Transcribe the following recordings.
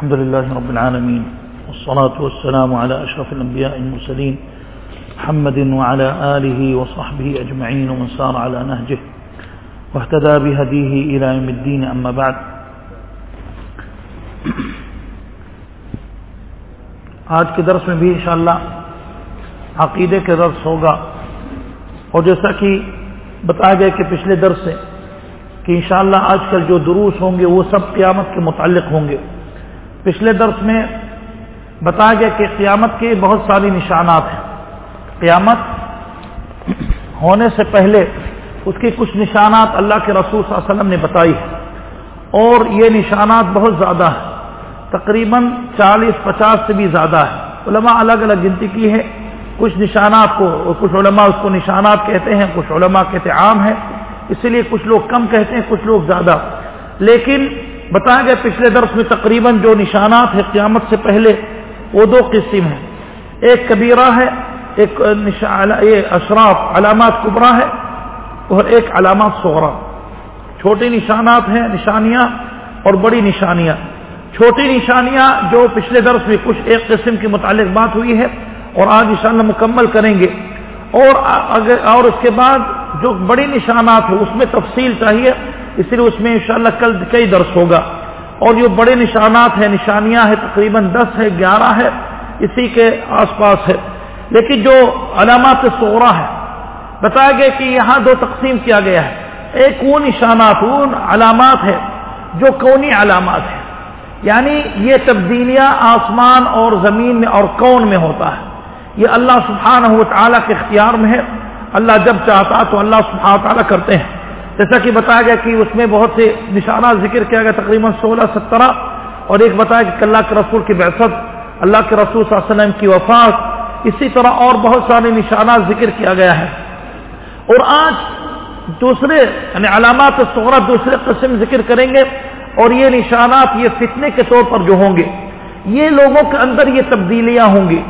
الحمد لله رب العالمين، والصلاة والسلام على أشرف الأنبياء المرسلين، محمد وعلى آله وصحبه أجمعين، ومن سار على نهجه، واهتدى بهديه إلى يوم الدين، أما بعد. آج کے درس میں بھی انشاءاللہ عقیدے کے درس ہوگا، اور جیسا کہ بتایا گیا کہ پچھلے درس سے کہ انشاءاللہ آج کل جو دروس ہوں گے وہ سب قیامت کے متعلق ہوں گے۔ پچھلے درس میں بتایا گیا کہ قیامت کے بہت ساری نشانات ہیں۔ قیامت ہونے سے پہلے اس کے کچھ نشانات اللہ کے رسول صلی اللہ علیہ وسلم نے بتائی ہے اور یہ نشانات بہت زیادہ ہیں۔ تقریباً چالیس، پچاس سے بھی زیادہ ہے علماء الگ الگ گنتی کی ہے کچھ نشانات کو، کچھ علماء اس کو نشانات کہتے ہیں، کچھ علماء کہتے عام ہے اسی لیے کچھ لوگ کم کہتے ہیں، کچھ لوگ زیادہ۔ لیکن بتایا گیا پچھلے درس میں تقریباً جو نشانات ہیں قیامت سے پہلے، وہ دو قسم ہیں۔ ایک کبیرہ ہے، ایک یہ اشراف، علامات کبرا ہے، اور ایک علامات سغرا چھوٹی نشانات ہیں، نشانیاں اور بڑی نشانیاں۔ چھوٹی نشانیاں جو پچھلے درس میں کچھ ایک قسم کے متعلق بات ہوئی ہے اور آج انشاءاللہ مکمل کریں گے۔ اور اگر، اور اس کے بعد جو بڑی نشانات ہو اس میں تفصیل چاہیے۔ اس لیے اس میں انشاءاللہ کل کئی درس ہوگا اور جو بڑے نشانات ہیں، نشانیاں ہیں، تقریباً دس ہے، گیارہ ہے، اسی کے آس پاس ہے۔ لیکن جو علامات سورا ہے بتایا گیا کہ یہاں دو تقسیم کیا گیا ہے۔ ایک وہ نشانات، وہ علامات ہے جو کونی علامات ہے یعنی یہ تبدیلیاں آسمان اور زمین میں اور کون میں ہوتا ہے۔ یہ اللہ سبحانہ و تعالیٰ کے اختیار میں ہے۔ اللہ جب چاہتا تو اللہ سبحانہ و تعالیٰ کرتے ہیں۔ جیسا کہ بتایا گیا کہ اس میں بہت سے نشانات ذکر کیا گیا، تقریباً سولہ، سترہ، اور ایک بتایا کہ اللہ کے رسول کی بحثت اللہ کے رسول صلی اللہ علیہ وسلم کی وفات، اسی طرح اور بہت سارے نشانات ذکر کیا گیا ہے۔ اور آج دوسرے یعنی علامات سغرا دوسرے قسم ذکر کریں گے، اور یہ نشانات، یہ فتنے کے طور پر جو ہوں گے، یہ لوگوں کے اندر یہ تبدیلیاں ہوں گی۔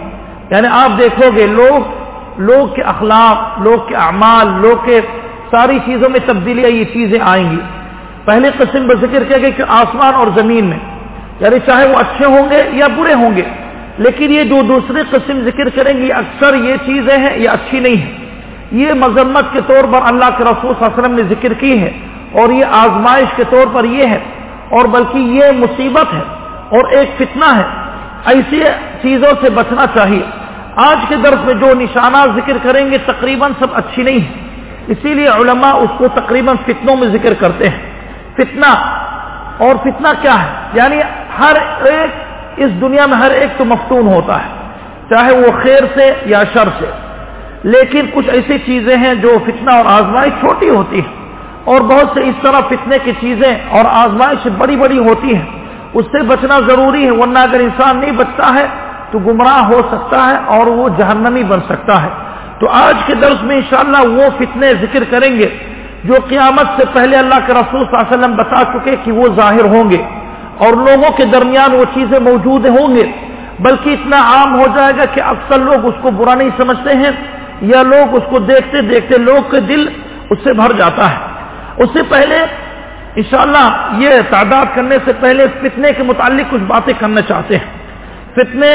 یعنی آپ دیکھو گے، لوگ لوگ کے اخلاق، لوگ کے اعمال، لوگ کے ساری چیزوں میں تبدیلیاں یہ چیزیں آئیں گی۔ پہلے قسم پر ذکر کیا گیا کہ آسمان اور زمین میں۔ یعنی چاہے وہ اچھے ہوں گے یا برے ہوں گے۔ لیکن یہ جو دوسری قسم ذکر کریں گے اکثر یہ چیزیں ہیں، یہ اچھی نہیں ہیں۔ یہ مذمت کے طور پر اللہ کے رسول صلی اللہ علیہ وسلم نے ذکر کی ہے اور یہ آزمائش کے طور پر یہ ہے۔ اور بلکہ یہ مصیبت ہے اور ایک فتنہ ہے۔ ایسی چیزوں سے بچنا چاہیے۔ آج کے درس میں جو نشانات ذکر کریں گے تقریباً سب اچھی نہیں ہے اسی لیے علماء اس کو تقریباً فتنوں میں ذکر کرتے ہیں۔ فتنہ، اور فتنہ کیا ہے؟ یعنی ہر ایک، اس دنیا میں ہر ایک تو مفتون ہوتا ہے، چاہے وہ خیر سے یا شر سے۔ لیکن کچھ ایسی چیزیں ہیں جو فتنہ اور آزمائش چھوٹی ہوتی ہے اور بہت سے اس طرح فتنے کی چیزیں اور آزمائش بڑی بڑی ہوتی ہیں۔ اس سے بچنا ضروری ہے، ورنہ اگر انسان نہیں بچتا ہے تو گمراہ ہو سکتا ہے اور وہ جہنمی بن سکتا ہے۔ تو آج کے درس میں انشاءاللہ وہ فتنے ذکر کریں گے جو قیامت سے پہلے اللہ کے رسول صلی اللہ علیہ وسلم بتا چکے کہ وہ ظاہر ہوں گے اور لوگوں کے درمیان وہ چیزیں موجود ہوں گے بلکہ اتنا عام ہو جائے گا کہ اکثر لوگ اس کو برا نہیں سمجھتے ہیں یا لوگ اس کو دیکھتے دیکھتے لوگ کے دل اس سے بھر جاتا ہے اس سے پہلے انشاءاللہ یہ تعداد کرنے سے پہلے فتنے کے متعلق کچھ باتیں کرنا چاہتے ہیں فتنے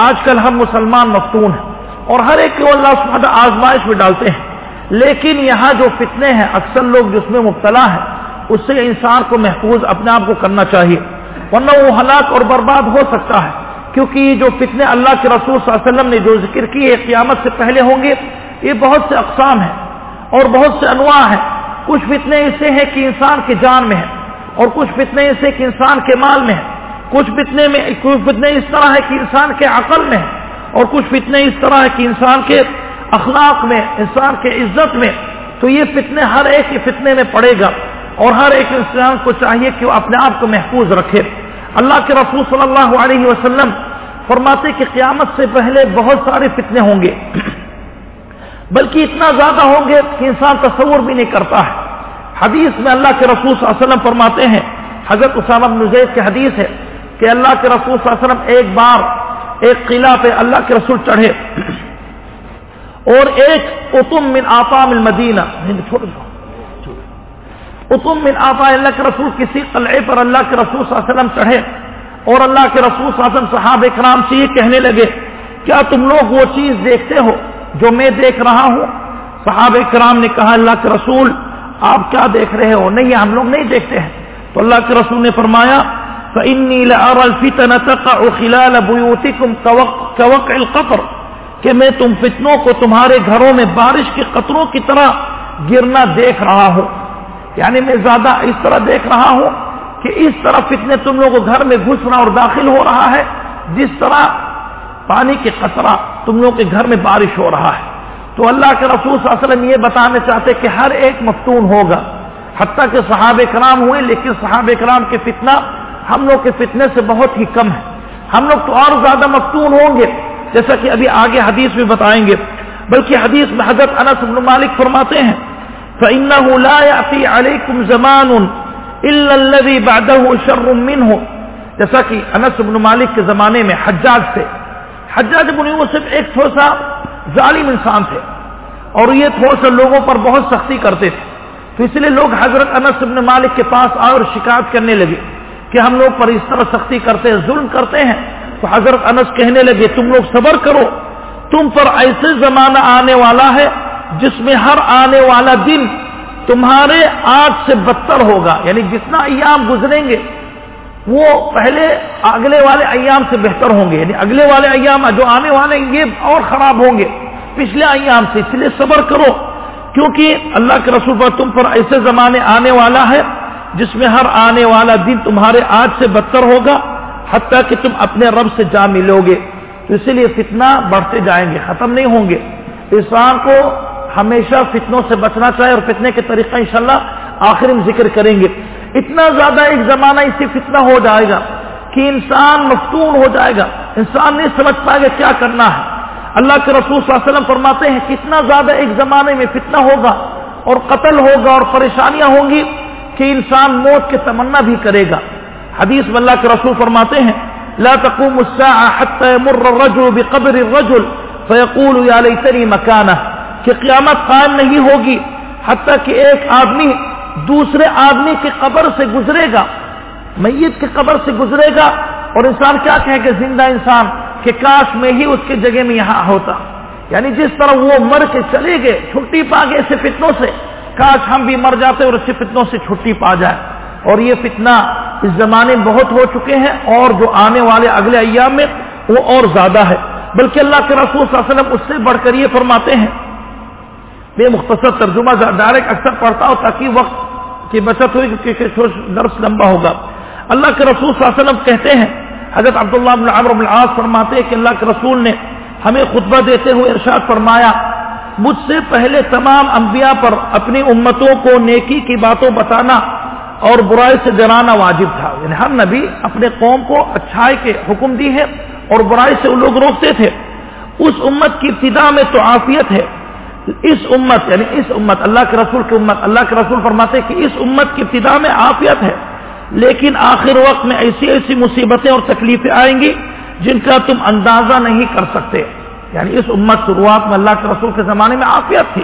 آج کل ہم مسلمان مفتون ہیں اور ہر ایک کو اللہ سبحانہ آزمائش میں ڈالتے ہیں۔ لیکن یہاں جو فتنے ہیں، اکثر لوگ جس میں مبتلا ہیں، اس سے انسان کو محفوظ اپنے آپ کو کرنا چاہیے۔ ورنہ وہ ہلاک اور برباد ہو سکتا ہے۔ کیونکہ یہ جو فتنے اللہ کے رسول صلی اللہ علیہ وسلم نے جو ذکر کی ہے قیامت سے پہلے ہوں گے۔ یہ بہت سے اقسام ہیں اور بہت سے انواع ہیں۔ کچھ فتنے ایسے ہیں کہ انسان کے جان میں ہیں اور کچھ فتنے ایسے کہ انسان کے مال میں ہیں۔ کچھ فتنے میں، کچھ فتنے اس طرح ہے کہ انسان کے عقل میں ہیں۔ اور کچھ فتنے اس طرح ہے کہ انسان کے اخلاق میں، انسان کے عزت میں، تو یہ فتنے ہر ایک فتنے میں پڑے گا اور ہر ایک انسان کو چاہیے کہ وہ اپنے آپ کو محفوظ رکھے۔ اللہ کے رسول صلی اللہ علیہ وسلم فرماتے کہ قیامت سے پہلے بہت سارے فتنے ہوں گے۔ بلکہ اتنا زیادہ ہوں گے کہ انسان تصور بھی نہیں کرتا ہے۔ حدیث میں اللہ کے رسول صلی اللہ علیہ وسلم فرماتے ہیں، حضرت اسامہ بن زید کی حدیث ہے کہ اللہ کے رسول صلی اللہ علیہ وسلم ایک بار ایک قلعہ پہ اللہ کے رسول چڑھے اور ایک اتم من آفام المدینہ اتم من آفا اللہ کے رسول کسی قلعے پر اللہ کے رسول صلی اللہ علیہ وسلم چڑھے اور اللہ کے رسول صاحب صحاب اکرام سے یہ کہنے لگے، کیا تم لوگ وہ چیز دیکھتے ہو جو میں دیکھ رہا ہوں؟ صحاب اکرام نے کہا، اللہ کے رسول، آپ کیا دیکھ رہے ہو؟ نہیں، ہم لوگ نہیں دیکھتے ہیں۔ تو اللہ کے رسول نے فرمایا فَإِنِّي لَأَرَى الْفِتَنَ تَقَعُ خِلَالَ بُيُوتِكُمْ كَوَقْعِ الْقَطْرِ کہ میں تم فتنوں کو تمہارے گھروں میں بارش کے قطروں کی طرح گرنا دیکھ رہا ہوں۔ یعنی میں زیادہ اس طرح دیکھ رہا ہوں کہ اس طرح فتنے تم لوگوں گھر میں گھس رہا اور داخل ہو رہا ہے، جس طرح پانی کے قطرہ تم لوگوں کے گھر میں بارش ہو رہا ہے۔ تو اللہ کے رسول صلی اللہ علیہ وسلم یہ بتانا چاہتے کہ ہر ایک مفتون ہوگا۔ حتیٰ کہ صحابہ کرام ہوئے، لیکن صحابہ کرام کے فتنہ ہم لوگ کے فتنے سے بہت ہی کم ہے ہم لوگ تو اور زیادہ مفتون ہوں گے، جیسا کہ ابھی آگے حدیث میں بتائیں گے۔ بلکہ حدیث میں حضرت انس بن مالک فرماتے ہیں، فَإِنَّهُ لَا يَأْتِي عَلَيْكُمْ زَمَانٌ إِلَّا الَّذِي بَعْدَهُ شَرٌ مِّنْهُ۔ جیسا کہ انس بن مالک کے زمانے میں حجاج تھے۔ حجاج بن یوسف ایک تھوڑا سا ظالم انسان تھے۔ اور یہ تھوڑا سا لوگوں پر بہت سختی کرتے تھے۔ تو اس لیے لوگ حضرت انس بن مالک کے پاس آئے اور شکایت کرنے لگے۔ کہ ہم لوگ پر اس طرح سختی کرتے ہیں، ظلم کرتے ہیں۔ تو حضرت انس کہنے لگے، تم لوگ صبر کرو۔ تم پر ایسے زمانہ آنے والا ہے جس میں ہر آنے والا دن تمہارے آج سے بدتر ہوگا۔ یعنی جتنا ایام گزریں گے، وہ پہلے اگلے والے ایام سے بہتر ہوں گے۔ یعنی اگلے والے ایام، جو آنے والے یہ اور خراب ہوں گے۔ پچھلے ایام سے، اس لیے صبر کرو۔ کیونکہ اللہ کے رسول پر تم پر ایسے زمانے آنے والا ہے جس میں ہر آنے والا دن تمہارے آج سے بدتر ہوگا، حتیٰ کہ تم اپنے رب سے جا ملو گے۔ تو اسی لیے فتنہ بڑھتے جائیں گے، ختم نہیں ہوں گے۔ انسان کو ہمیشہ فتنوں سے بچنا چاہے اور فتنے کے طریقہ انشاءاللہ آخر میں ذکر کریں گے۔ اتنا زیادہ ایک زمانہ اس سے فتنہ ہو جائے گا کہ انسان مفتون ہو جائے گا۔ انسان نہیں سمجھ پائے گا کیا کرنا ہے۔ اللہ کے رسول صلی اللہ علیہ وسلم فرماتے ہیں، کتنا زیادہ ایک زمانے میں فتنہ ہوگا اور قتل ہوگا اور پریشانیاں ہوں گی۔ کہ انسان موت کے تمنا بھی کرے گا۔ حدیث میں اللہ کے رسول فرماتے ہیں، لا تقوم الساعة حتى يمر الرجل بقبر الرجل فيقول يا ليتني مكانه کہ قیامت قائم نہیں ہوگی، حتیٰ کہ ایک آدمی دوسرے آدمی کے قبر سے گزرے گا۔ میت کے قبر سے گزرے گا۔ اور انسان کیا کہے کہ زندہ انسان کہ کاش میں ہی اس کے جگہ میں یہاں ہوتا۔ یعنی جس طرح وہ مر کے چلے گئے، چھٹی پا گئے ایسے فتنوں سے۔ کاش ہم بھی مر جاتے اور اسے فتنوں سے چھٹی پا جائے۔ اور یہ فتنہ اس زمانے میں بہت ہو چکے ہیں اور جو آنے والے اگلے ایام میں وہ اور زیادہ ہے۔ بلکہ اللہ کے رسول صلی اللہ علیہ وسلم اس سے بڑھ کر یہ فرماتے ہیں۔ بے مختصر ترجمہ ڈائریکٹ اکثر پڑھتا ہوں تاکہ وقت کی بچت ہوئی کیونکہ درس لمبا ہوگا۔ اللہ کے رسول صلی اللہ علیہ وسلم کہتے ہیں، حضرت عبداللہ بن عمر بن العاص فرماتے ہیں کہ اللہ کے رسول نے ہمیں خطبہ دیتے ہوئے ارشاد فرمایا مجھ سے پہلے تمام انبیاء پر اپنی امتوں کو نیکی کی باتوں بتانا اور برائی سے ڈرانا واجب تھا۔ یعنی ہر نبی اپنے قوم کو اچھائی کے حکم دی ہے اور برائی سے وہ لوگ روکتے تھے۔ اس امت کی ابتدا میں تو عافیت ہے۔ اس امت یعنی اس امت، اللہ کے رسول کی امت، اللہ کے رسول فرماتے کہ اس امت کی ابتدا میں عافیت ہے۔ لیکن آخر وقت میں ایسی ایسی مصیبتیں اور تکلیفیں آئیں گی جن کا تم اندازہ نہیں کر سکتے۔ یعنی اس امت شروعات میں اللہ کے رسول کے زمانے میں عافیت تھی۔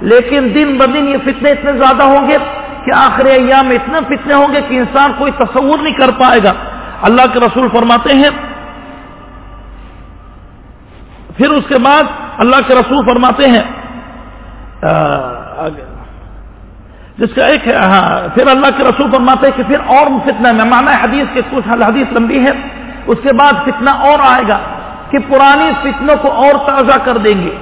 لیکن دن بدن یہ فتنے اتنے زیادہ ہوں گے کہ آخر ایام میں اتنے فتنے ہوں گے کہ انسان کوئی تصور نہیں کر پائے گا۔ اللہ کے رسول فرماتے ہیں۔ پھر اس کے بعد اللہ کے رسول فرماتے ہیں۔ جس کا ایک ہاں پھر اللہ کے رسول فرماتے ہیں کہ پھر اور فتنہ میں مانا حدیث کے کچھ حدیث لمبی ہے اس کے بعد فتنہ اور آئے گا۔ کہ پرانی فتنوں کو اور تازہ کر دیں گے۔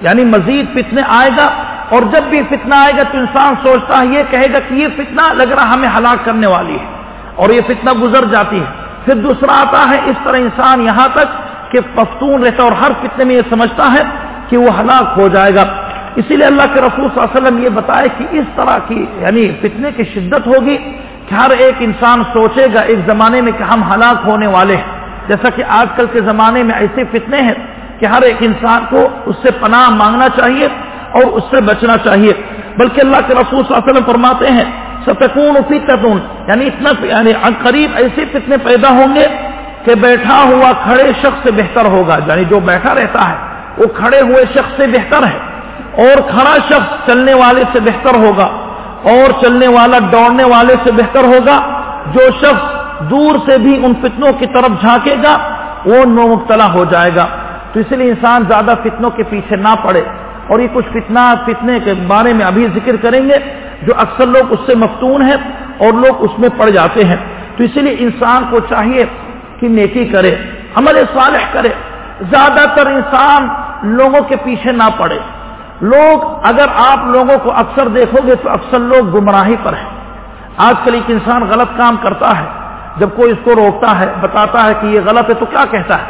یعنی مزید فتنے آئے گا اور جب بھی فتنہ آئے گا تو انسان سوچتا ہے، یہ کہے گا کہ یہ فتنہ لگ رہا ہمیں ہلاک کرنے والی ہے اور یہ فتنہ گزر جاتی ہے۔ پھر دوسرا آتا ہے، اس طرح انسان یہاں تک کہ پفتون رہتا اور ہر فتنے میں یہ سمجھتا ہے کہ وہ ہلاک ہو جائے گا۔ اسی لیے اللہ کے رسول صلی اللہ علیہ وسلم یہ بتائے کہ اس طرح کی یعنی فتنے کی شدت ہوگی کہ ہر ایک انسان سوچے گا ایک زمانے میں کہ ہم ہلاک ہونے والے ہیں۔ جیسا کہ آج کل کے زمانے میں ایسے فتنے ہیں کہ ہر ایک انسان کو اس سے پناہ مانگنا چاہیے اور اس سے بچنا چاہیے۔ بلکہ اللہ کے رسول صلی اللہ علیہ وسلم فرماتے ہیں، ستکون فتن یعنی اتنا یعنی قریب ایسے فتنے پیدا ہوں گے کہ بیٹھا ہوا کھڑے شخص سے بہتر ہوگا۔ یعنی جو بیٹھا رہتا ہے، وہ کھڑے ہوئے شخص سے بہتر ہے۔ اور کھڑا شخص چلنے والے سے بہتر ہوگا۔ اور چلنے والا دوڑنے والے سے بہتر ہوگا۔ جو شخص دور سے بھی ان فتنوں کی طرف جھانکے گا، وہ نو مبتلا ہو جائے گا۔ تو اس لیے انسان زیادہ فتنوں کے پیچھے نہ پڑے۔ اور یہ کچھ فتنہ، فتنے کے بارے میں ابھی ذکر کریں گے، جو اکثر لوگ اس سے مفتون ہیں اور لوگ اس میں پڑ جاتے ہیں۔ تو اسی لیے انسان کو چاہیے کہ نیکی کرے، عمل صالح کرے۔ زیادہ تر انسان لوگوں کے پیچھے نہ پڑے۔ لوگ، اگر آپ لوگوں کو اکثر دیکھو گے تو اکثر لوگ گمراہی پر ہیں۔ آج کل ایک انسان غلط کام کرتا ہے۔ جب کوئی اس کو روکتا ہے، بتاتا ہے کہ یہ غلط ہے تو کیا کہتا ہے؟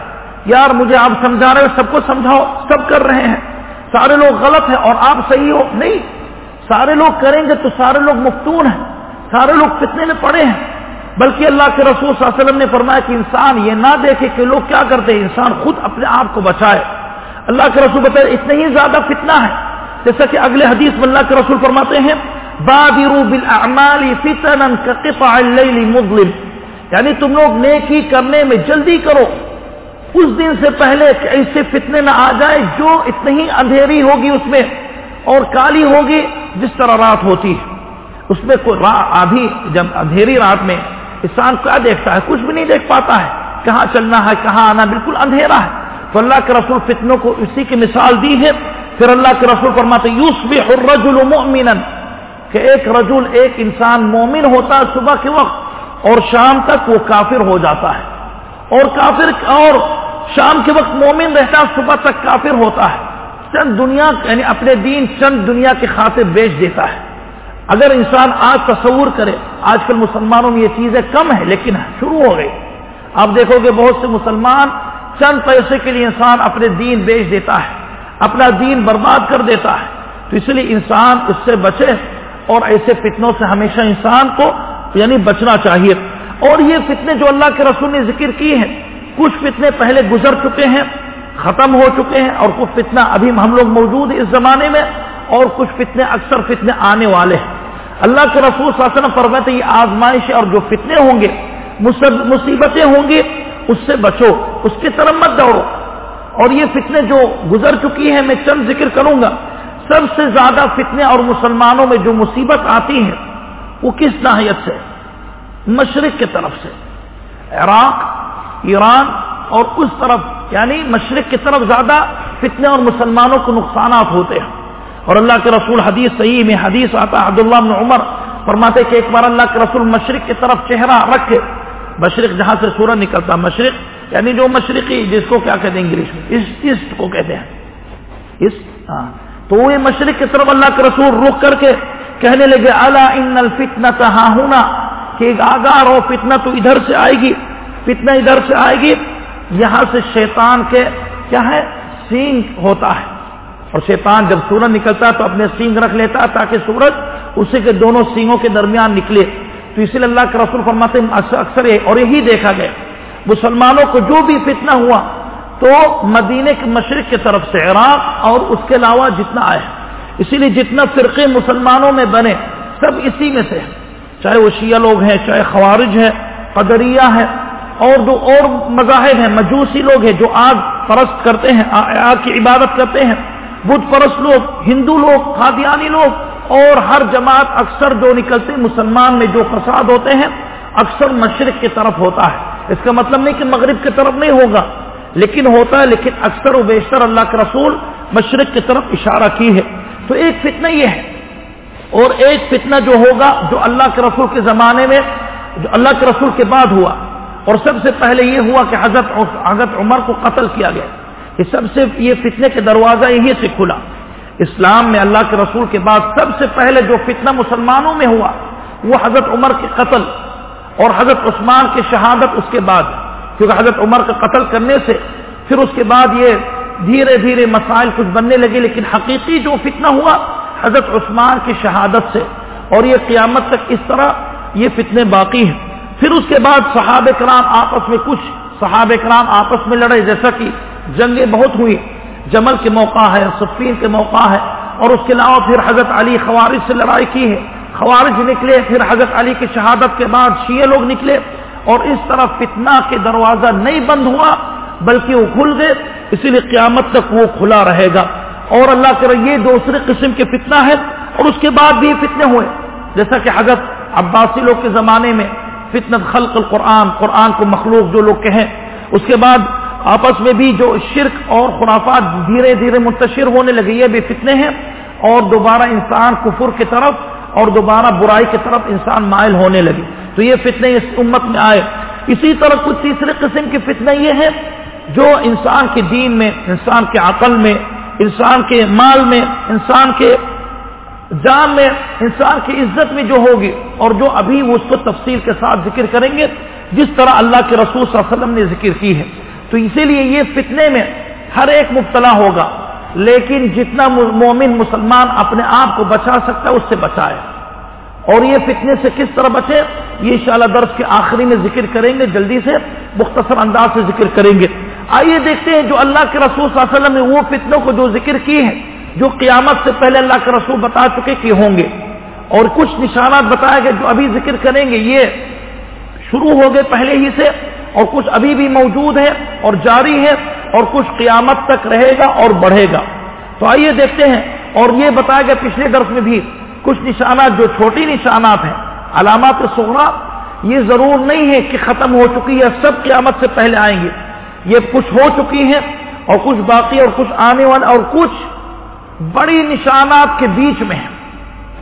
یار، مجھے آپ سمجھا رہے ہو، سب کو سمجھاؤ، سب کر رہے ہیں۔ سارے لوگ غلط ہیں اور آپ صحیح ہو؟ نہیں۔ سارے لوگ کریں گے تو سارے لوگ مفتون ہیں۔ سارے لوگ کتنے میں پڑے ہیں۔ بلکہ اللہ کے رسول صلی اللہ علیہ وسلم نے فرمایا کہ انسان یہ نہ دیکھے کہ لوگ کیا کرتے ہیں۔ انسان خود اپنے آپ کو بچائے۔ اللہ کے رسول بتائے، اتنے ہی زیادہ فتنہ ہے جیسا کہ اگلے حدیث میں اللہ کے رسول فرماتے ہیں مظلم۔ یعنی تم لوگ نیکی کرنے میں جلدی کرو۔ اس دن سے پہلے ایسے فتنے نہ آ جائے، جو اتنی ہی اندھیری ہوگی اس میں اور کالی ہوگی جس طرح رات ہوتی ہے۔ اس میں کوئی آدھی جب اندھیری رات میں انسان کیا دیکھتا ہے؟ کچھ بھی نہیں دیکھ پاتا ہے۔ کہاں چلنا ہے، کہاں آنا؟ بالکل اندھیرا ہے۔ تو اللہ کے رسول فتنوں کو اسی کی مثال دی ہے۔ پھر اللہ کے رسول فرماتے الرجل مؤمنا کہ ایک رجل، ایک انسان مومن ہوتا ہے صبح کے وقت۔ اور شام تک وہ کافر ہو جاتا ہے اور کافر اور شام کے وقت مومن رہتا ہے، صبح تک کافر ہوتا ہے۔ چند دنیا یعنی اپنے دین چند دنیا کے خاطر بیچ دیتا ہے۔ اگر انسان آج تصور کرے، آج کل مسلمانوں میں یہ چیزیں کم ہیں، لیکن شروع ہو گئی۔ آپ دیکھو گے بہت سے مسلمان چند پیسے کے لیے انسان اپنے دین بیچ دیتا ہے، اپنا دین برباد کر دیتا ہے۔ تو اس لیے انسان اس سے بچے اور ایسے فتنوں سے ہمیشہ انسان کو یعنی بچنا چاہیے۔ اور یہ فتنے جو اللہ کے رسول نے ذکر کی ہیں، کچھ فتنے پہلے گزر چکے ہیں، ختم ہو چکے ہیں، اور کچھ فتنہ ابھی ہم لوگ موجود اس زمانے میں، اور کچھ فتنے اکثر فتنے آنے والے ہیں۔ اللہ کے رسول صلی اللہ علیہ وسلم فرماتے یہ آزمائش اور جو فتنے ہوں گے مصیبتیں ہوں گی اس سے بچو، اس کی طرف مت دوڑو۔ اور یہ فتنے جو گزر چکی ہیں، میں چند ذکر کروں گا۔ سب سے زیادہ فتنے اور مسلمانوں میں جو مصیبت آتی ہے وہ کس ناحیت سے؟ مشرق کی طرف سے۔ عراق، ایران اور اس طرف یعنی مشرق کی طرف زیادہ فتنے اور مسلمانوں کو نقصانات ہوتے ہیں۔ اور اللہ کے رسول حدیث صحیح میں حدیث آتا عبداللہ بن عمر فرماتے کہ ایک بار اللہ کے رسول مشرق کی طرف چہرہ رکھے۔ مشرق جہاں سے سورج نکلتا مشرق یعنی جو مشرقی، جس کو کیا کہتے ہیں انگلش میں؟ ایسٹ کو کہتے ہیں۔ ہاں۔ تو وہ مشرق کی طرف اللہ کے رسول رک کر کے کہنے لگے اللہ ان الفتنا ہاں ہونا کہ آگاہ ہو فتنا تو ادھر سے آئے گی فتنا ادھر سے آئے گی، یہاں سے شیطان کے کیا ہے، سینگ ہوتا ہے۔ اور شیطان جب سورج نکلتا ہے تو اپنے سینگ رکھ لیتا ہے تاکہ سورج اسی کے دونوں سینگوں کے درمیان نکلے۔ تو اسی لیے اللہ کے رسول فرماتے ہیں، اکثر اور یہی دیکھا گیا۔ مسلمانوں کو جو بھی فتنہ ہوا تو مدینے کے مشرق کی طرف سے عراق اور اس کے علاوہ جتنا آئے اسی لیے جتنا فرقے مسلمانوں میں بنے سب اسی میں سے چاہے وہ شیعہ لوگ ہیں، چاہے خوارج ہے قدریہ ہے اور دو اور مذاہب ہیں، مجوسی لوگ ہیں جو آگ پرست کرتے ہیں آگ کی عبادت کرتے ہیں۔ بدھ پرست لوگ، ہندو لوگ، قادیانی لوگ، اور ہر جماعت اکثر جو نکلتے مسلمان میں جو فساد ہوتے ہیں، اکثر مشرق کی طرف ہوتا ہے۔ اس کا مطلب نہیں کہ مغرب کی طرف نہیں ہوگا۔ لیکن ہوتا ہے، لیکن اکثر و بیشتر اللہ کے رسول مشرق کی طرف اشارہ کی ہے۔ تو ایک فتنہ یہ ہے۔ اور ایک فتنہ جو ہوگا، جو اللہ کے رسول کے زمانے میں، جو اللہ کے رسول کے بعد ہوا۔ اور سب سے پہلے یہ ہوا کہ حضرت حضرت عمر کو قتل کیا گیا۔ کہ سب سے، یہ فتنے کے دروازہ یہی سے کھلا۔ اسلام میں اللہ کے رسول کے بعد سب سے پہلے جو فتنہ مسلمانوں میں ہوا، وہ حضرت عمر کے قتل اور حضرت عثمان کی شہادت اس کے بعد۔ کیونکہ حضرت عمر کا قتل کرنے سے پھر اس کے بعد یہ دھیرے دھیرے مسائل کچھ بننے لگے، لیکن حقیقی جو فتنہ ہوا حضرت عثمان کی شہادت سے، اور یہ قیامت تک اس طرح یہ فتنے باقی ہیں۔ پھر اس کے بعد صحابہ کرام آپس میں کچھ صحابہ کرام آپس میں لڑے، جیسا کہ جنگیں بہت ہوئی۔ جمل کے موقع ہے، صفین کے موقع ہے، اور اس کے علاوہ پھر حضرت علی خوارج سے لڑائی کی ہے۔ خوارج نکلے، پھر حضرت علی کی شہادت کے بعد شیعہ لوگ نکلے۔ اور اس طرح فتنہ کے دروازہ نہیں بند ہوا، بلکہ وہ کھل گئے، اسی لیے قیامت تک وہ کھلا رہے گا۔ اور اللہ کرے یہ دوسرے قسم کے فتنہ ہے اور اس کے بعد بھی فتنے ہوئے۔ جیسا کہ حضرت عباسی لوگ کے زمانے میں فتنت خلق القرآن، قرآن کو مخلوق جو لوگ کہیں۔ اس کے بعد آپس میں بھی جو شرک اور خرافات دھیرے دھیرے منتشر ہونے لگے، یہ بھی فتنے ہیں۔ اور دوبارہ انسان کفر کی طرف اور دوبارہ برائی کی طرف انسان مائل ہونے لگے۔ تو یہ فتنے اس امت میں آئے۔ اسی طرح کچھ تیسرے قسم کی فتنے یہ ہے جو انسان کے دین میں، انسان کے عقل میں، انسان کے مال میں، انسان کے جان میں، انسان کی عزت میں جو ہوگی اور جو ابھی وہ اس کو تفصیل کے ساتھ ذکر کریں گے، جس طرح اللہ کے رسول صلی اللہ علیہ وسلم نے ذکر کی ہے۔ تو اسی لیے یہ فتنے میں ہر ایک مبتلا ہوگا۔ لیکن جتنا مومن مسلمان اپنے آپ کو بچا سکتا ہے، اس سے بچائے۔ اور یہ فتنے سے کس طرح بچے؟ یہ انشاءاللہ درس کے آخری میں ذکر کریں گے، جلدی سے مختصر انداز سے ذکر کریں گے۔ آئیے دیکھتے ہیں جو اللہ کے رسول صلی اللہ علیہ وسلم نے وہ فتنوں کو جو ذکر کی ہے جو قیامت سے پہلے اللہ کے رسول بتا چکے کہ ہوں گے۔ اور کچھ نشانات بتائے گئے جو ابھی ذکر کریں گے۔ یہ شروع ہو گئے پہلے ہی سے۔ اور کچھ ابھی بھی موجود ہے اور جاری ہے اور کچھ قیامت تک رہے گا اور بڑھے گا۔ تو آئیے دیکھتے ہیں اور یہ بتایا گیا پچھلے درس میں بھی کچھ نشانات، جو چھوٹی نشانات ہیں، علامات سغرا یہ ضرور نہیں ہے کہ ختم ہو چکی ہے، سب قیامت سے پہلے آئیں گے۔ یہ کچھ ہو چکی ہیں اور کچھ باقی اور کچھ آنے والے اور کچھ بڑی نشانات کے بیچ میں ہیں۔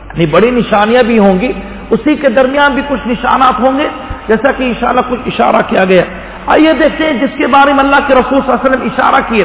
یعنی بڑی نشانیاں بھی ہوں گی، اسی کے درمیان بھی کچھ نشانات ہوں گے۔ جیسا کہ انشاءاللہ کچھ اشارہ کیا گیا۔ آئیے دیکھتے ہیں جس کے بارے میں اللہ کے رسول صلی اللہ علیہ وسلم اشارہ کیے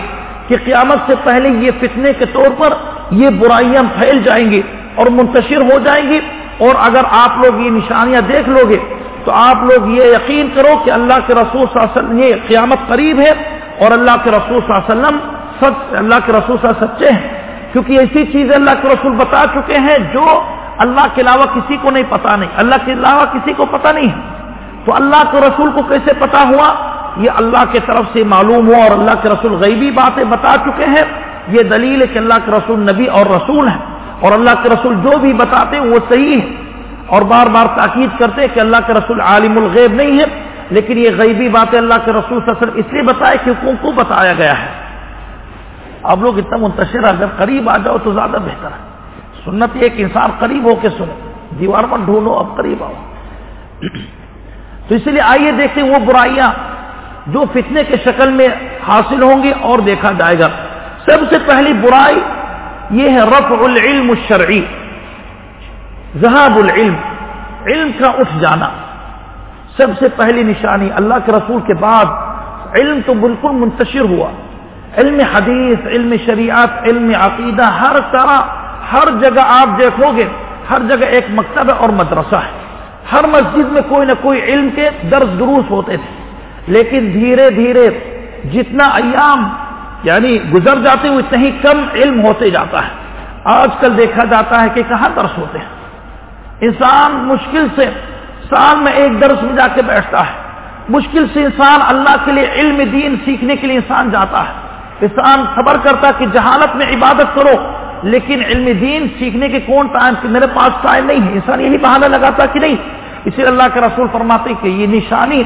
کہ قیامت سے پہلے یہ فتنے کے طور پر یہ برائیاں پھیل جائیں گی اور منتشر ہو جائیں گی۔ اور اگر آپ لوگ یہ نشانیاں دیکھ لو گے تو آپ لوگ یہ یقین کرو کہ اللہ کے رسول صلی اللہ علیہ وسلم یہ قیامت قریب ہے اور اللہ کے رسول صلی اللہ علیہ وسلم سچ اللہ کے رسول صلی اللہ علیہ وسلم سچے ہیں۔ کیونکہ ایسی چیزیں اللہ کے رسول بتا چکے ہیں جو اللہ کے علاوہ کسی کو نہیں پتا نہیں۔ اللہ کے علاوہ کسی کو پتا نہیں ہے۔ تو اللہ کے رسول کو کیسے پتا ہوا؟ یہ اللہ کے طرف سے معلوم ہوا اور اللہ کے رسول غیبی باتیں بتا چکے ہیں۔ یہ دلیل ہے کہ اللہ کے رسول نبی اور رسول ہیں۔ اور اللہ کے رسول جو بھی بتاتے ہیں وہ صحیح ہے اور بار بار تاکید کرتے ہیں کہ اللہ کے رسول عالم الغیب نہیں ہے لیکن یہ غیبی باتیں اللہ کے رسول صلی اللہ علیہ وسلم اس لیے بتائے کہ حکوم کو بتایا گیا ہے۔ اب لوگ اتنا منتشر اگر قریب آ جاؤ تو زیادہ بہتر ہے۔ سنت ایک انسان قریب ہو کے سنو، دیوار پر ڈھونڈو، اب قریب آؤ۔ تو اس لیے آئیے دیکھتے وہ برائیاں جو فتنے کے شکل میں حاصل ہوں گی اور دیکھا جائے گا۔ سب سے پہلی برائی یہ ہے رفع العلم الشرعی۔ ذہاب العلم، علم کا اٹھ جانا۔ سب سے پہلی نشانی اللہ کے رسول کے بعد علم تو بالکل منتشر ہوا۔ علم حدیث، علم شریعت، علم عقیدہ، ہر طرح، ہر جگہ آپ دیکھو گے، ہر جگہ ایک مکتب اور مدرسہ ہے۔ ہر مسجد میں کوئی نہ کوئی علم کے درس دروس ہوتے تھے۔ لیکن دھیرے دھیرے جتنا ایام یعنی گزر جاتے وہ اتنا ہی کم علم ہوتے جاتا ہے۔ آج کل دیکھا جاتا ہے کہ کہاں درس ہوتے ہیں؟ انسان مشکل سے سال میں ایک درس میں جا کے بیٹھتا ہے۔ مشکل سے انسان اللہ کے لیے علم دین سیکھنے کے لیے انسان جاتا ہے۔ انسان خبر کرتا کہ جہالت میں عبادت کرو۔ لیکن علم دین سیکھنے کے کون ٹائم میرے پاس ٹائم نہیں ہے۔ انسان یہی بہانہ لگاتا کہ نہیں، اسی اللہ کے رسول فرماتے کہ یہ نشانی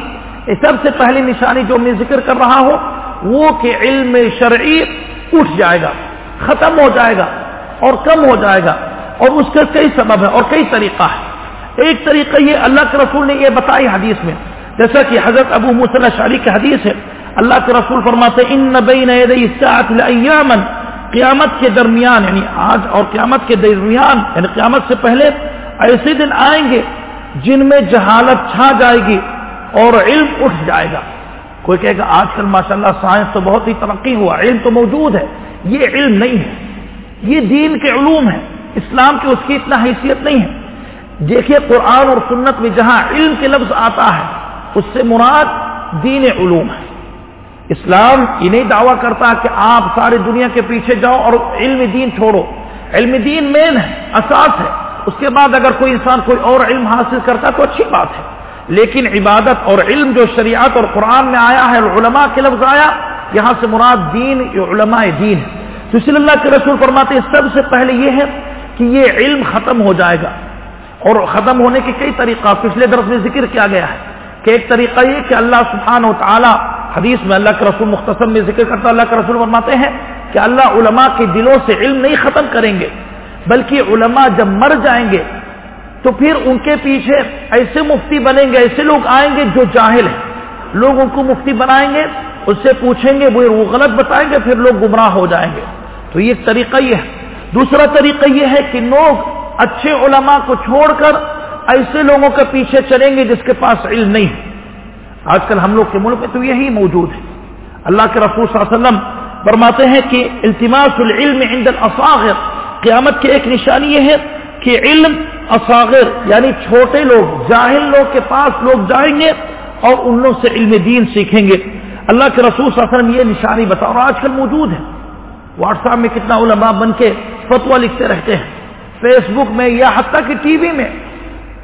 سب سے پہلی نشانی جو میں ذکر کر رہا ہوں، وہ کہ علم شرعی اٹھ جائے گا، ختم ہو جائے گا اور کم ہو جائے گا۔ اور اس کا کئی سبب ہے اور کئی طریقہ ہے۔ ایک طریقہ یہ اللہ کے رسول نے یہ بتائی حدیث میں، جیسا کہ حضرت ابو مسلح شالی کی حدیث ہے۔ اللہ کے رسول فرماتے ان نبین ایامن قیامت کے درمیان یعنی آج اور قیامت کے درمیان یعنی قیامت سے پہلے ایسے دن آئیں گے جن میں جہالت چھا جائے گی اور علم اٹھ جائے گا۔ کوئی کہے گا، آج کل ماشاءاللہ سائنس تو بہت ہی ترقی ہوا، علم تو موجود ہے، یہ علم نہیں ہے۔ یہ دین کے علوم ہے اسلام کی اس کی اتنا حیثیت نہیں ہے۔ دیکھیے قرآن اور سنت میں جہاں علم کے لفظ آتا ہے، اس سے مراد دین علوم ہے۔ اسلام یہ نہیں دعویٰ کرتا کہ آپ ساری دنیا کے پیچھے جاؤ اور علم دین چھوڑو۔ علم دین مین ہے، اساس ہے۔ اس کے بعد اگر کوئی انسان کوئی اور علم حاصل کرتا تو اچھی بات ہے۔ لیکن عبادت اور علم جو شریعت اور قرآن میں آیا ہے علماء کے لفظ آیا، یہاں سے مراد دین علماء دین ہے۔ تو اسی اللہ کے رسول فرماتے ہیں، سب سے پہلے یہ ہے کہ یہ علم ختم ہو جائے گا۔ اور ختم ہونے کے کئی طریقہ، پچھلے درس میں ذکر کیا گیا ہے کہ ایک طریقہ یہ کہ اللہ سبحانہ و تعالی حدیث میں اللہ کے رسول مختصر میں ذکر کرتا اللہ کے رسول فرماتے ہیں کہ اللہ علماء کے دلوں سے علم نہیں ختم کریں گے، بلکہ علماء جب مر جائیں گے تو پھر ان کے پیچھے ایسے مفتی بنیں گے، ایسے لوگ آئیں گے جو جاہل ہیں۔ لوگ ان کو مفتی بنائیں گے، اس سے پوچھیں گے وہ غلط بتائیں گے، پھر لوگ گمراہ ہو جائیں گے۔ تو یہ ایک طریقہ یہ ہے۔ دوسرا طریقہ یہ ہے کہ لوگ اچھے علماء کو چھوڑ کر ایسے لوگوں کے پیچھے چلیں گے جس کے پاس علم نہیں ہے۔ آج کل ہم لوگ کے ملک میں تو یہی موجود ہے۔ اللہ کے رسول صلی اللہ علیہ وسلم فرماتے ہیں کہ التماس العلم عند الاصاغر قیامت کی ایک نشانی یہ ہے کہ علم اصاغر یعنی چھوٹے لوگ، جاہل لوگ کے پاس لوگ جائیں گے اور ان لوگ سے علم دین سیکھیں گے۔ اللہ کے رسول صلی اللہ علیہ وسلم یہ نشانی بتا اور آج کل موجود ہے۔ واٹس ایپ میں کتنا علماء بن کے فتوا لکھتے رہتے ہیں۔ فیس بک میں یا حتیٰ کہ ٹی وی میں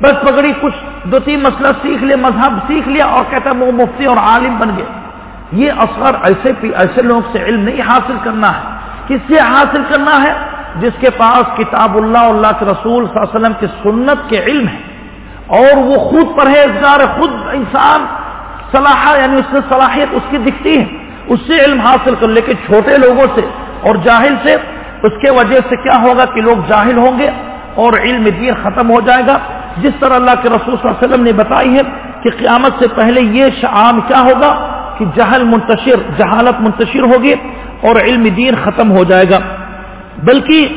بس پکڑی کچھ دو تین مسئلہ سیکھ لیا، مذہب سیکھ لیا اور کہتا ہے وہ مفتی اور عالم بن گئے یہ اثر ایسے ایسے لوگ سے علم نہیں حاصل کرنا ہے۔ کس سے حاصل کرنا ہے؟ جس کے پاس کتاب اللہ اللہ کے رسول صلی اللہ علیہ وسلم کی سنت کے علم ہے۔ اور وہ خود پرہیزگار خود انسان صلاح یعنی اس میں صلاحیت اس کی دکھتی ہے۔ اس سے علم حاصل کر، لیکن چھوٹے لوگوں سے اور جاہل سے اس کے وجہ سے کیا ہوگا کہ لوگ جاہل ہوں گے اور علم دین ختم ہو جائے گا۔ جس طرح اللہ کے رسول صلی اللہ علیہ وسلم نے بتائی ہے کہ قیامت سے پہلے یہ شعام کیا ہوگا کہ جہل منتشر، جہالت منتشر ہوگی اور علم دین ختم ہو جائے گا۔ بلکہ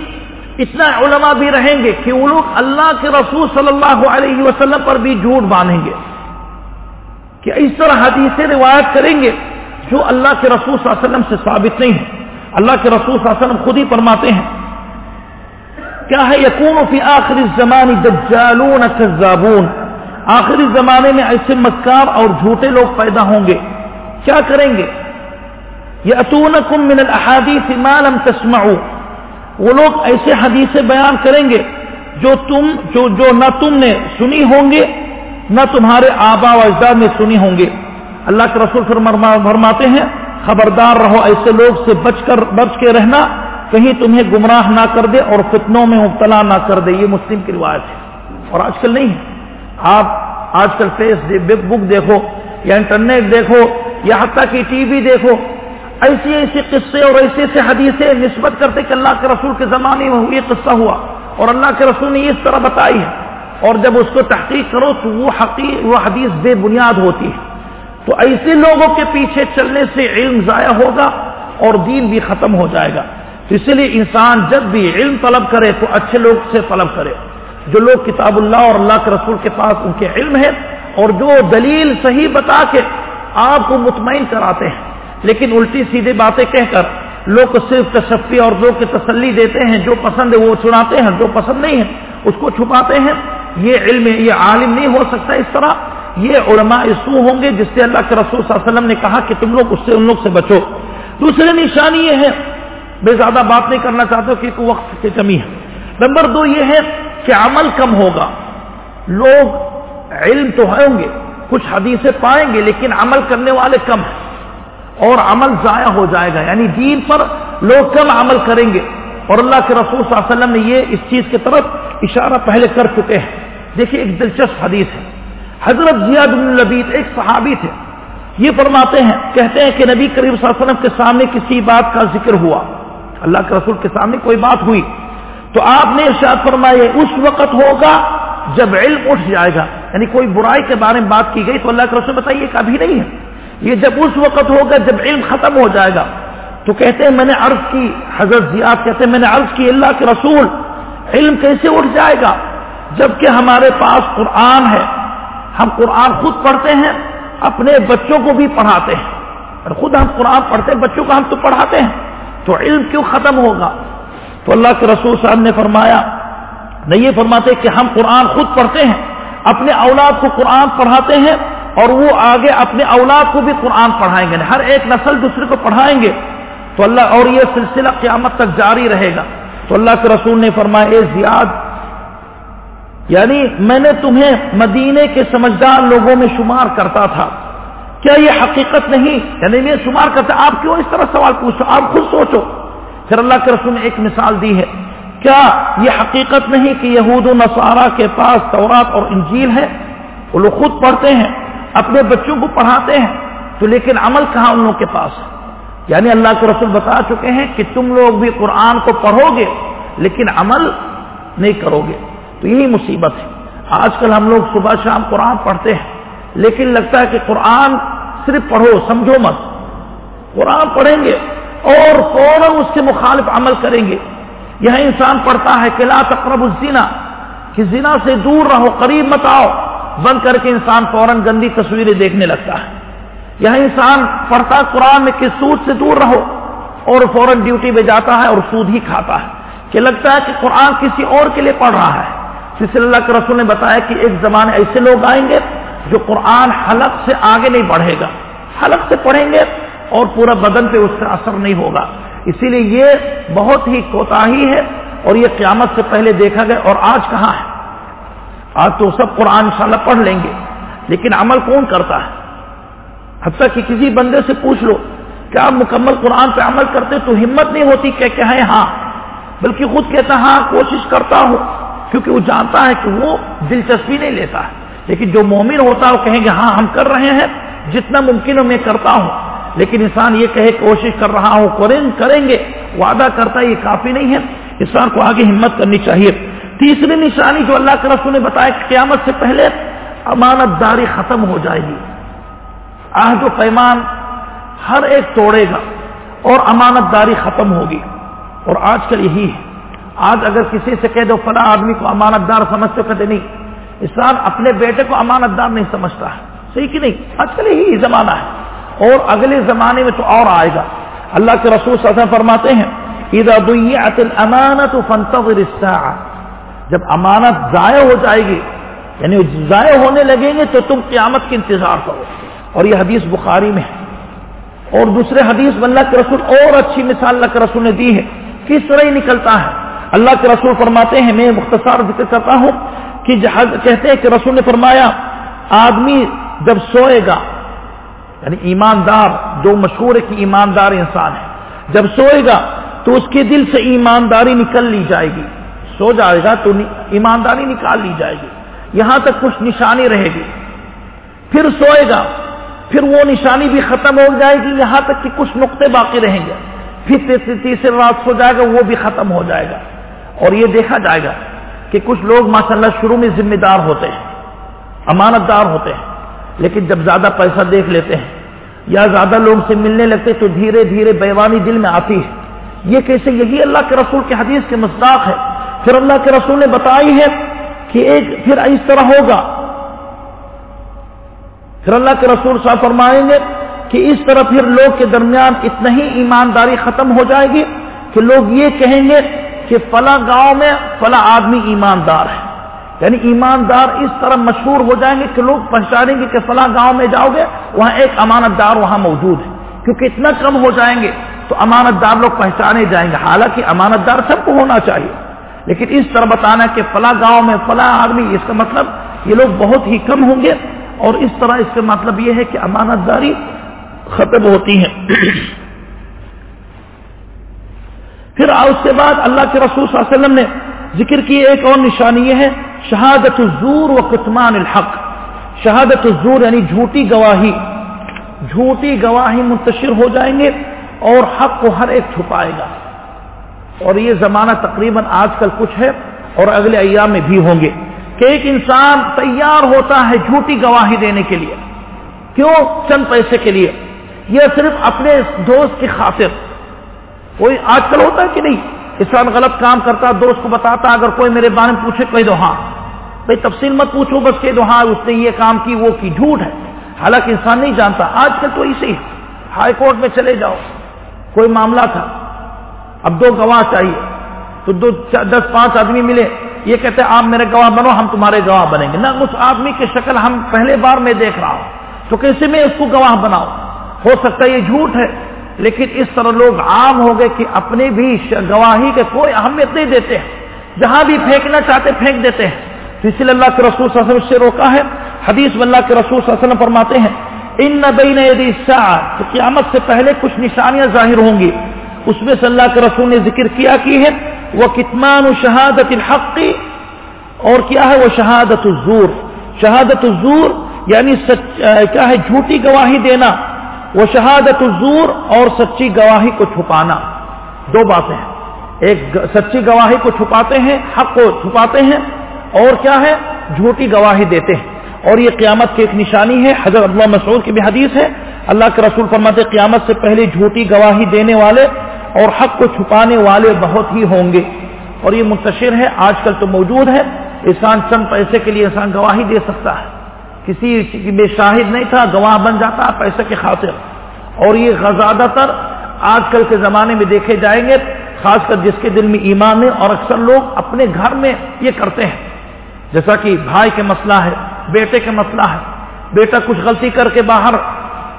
اتنا علماء بھی رہیں گے کہ وہ لوگ اللہ کے رسول صلی اللہ علیہ وسلم پر بھی جھوٹ باندھیں گے۔ کہ اس طرح حدیث روایت کریں گے جو اللہ کے رسول صلی اللہ علیہ وسلم سے ثابت نہیں ہے اللہ کے رسول صلی اللہ علیہ وسلم خود ہی فرماتے ہیں کیا ہے؟ یقون فی آخری زمانی دجالون کذابون. آخری زمانے میں ایسے مکار اور جھوٹے لوگ پیدا ہوں گے. کیا کریں گے؟ یہ اتون کم من الحادیث مالم تسما وہ لوگ ایسے حدیث بیان کریں گے جو تم، جو جو نہ تم نے سنی ہوں گے، نہ تمہارے آبا و اجداد نے سنی ہوں گے. اللہ کے رسول فرماتے ہیں، خبردار رہو، ایسے لوگ سے بچ کر، بچ کے رہنا. کہیں تمہیں گمراہ نہ کر دے اور فتنوں میں مبتلا نہ کر دے، یہ مسلم کی روایت ہے۔ اور آج کل نہیں ہے۔ آپ آج کل فیس بک دیکھو یا انٹرنیٹ دیکھو یا حتیٰ کہ ٹی وی دیکھو ایسی ایسی قصے اور ایسے ایسے حدیثیں نسبت کرتے کہ اللہ کے رسول کے زمانے میں یہ قصہ ہوا اور اللہ کے رسول نے اس طرح بتائی ہے۔ اور جب اس کو تحقیق کرو تو وہ حقیق وہ حدیث بے بنیاد ہوتی ہے۔ تو ایسے لوگوں کے پیچھے چلنے سے علم ضائع ہوگا اور دین بھی ختم ہو جائے گا۔ تو اسی لیے انسان جب بھی علم طلب کرے تو اچھے لوگ سے طلب کرے۔ جو لوگ کتاب اللہ اور اللہ کے رسول کے پاس ان کے علم ہے اور جو دلیل صحیح بتا کے آپ کو مطمئن کراتے ہیں، لیکن الٹی سیدھی باتیں کہہ کر لوگ صرف تشفی اور لوگ کی تسلی دیتے ہیں، جو پسند ہے وہ سناتے ہیں، جو پسند نہیں ہے اس کو چھپاتے ہیں۔ یہ علم، یہ عالم نہیں ہو سکتا اس طرح۔ یہ علماء اسو ہوں گے جس سے اللہ کے رسول صلی اللہ علیہ وسلم نے کہا کہ تم لوگ اس سے ان لوگ سے بچو۔ دوسری نشانی یہ ہے بے زیادہ بات نہیں کرنا چاہتے کیونکہ وقت کی کمی ہے۔ نمبر دو یہ ہے کہ عمل کم ہوگا۔ لوگ علم تو ہوں گے، کچھ حدیثیں پائیں گے، لیکن عمل کرنے والے کم ہیں۔ اور عمل ضائع ہو جائے گا یعنی دین پر لوگ کم عمل کریں گے۔ اور اللہ کے رسول صلی اللہ علیہ وسلم نے یہ اس چیز کی طرف اشارہ پہلے کر چکے ہیں۔ دیکھیے ایک دلچسپ حدیث ہے۔ حضرت زیاد بن لبید ایک صحابی تھے۔ یہ فرماتے ہیں، کہتے ہیں کہ نبی کریم صلی اللہ علیہ وسلم کے سامنے کسی بات کا ذکر ہوا۔ اللہ کے رسول کے سامنے کوئی بات ہوئی تو آپ نے ارشاد فرمائے اس وقت ہوگا جب علم اٹھ جائے گا یعنی کوئی برائی کے بارے میں بات کی گئی تو اللہ کے رسول بتائیے کبھی نہیں ہے۔ یہ جب اس وقت ہوگا جب علم ختم ہو جائے گا۔ تو کہتے ہیں میں نے عرض کی، حضرت زیاد کہتے ہیں میں نے عرض کی، اللہ کے رسول، علم کیسے اٹھ جائے گا؟ جبکہ ہمارے پاس قرآن ہے۔ ہم قرآن خود پڑھتے ہیں، اپنے بچوں کو بھی پڑھاتے ہیں۔ اور خود ہم قرآن پڑھتے ہیں، بچوں کو ہم تو پڑھاتے ہیں۔ تو علم کیوں ختم ہوگا؟ تو اللہ کے رسول صاحب نے فرمایا، نہیں، یہ فرماتے کہ ہم قرآن خود پڑھتے ہیں، اپنے اولاد کو قرآن پڑھاتے ہیں اور وہ آگے اپنے اولاد کو بھی قرآن پڑھائیں گے، ہر ایک نسل دوسرے کو پڑھائیں گے۔ تو اللہ، اور یہ سلسلہ قیامت تک جاری رہے گا۔ تو اللہ کے رسول نے فرمایا، اے زیاد یعنی میں نے تمہیں مدینے کے سمجھدار لوگوں میں شمار کرتا تھا۔ کیا یہ حقیقت نہیں؟ یعنی میں شمار کرتا، آپ کیوں اس طرح سوال پوچھو؟ آپ خود سوچو۔ پھر اللہ کے رسول نے ایک مثال دی ہے۔ کیا یہ حقیقت نہیں کہ یہود و نصارہ کے پاس تورات اور انجیل ہے؟ وہ لوگ خود پڑھتے ہیں، اپنے بچوں کو پڑھاتے ہیں، تو لیکن عمل کہاں ان لوگوں کے پاس ہے؟ یعنی اللہ کے رسول بتا چکے ہیں کہ تم لوگ بھی قرآن کو پڑھو گے، لیکن عمل نہیں کرو گے۔ تو یہی مصیبت ہے۔ آج کل ہم لوگ صبح شام قرآن پڑھتے ہیں۔ لیکن لگتا ہے کہ قرآن صرف پڑھو، سمجھو مت۔ قرآن پڑھیں گے اور فوراً اس کے مخالف عمل کریں گے۔ یہ انسان پڑھتا ہے کہ لا تقرب الزنا، کہ زنا سے دور رہو، قریب مت آؤ۔ بند کر کے انسان فوراً گندی تصویریں دیکھنے لگتا ہے۔ یہ انسان پڑھتا قرآن میں کہ سود سے دور رہو اور فوراً ڈیوٹی میں جاتا ہے اور سود ہی کھاتا ہے۔ کہ لگتا ہے کہ قرآن کسی اور کے لیے پڑھ رہا ہے۔ جس اللہ کے رسول نے بتایا کہ ایک زمانے ایسے لوگ آئیں گے جو قرآن حلق سے آگے نہیں بڑھے گا۔ حلق سے پڑھیں گے اور پورا بدن پہ اس کا اثر نہیں ہوگا۔ اسی لیے یہ بہت ہی کوتا ہے اور یہ قیامت سے پہلے دیکھا گیا اور آج کہاں ہے۔ آج تو سب قرآن انشاءاللہ پڑھ لیں گے۔ لیکن عمل کون کرتا ہے؟ حتیٰ کہ کسی بندے سے پوچھ لو کہ آپ مکمل قرآن پہ عمل کرتے تو ہمت نہیں ہوتی کہ کہیں ہاں بلکہ خود کہتا ہاں کوشش کرتا ہوں، کیونکہ وہ جانتا ہے کہ وہ دلچسپی نہیں لیتا۔ ہے لیکن جو مومن ہوتا ہے وہ کہیں گے ہاں ہم کر رہے ہیں، جتنا ممکن ہو میں کرتا ہوں۔ لیکن انسان یہ کہے کوشش کر رہا ہوں کریں گے۔ وعدہ کرتا ہے یہ کافی نہیں ہے۔ انسان کو آگے ہمت کرنی چاہیے۔ تیسری نشانی جو اللہ کے رسول نے بتایا کہ قیامت سے پہلے امانت داری ختم ہو جائے گی۔ آج و پیمان ہر ایک توڑے گا اور امانت داری ختم ہوگی۔ اور آج کل یہی ہے۔ آج اگر کسی سے کہہ دو، فلاں آدمی کو امانت دار سمجھتے کہتے نہیں۔ انسان اپنے بیٹے کو امانت دار نہیں سمجھتا ہے۔ صحیح کہ نہیں؟ آج کل یہی زمانہ ہے۔ اور اگلے زمانے میں تو اور آئے گا۔ اللہ کے رسول صلی اللہ علیہ وسلم فرماتے ہیں امانت جب امانت ضائع ہو جائے گی یعنی ضائع ہونے لگیں گے تو تم قیامت کے انتظار کرو۔ اور یہ حدیث بخاری میں ہے۔ اور دوسرے حدیث اللہ کے رسول، اور اچھی مثال اللہ کے رسول نے دی ہے۔ کس طرح ہی نکلتا ہے؟ اللہ کے رسول فرماتے ہیں، میں مختصر ذکر کرتا ہوں۔ کہ کہتے ہیں کہ رسول نے فرمایا، آدمی جب سوئے گا یعنی ایماندار، جو مشہور ہے کہ ایماندار انسان ہے، جب سوئے گا تو اس کے دل سے ایمانداری نکل لی جائے گی۔ سو جائے گا تو ایمانداری نکال لی جائے گی۔ یہاں تک کچھ نشانی رہے گی پھر سوئے گا، پھر وہ نشانی بھی ختم ہو جائے گی، یہاں تک کہ کچھ نقطے باقی رہیں گے۔ پھر تیسرے رات سو جائے گا، وہ بھی ختم ہو جائے گا۔ اور یہ دیکھا جائے گا کہ کچھ لوگ ماشاء اللہ شروع میں ذمہ دار ہوتے ہیں، امانت دار ہوتے ہیں، لیکن جب زیادہ پیسہ دیکھ لیتے ہیں یا زیادہ لوگ سے ملنے لگتے تو دھیرے دھیرے بیوانی دل میں آتی ہے۔ یہ کیسے؟ یہی اللہ کے رسول کے حدیث کے مصداق ہے۔ پھر اللہ کے رسول نے بتائی ہے کہ ایک پھر اس طرح ہوگا۔ پھر اللہ کے رسول صاحب فرمائیں گے کہ اس طرح پھر لوگ کے درمیان اتنا ہی ایمانداری ختم ہو جائے گی کہ لوگ یہ کہیں گے کہ فلاں گاؤں میں فلاں آدمی ایماندار ہے۔ یعنی ایماندار اس طرح مشہور ہو جائیں گے کہ لوگ پہچانیں گے کہ فلاں گاؤں میں جاؤ گے، وہاں ایک امانت دار وہاں موجود ہے۔ کیونکہ اتنا کم ہو جائیں گے تو امانت دار لوگ پہچانے جائیں گے۔ حالانکہ امانت دار سب کو ہونا چاہیے۔ لیکن اس طرح بتانا کہ فلاں گاؤں میں فلاں آدمی، اس کا مطلب یہ لوگ بہت ہی کم ہوں گے۔ اور اس طرح اس کا مطلب یہ ہے کہ امانت داری ختم ہوتی ہے۔ پھر اس کے بعد اللہ کے رسول صلی اللہ علیہ وسلم نے ذکر کی ایک اور نشانی یہ ہے، شہادت الزور و کتمان الحق۔ شہادت الزور یعنی جھوٹی گواہی۔ جھوٹی گواہی منتشر ہو جائیں گے اور حق کو ہر ایک چھپائے گا۔ اور یہ زمانہ تقریباً آج کل کچھ ہے اور اگلے ایام میں بھی ہوں گے کہ ایک انسان تیار ہوتا ہے جھوٹی گواہی دینے کے لیے۔ کیوں؟ چند پیسے کے لیے۔ یہ صرف اپنے دوست کی خاطر۔ کوئی آج کل ہوتا ہے کہ نہیں؟ انسان غلط کام کرتا دوست کو بتاتا اگر کوئی میرے بارے میں پوچھے کہہ دو ہاں۔ بھائی تفصیل مت پوچھو، بس کہہ دو ہاں اس نے یہ کام کی، وہ کی۔ جھوٹ ہے۔ حالانکہ انسان نہیں جانتا۔ آج کل تو اسی ہائی کورٹ میں چلے جاؤ۔ کوئی معاملہ تھا۔ اب دو گواہ چاہیے۔ تو دو دس، پانچ آدمی ملے۔ یہ کہتے ہیں، آپ میرے گواہ بنو، ہم تمہارے گواہ بنیں گے۔ نہ، اس آدمی کی شکل ہم پہلے بار میں دیکھ رہا ہوں۔ تو کیسے میں اس کو گواہ بناؤ ہو سکتا ہے یہ جھوٹ ہے۔ لیکن اس طرح لوگ عام ہو گئے کہ اپنی بھی گواہی کے کوئی اہمیت نہیں دیتے ہیں۔ جہاں بھی پھینکنا چاہتے پھینک دیتے ہیں۔ تو اسی لیے اللہ کے رسول صلی اللہ علیہ وسلم سے روکا ہے۔ حدیث میں اللہ کے رسول صلی اللہ علیہ وسلم فرماتے ہیں، ان نبین تو قیامت سے پہلے کچھ نشانیاں ظاہر ہوں گی۔ اس میں سے اللہ کے رسول نے ذکر کیا کی ہے، وہ کتمان و شہادت الحق اور کیا ہے، وہ شہادت الزور شہادت الزور یعنی سچ کیا ہے، جھوٹی گواہی دینا۔ وہ شہادت الزور اور سچی گواہی کو چھپانا۔ دو باتیں ہیں۔ ایک، سچی گواہی کو چھپاتے ہیں، حق کو چھپاتے ہیں، اور کیا ہے؟ جھوٹی گواہی دیتے ہیں۔ اور یہ قیامت کی ایک نشانی ہے۔ حضرت اللہ مسعود کی بھی حدیث ہے۔ اللہ کے رسول فرماتے قیامت سے پہلے جھوٹی گواہی دینے والے اور حق کو چھپانے والے بہت ہی ہوں گے۔ اور یہ منتشر ہے، آج کل تو موجود ہے۔ انسان چند پیسے کے لیے انسان گواہی دے سکتا ہے۔ کسی بے شاہد نہیں تھا، گواہ بن جاتا، پیسے کے خاطر۔ اور یہ زیادہ تر آج کل کے زمانے میں دیکھے جائیں گے، خاص کر جس کے دل میں ایمان ہے، اور اکثر لوگ اپنے گھر میں یہ کرتے ہیں۔ جیسا کہ بھائی کے مسئلہ ہے، بیٹے کا مسئلہ ہے۔ بیٹا کچھ غلطی کر کے باہر،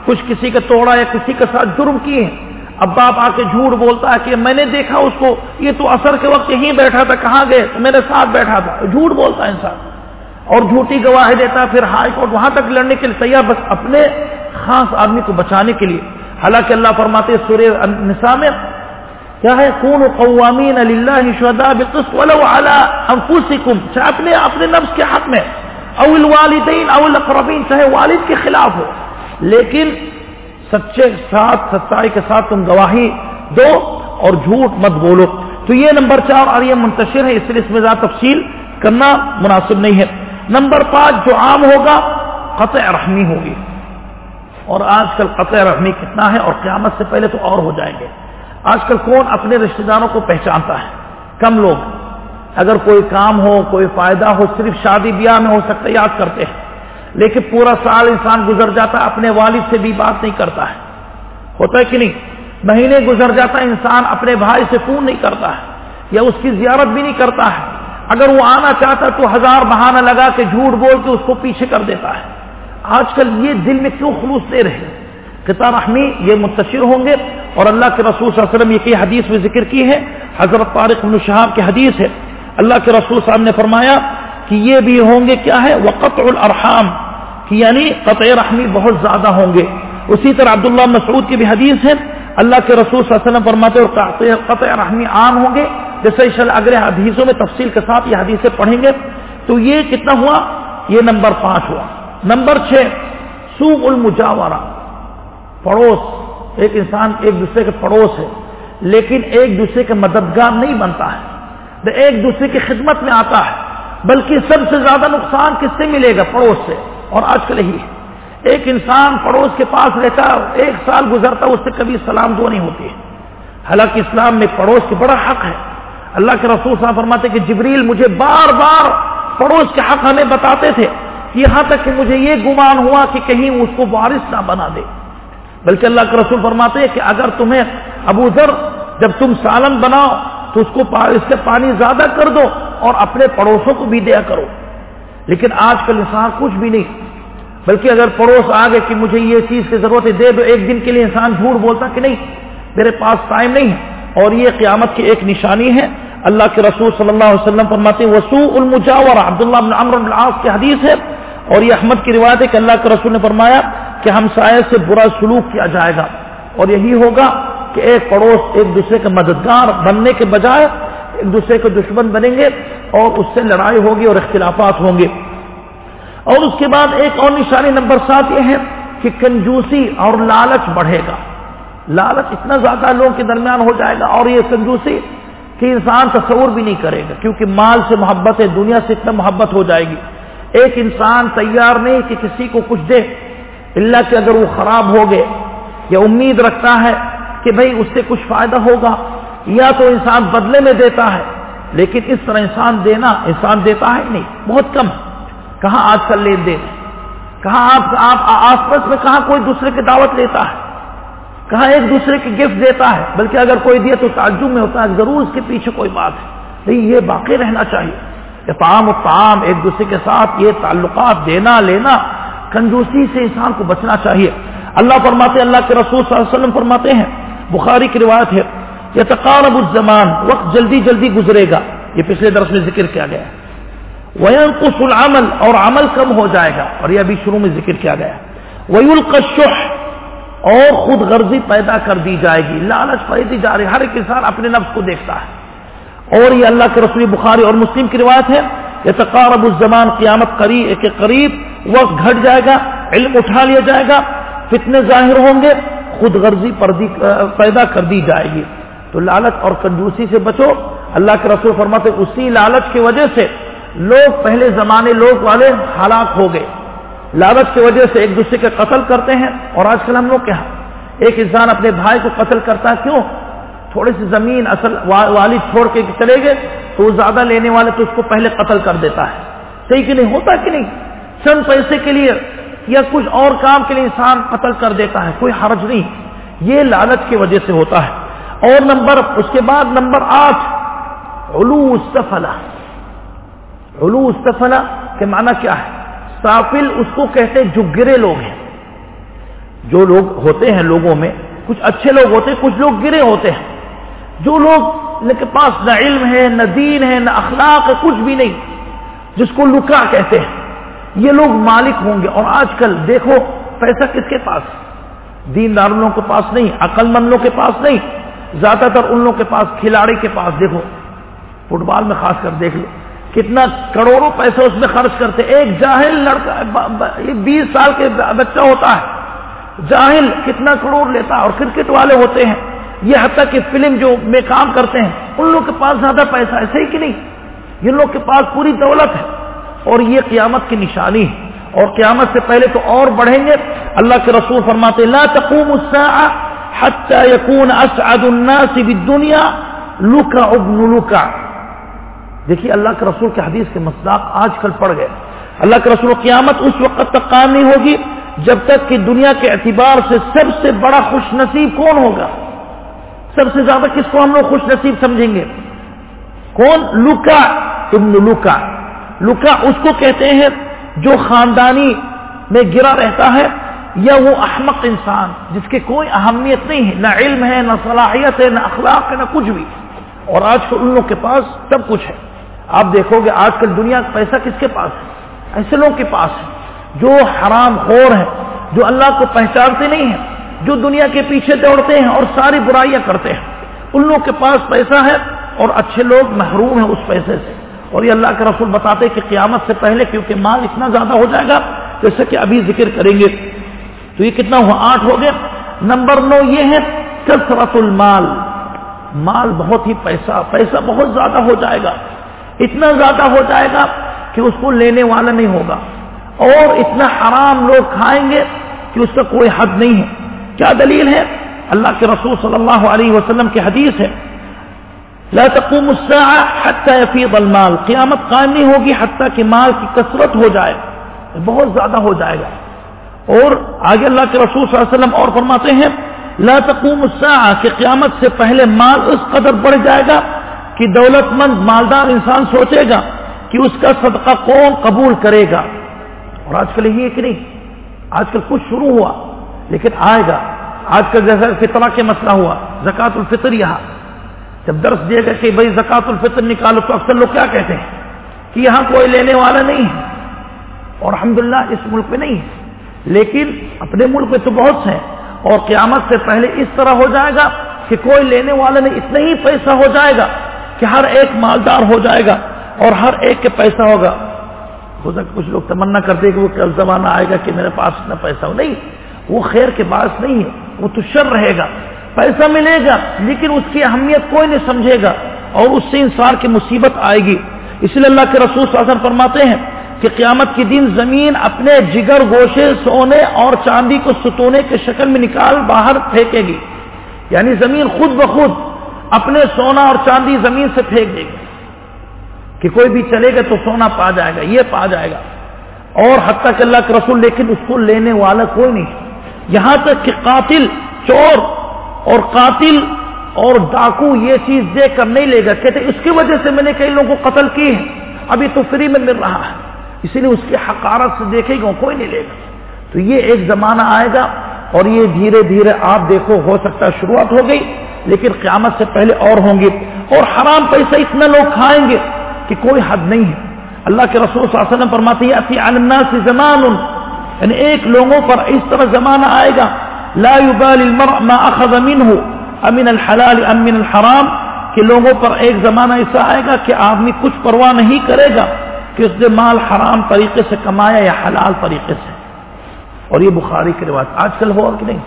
کچھ کسی کا توڑا یا کسی کے ساتھ جرم کیے اب باپ آ کے جھوٹ بولتا ہے کہ میں نے دیکھا اس کو، یہ تو اثر کے وقت یہیں بیٹھا تھا، کہاں گئے؟ تو میرے ساتھ بیٹھا تھا۔ جھوٹ بولتا ہے انسان۔ اور جھوٹی گواہی دیتا پھر ہائی کورٹ وہاں تک لڑنے کے لیے تیار، بس اپنے خاص آدمی کو بچانے کے لیے۔ حالانکہ اللہ فرماتے سورہ نساء میں، کیا ہے؟ کون قوامین ولو انفسکم۔ چاہے اپنے اپنے نفس کے حق میں اول والدین اول اقربین چاہے والد کے خلاف ہو۔ لیکن سچے ساتھ سچائی کے ساتھ تم گواہی دو اور جھوٹ مت بولو۔ تو یہ نمبر چار اور یہ منتشر ہے، اس لیے اس میں زیادہ تفصیل کرنا مناسب نہیں ہے۔ نمبر پانچ جو عام ہوگا، قطع رحمی ہوگی۔ اور آج کل قطع رحمی کتنا ہے اور قیامت سے پہلے تو اور ہو جائیں گے۔ آج کل کون اپنے رشتے داروں کو پہچانتا ہے؟ کم لوگ۔ اگر کوئی کام ہو، کوئی فائدہ ہو، صرف شادی بیاہ میں ہو سکتا ہے، یاد کرتے ہیں۔ لیکن پورا سال انسان گزر جاتا ہے، اپنے والد سے بھی بات نہیں کرتا ہے۔ ہوتا ہے کہ نہیں؟ مہینے گزر جاتا ہے، انسان اپنے بھائی سے فون نہیں کرتا ہے، یا اس کی زیارت بھی نہیں کرتا ہے۔ اگر وہ آنا چاہتا ہے تو ہزار بہانہ لگا کے جھوٹ بول کے اس کو پیچھے کر دیتا ہے۔ آج کل یہ دل میں کیوں خلوص دے رہے کتاب رحمی یہ منتشر ہوں گے اور اللہ کے رسول صلی اللہ علیہ وسلم یہ حدیث میں ذکر کی ہے۔ حضرت طارق بن شہاب کی حدیث ہے۔ اللہ کے رسول صاحب نے فرمایا کہ یہ بھی ہوں گے کیا ہے؟ وقت الرحام یعنی قطع رحمی بہت زیادہ ہوں گے۔ اسی طرح عبداللہ مسعود کی بھی حدیث ہے۔ اللہ کے رسول صلی اللہ علیہ وسلم فرماتے اور قطع رحمی عام ہوں گے۔ جیسے اگر حدیثوں میں تفصیل کے ساتھ یہ حدیثیں پڑھیں گے، تو یہ کتنا ہوا؟ یہ نمبر پانچ ہوا۔ نمبر چھ سو المجاورہ۔ پڑوس، ایک انسان ایک دوسرے کے پڑوس ہے، لیکن ایک دوسرے کے مددگار نہیں بنتا ہے۔ ایک دوسرے کی خدمت میں آتا ہے، بلکہ سب سے زیادہ نقصان کس سے ملے گا؟ پڑوس سے۔ اور آج کل ہی ایک انسان پڑوس کے پاس رہتا ایک سال گزرتا اس سے کبھی سلام دو نہیں ہوتی۔ حالانکہ اسلام میں پڑوس کی بڑا حق ہے۔ اللہ کے رسول صاحب فرماتے کہ جبریل مجھے بار بار پڑوس کے حق ہمیں بتاتے تھے یہاں تک کہ مجھے یہ گمان ہوا کہ کہیں اس کو وارث نہ بنا دے۔ بلکہ اللہ کے رسول فرماتے ہیں کہ اگر تمہیں ابو ذر جب تم سالن بناؤ تو اس کو اس سے پانی زیادہ کر دو اور اپنے پڑوسوں کو بھی دیا کرو۔ لیکن آج کل انسان کچھ بھی نہیں۔ بلکہ اگر پڑوس آ گئے کہ مجھے یہ چیز کی ضرورت ہے، دے دو، ایک دن کے لیے انسان جھوٹ بولتا کہ نہیں، میرے پاس ٹائم نہیں ہے۔ اور یہ قیامت کی ایک نشانی ہے۔ اللہ کے رسول صلی اللہ علیہ وسلم فرماتے ہیں، وسوء المجاور عبداللہ بن عمر بن العاص کی حدیث ہے۔ اور یہ احمد کی روایت ہے کہ اللہ کے رسول نے فرمایا کہ ہم سائے سے برا سلوک کیا جائے گا۔ اور یہی ہوگا کہ ایک پڑوس ایک دوسرے کا مددگار بننے کے بجائے ایک دوسرے کے دشمن بنیں گے اور اس سے لڑائی ہوگی اور اختلافات ہوں گے۔ اور اس کے بعد ایک اور نشانی نمبر سات یہ ہے کہ کنجوسی اور لالچ بڑھے گا۔ لالچ اتنا زیادہ لوگوں کے درمیان ہو جائے گا اور یہ کنجوسی کہ انسان تصور بھی نہیں کرے گا، کیونکہ مال سے محبت ہے، دنیا سے اتنا محبت ہو جائے گی۔ ایک انسان تیار نہیں کہ کسی کو کچھ دے اللہ کہ اگر وہ خراب ہو گئے یا امید رکھتا ہے کہ بھائی اس سے کچھ فائدہ ہوگا، یا تو انسان بدلے میں دیتا ہے، لیکن اس طرح انسان دینا، انسان دیتا ہے نہیں، بہت کم۔ کہاں آج کل لین دین؟ کہاں آپ آس پاس میں کہاں کوئی دوسرے کی دعوت لیتا ہے؟ کہاں ایک دوسرے کی گفٹ دیتا ہے؟ بلکہ اگر کوئی دیا تو تعجب میں ہوتا ہے، ضرور اس کے پیچھے کوئی بات ہے۔ نہیں، یہ باقی رہنا چاہیے۔ کہ تام و تام ایک دوسرے کے ساتھ یہ تعلقات دینا، لینا، کنجوسی سے انسان کو بچنا چاہیے۔ اللہ فرماتے اللہ کے رسول صلی اللہ علیہ وسلم فرماتے ہیں، بخاری کی روایت ہے یہ تقارب الزمان، وقت جلدی جلدی گزرے گا۔ یہ پچھلے درس میں ذکر کیا گیا وینقص العمل، اور عمل کم ہو جائے گا۔ اور یہ ابھی شروع میں ذکر کیا گیا ویلقشح اور خود غرضی پیدا کر دی جائے گی لالچ پیدی جا رہی ہر ایک انسان اپنے نفس کو دیکھتا ہے اور یہ اللہ کے رسول بخاری اور مسلم کی روایت ہے یہ تقارب الزمان قیامت قریب کے قریب وقت گھٹ جائے گا، علم اٹھا لیا جائے گا، فتنے ظاہر ہوں گے، خود غرضی پیدا کر دی جائے گی۔ تو لالچ اور کنجوسی سے بچو۔ اللہ کے رسول فرماتے اسی لالچ کی وجہ سے لوگ پہلے زمانے لوگ والے ہلاک ہو گئے۔ لالچ کی وجہ سے ایک دوسرے کے قتل کرتے ہیں اور آج کل ہم لوگ کیا ایک انسان اپنے بھائی کو قتل کرتا ہے کیوں؟ تھوڑی سی زمین اصل والد چھوڑ کے چلے گئے تو وہ زیادہ لینے والے تو اس کو پہلے قتل کر دیتا ہے۔ صحیح کہ نہیں؟ ہوتا کہ نہیں؟ چند پیسے کے لیے یا کچھ اور کام کے لیے انسان قتل کر دیتا ہے، کوئی حرج نہیں۔ یہ لالچ کی وجہ سے ہوتا ہے۔ اور نمبر، اس کے بعد نمبر آٹھ، علو استفلا علو استفلا کے معنی کیا ہے؟ سافل اس کو کہتے ہیں جو گرے لوگ ہیں۔ جو لوگ ہوتے ہیں لوگوں میں، کچھ اچھے لوگ ہوتے ہیں، کچھ لوگ گرے ہوتے ہیں۔ جو لوگ کے پاس نہ علم ہے، نہ دین ہے، نہ اخلاق ہے، کچھ بھی نہیں، جس کو لکا کہتے ہیں۔ یہ لوگ مالک ہوں گے۔ اور آج کل دیکھو، پیسہ کس کے پاس؟ دین دار کے پاس نہیں، عقل مندوں کے پاس نہیں، زیادہ تر ان لوگوں کے پاس، کھلاڑی کے پاس۔ دیکھو، فٹ بال میں خاص کر دیکھ لو۔ کتنا کروڑوں پیسے اس میں خرچ کرتے ایک جاہل لڑکا بیس سال کے بچہ ہوتا ہے۔ جاہل کتنا کروڑ لیتا ہے اور کرکٹ والے ہوتے ہیں۔ یہ حتیٰ کہ فلم جو میں کام کرتے ہیں، ان لوگ کے پاس زیادہ پیسہ ہے، صحیح کہ نہیں؟ ان لوگ کے پاس پوری دولت ہے۔ اور یہ قیامت کی نشانی ہے۔ اور قیامت سے پہلے تو اور بڑھیں گے۔ اللہ کے رسول فرماتے لا تقوم الساعة حتى يكون اسعد الناس بالدنيا لوکا ابن لوکا. دیکھیے اللہ کے رسول کے حدیث کے مصداق آج کل پڑ گئے۔ اللہ کے رسول قیامت اس وقت تک قائم نہیں ہوگی جب تک کہ دنیا کے اعتبار سے سب سے بڑا خوش نصیب کون ہوگا؟ سب سے زیادہ کس کو ہم لوگ خوش نصیب سمجھیں گے؟ کون؟ لکا ابن لکا لکا اس کو کہتے ہیں جو خاندانی میں گرا رہتا ہے یا وہ احمق انسان، جس کی کوئی اہمیت نہیں ہے، نہ علم ہے، نہ صلاحیت ہے، نہ اخلاق ہے، نہ کچھ بھی۔ اور آج کل ان لوگ کے پاس سب کچھ ہے۔ آپ دیکھو گے آج کل دنیا کا پیسہ کس کے پاس ہے؟ ایسے لوگوں کے پاس ہے، جو حرام خور ہے جو اللہ کو پہچانتے نہیں ہیں، جو دنیا کے پیچھے دوڑتے ہیں اور ساری برائیاں کرتے ہیں۔ ان لوگ کے پاس پیسہ ہے اور اچھے لوگ محروم ہیں اس پیسے سے۔ اور یہ اللہ کے رسول بتاتے کہ قیامت سے پہلے کیونکہ مال اتنا زیادہ ہو جائے گا، جیسے کہ ابھی ذکر کریں گے۔ تو یہ کتنا ہوا؟ آٹھ ہو گیا۔ نمبر نو یہ ہے، کثرت المال۔ مال بہت ہی پیسہ پیسہ بہت زیادہ ہو جائے گا۔ اتنا زیادہ ہو جائے گا کہ اس کو لینے والا نہیں ہوگا۔ اور اتنا حرام لوگ کھائیں گے کہ اس کا کوئی حد نہیں ہے۔ کیا دلیل ہے؟ اللہ کے رسول صلی اللہ علیہ وسلم کی حدیث ہے، لا تقوم الساعة حتى يفيض المال۔ قیامت قائم نہیں ہوگی حتیٰ کہ مال کی کثرت ہو جائے، بہت زیادہ ہو جائے گا۔ اور آگے اللہ کے رسول صلی اللہ علیہ وسلم اور فرماتے ہیں، لا تقوم الساعة کہ قیامت سے پہلے مال اس قدر بڑھ جائے گا کہ دولت مند مالدار انسان سوچے گا کہ اس کا صدقہ کون قبول کرے گا۔ اور آج کل یہ کہ نہیں، آج کل کچھ شروع ہوا، لیکن آئے گا۔ آج کل جیسا فطرہ کے مسئلہ ہوا زکات الفطر یہاں۔ جب درس دیا گیا کہ بھائی زکات الفطر نکالو تو اکثر لوگ کیا کہتے ہیں؟ کہ یہاں کوئی لینے والا نہیں ہے۔ اور الحمدللہ اس ملک میں نہیں ہے۔ لیکن اپنے ملک میں تو بہت ہیں۔ اور قیامت سے پہلے اس طرح ہو جائے گا کہ کوئی لینے والا نہیں، اتنا ہی پیسہ ہو جائے گا۔ کہ ہر ایک مالدار ہو جائے گا اور ہر ایک کے پیسہ ہوگا۔ ہو سکتا کچھ لوگ تمنا کرتے کہ وہ کل زمانہ آئے گا کہ میرے پاس اتنا پیسہ ہو۔ نہیں، وہ خیر کے باعث نہیں ہے۔ وہ تو شر رہے گا۔ پیسہ ملے گا، لیکن اس کی اہمیت کوئی نہیں سمجھے گا اور اس سے انسان کی مصیبت آئے گی۔ اس لیے اللہ کے رسول شاسن فرماتے ہیں کہ قیامت کے دن زمین اپنے جگر، گوشے، سونے اور چاندی کو ستونے کے شکل میں نکال باہر پھینکے گی۔ یعنی زمین خود بخود اپنے سونا اور چاندی زمین سے پھینک دے گی کہ کوئی بھی چلے گا تو سونا پا جائے گا، یہ پا جائے گا۔ اور حتیٰ کہ اللہ کے رسول، لیکن اس کو لینے والا کوئی نہیں۔ یہاں تک کہ قاتل، چور اور قاتل اور ڈاکو، یہ چیز دیکھ کر نہیں لے گا۔ کہتے اس کی وجہ سے میں نے کئی لوگوں کو قتل کی ہے۔ ابھی تو فری میں مل رہا ہے۔ اسی لیے اس کی حقارت سے دیکھے گا، کوئی نہیں لے گا۔ تو یہ ایک زمانہ آئے گا اور یہ دھیرے دھیرے آپ دیکھو، ہو سکتا ہے شروعات ہو گئی۔ لیکن قیامت سے پہلے اور ہوں گے اور حرام پیسہ اتنا لوگ کھائیں گے کہ کوئی حد نہیں ہے۔ اللہ کے رسول صلی اللہ علیہ وسلم فرماتے ہیں سے زمان یعنی ایک لوگوں پر اس طرح زمانہ آئے گا، لا يبال المرء ما اخذ منه، امن الحلال ام من الحرام کہ لوگوں پر ایک زمانہ ایسا آئے گا کہ آدمی کچھ پرواہ نہیں کرے گا کہ اس نے مال حرام طریقے سے کمایا یا حلال طریقے سے۔ اور یہ بخاری کے رواج آج کل ہو کہ نہیں؟